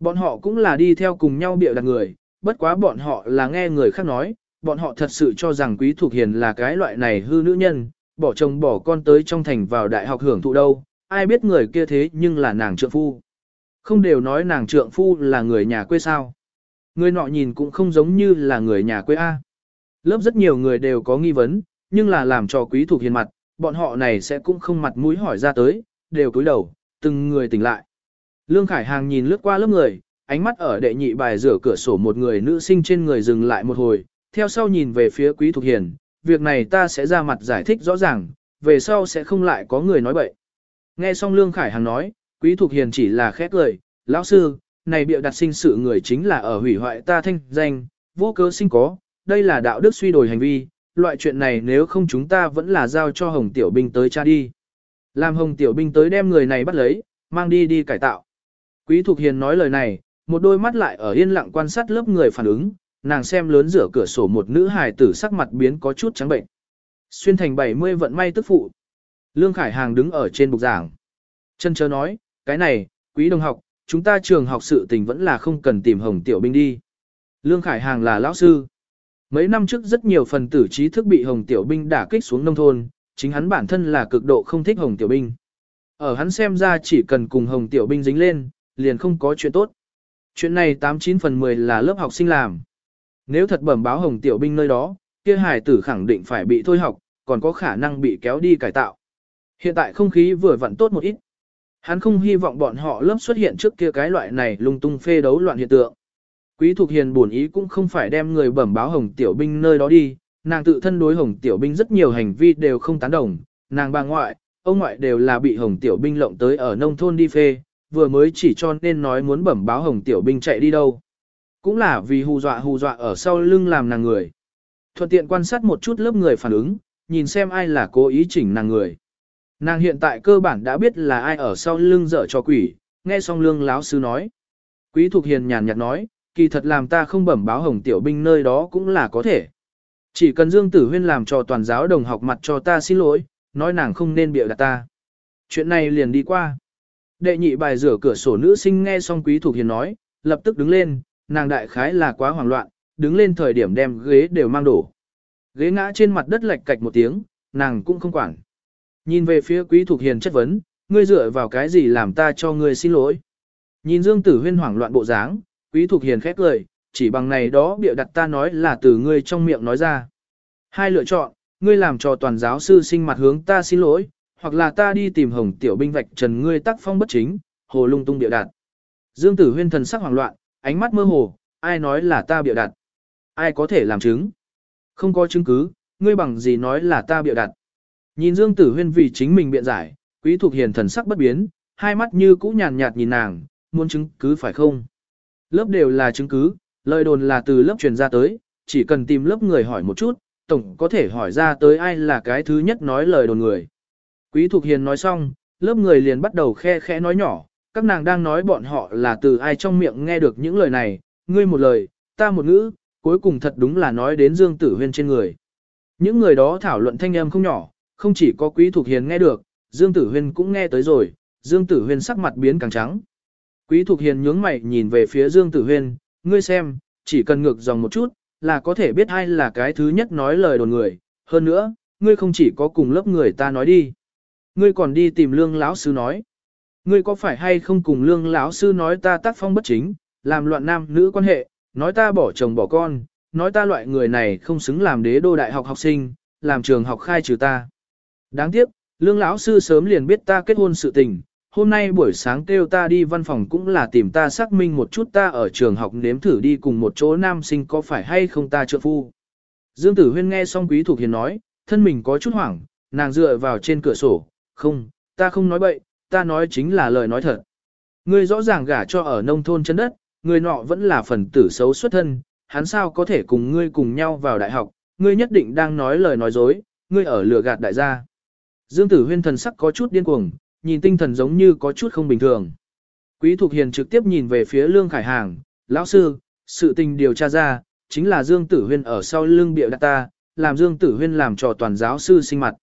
Bọn họ cũng là đi theo cùng nhau bịa đặt người, bất quá bọn họ là nghe người khác nói, bọn họ thật sự cho rằng Quý Thục Hiền là cái loại này hư nữ nhân, bỏ chồng bỏ con tới trong thành vào đại học hưởng thụ đâu, ai biết người kia thế nhưng là nàng trượng phu. Không đều nói nàng trượng phu là người nhà quê sao. Người nọ nhìn cũng không giống như là người nhà quê A. Lớp rất nhiều người đều có nghi vấn, nhưng là làm cho quý thuộc hiền mặt, bọn họ này sẽ cũng không mặt mũi hỏi ra tới, đều cúi đầu, từng người tỉnh lại. Lương Khải Hàng nhìn lướt qua lớp người, ánh mắt ở đệ nhị bài rửa cửa sổ một người nữ sinh trên người dừng lại một hồi, theo sau nhìn về phía quý thuộc hiền, việc này ta sẽ ra mặt giải thích rõ ràng, về sau sẽ không lại có người nói bậy. Nghe xong Lương Khải Hàng nói, quý thuộc hiền chỉ là khét lời, lão sư, này bịa đặt sinh sự người chính là ở hủy hoại ta thanh danh, vô cớ sinh có, đây là đạo đức suy đổi hành vi, loại chuyện này nếu không chúng ta vẫn là giao cho Hồng Tiểu Binh tới cha đi. Làm Hồng Tiểu Binh tới đem người này bắt lấy, mang đi đi cải tạo. Quý Thục Hiền nói lời này, một đôi mắt lại ở yên lặng quan sát lớp người phản ứng, nàng xem lớn rửa cửa sổ một nữ hài tử sắc mặt biến có chút trắng bệnh. Xuyên thành 70 vận may tức phụ. Lương Khải Hàng đứng ở trên bục giảng. Chân chớ nói, cái này, quý đồng học, chúng ta trường học sự tình vẫn là không cần tìm hồng tiểu binh đi. Lương Khải Hàng là lão sư. Mấy năm trước rất nhiều phần tử trí thức bị hồng tiểu binh đả kích xuống nông thôn, chính hắn bản thân là cực độ không thích hồng tiểu binh. Ở hắn xem ra chỉ cần cùng hồng tiểu binh dính lên, liền không có chuyện tốt. Chuyện này 89 phần 10 là lớp học sinh làm. Nếu thật bẩm báo hồng tiểu binh nơi đó, kia hải tử khẳng định phải bị thôi học, còn có khả năng bị kéo đi cải tạo. Hiện tại không khí vừa vặn tốt một ít. Hắn không hy vọng bọn họ lớp xuất hiện trước kia cái loại này lung tung phê đấu loạn hiện tượng. Quý Thục Hiền buồn ý cũng không phải đem người bẩm báo Hồng Tiểu Binh nơi đó đi, nàng tự thân đối Hồng Tiểu Binh rất nhiều hành vi đều không tán đồng, nàng bà ngoại, ông ngoại đều là bị Hồng Tiểu Binh lộng tới ở nông thôn đi phê, vừa mới chỉ cho nên nói muốn bẩm báo Hồng Tiểu Binh chạy đi đâu. Cũng là vì hù dọa hù dọa ở sau lưng làm nàng người. Thuận tiện quan sát một chút lớp người phản ứng, nhìn xem ai là cố ý chỉnh nàng người. Nàng hiện tại cơ bản đã biết là ai ở sau lưng dở cho quỷ, nghe xong lương láo sư nói. Quý Thục Hiền nhàn nhạt nói, kỳ thật làm ta không bẩm báo hồng tiểu binh nơi đó cũng là có thể. Chỉ cần Dương Tử Huyên làm cho toàn giáo đồng học mặt cho ta xin lỗi, nói nàng không nên bịa đặt ta. Chuyện này liền đi qua. Đệ nhị bài rửa cửa sổ nữ sinh nghe xong Quý Thục Hiền nói, lập tức đứng lên, nàng đại khái là quá hoảng loạn, đứng lên thời điểm đem ghế đều mang đổ. Ghế ngã trên mặt đất lệch cạch một tiếng, nàng cũng không quản. Nhìn về phía Quý Thục Hiền chất vấn, ngươi dựa vào cái gì làm ta cho ngươi xin lỗi. Nhìn Dương Tử Huyên hoảng loạn bộ dáng, Quý Thục Hiền khét lời, chỉ bằng này đó bịa đặt ta nói là từ ngươi trong miệng nói ra. Hai lựa chọn, ngươi làm cho toàn giáo sư sinh mặt hướng ta xin lỗi, hoặc là ta đi tìm hồng tiểu binh vạch trần ngươi tác phong bất chính, hồ lung tung bịa đặt. Dương Tử Huyên thần sắc hoảng loạn, ánh mắt mơ hồ, ai nói là ta bịa đặt? Ai có thể làm chứng? Không có chứng cứ, ngươi bằng gì nói là ta bịa đặt? Nhìn Dương Tử Huyên vì chính mình biện giải, Quý Thục Hiền thần sắc bất biến, hai mắt như cũ nhàn nhạt nhìn nàng, muốn chứng cứ phải không? Lớp đều là chứng cứ, lời đồn là từ lớp truyền ra tới, chỉ cần tìm lớp người hỏi một chút, tổng có thể hỏi ra tới ai là cái thứ nhất nói lời đồn người. Quý Thục Hiền nói xong, lớp người liền bắt đầu khe khẽ nói nhỏ, các nàng đang nói bọn họ là từ ai trong miệng nghe được những lời này, ngươi một lời, ta một ngữ, cuối cùng thật đúng là nói đến Dương Tử Huyên trên người. Những người đó thảo luận thanh âm không nhỏ, không chỉ có Quý Thục Hiền nghe được, Dương Tử Huyên cũng nghe tới rồi, Dương Tử Huyên sắc mặt biến càng trắng. Quý Thục Hiền nhướng mày nhìn về phía Dương Tử Huyên, ngươi xem, chỉ cần ngược dòng một chút, là có thể biết ai là cái thứ nhất nói lời đồn người. Hơn nữa, ngươi không chỉ có cùng lớp người ta nói đi. Ngươi còn đi tìm lương lão sư nói. Ngươi có phải hay không cùng lương lão sư nói ta tác phong bất chính, làm loạn nam nữ quan hệ, nói ta bỏ chồng bỏ con, nói ta loại người này không xứng làm đế đô đại học học sinh, làm trường học khai trừ ta. Đáng tiếc, lương lão sư sớm liền biết ta kết hôn sự tình, hôm nay buổi sáng kêu ta đi văn phòng cũng là tìm ta xác minh một chút ta ở trường học nếm thử đi cùng một chỗ nam sinh có phải hay không ta trợ phu. Dương Tử Huyên nghe xong Quý Thục Hiền nói, thân mình có chút hoảng, nàng dựa vào trên cửa sổ, không, ta không nói bậy, ta nói chính là lời nói thật. Ngươi rõ ràng gả cho ở nông thôn chân đất, người nọ vẫn là phần tử xấu xuất thân, hắn sao có thể cùng ngươi cùng nhau vào đại học, ngươi nhất định đang nói lời nói dối, ngươi ở lừa gạt đại gia. Dương Tử Huyên thần sắc có chút điên cuồng, nhìn tinh thần giống như có chút không bình thường. Quý Thục Hiền trực tiếp nhìn về phía Lương Khải Hàng, lão sư, sự tình điều tra ra, chính là Dương Tử Huyên ở sau lưng biểu đặt ta, làm Dương Tử Huyên làm trò toàn giáo sư sinh mặt.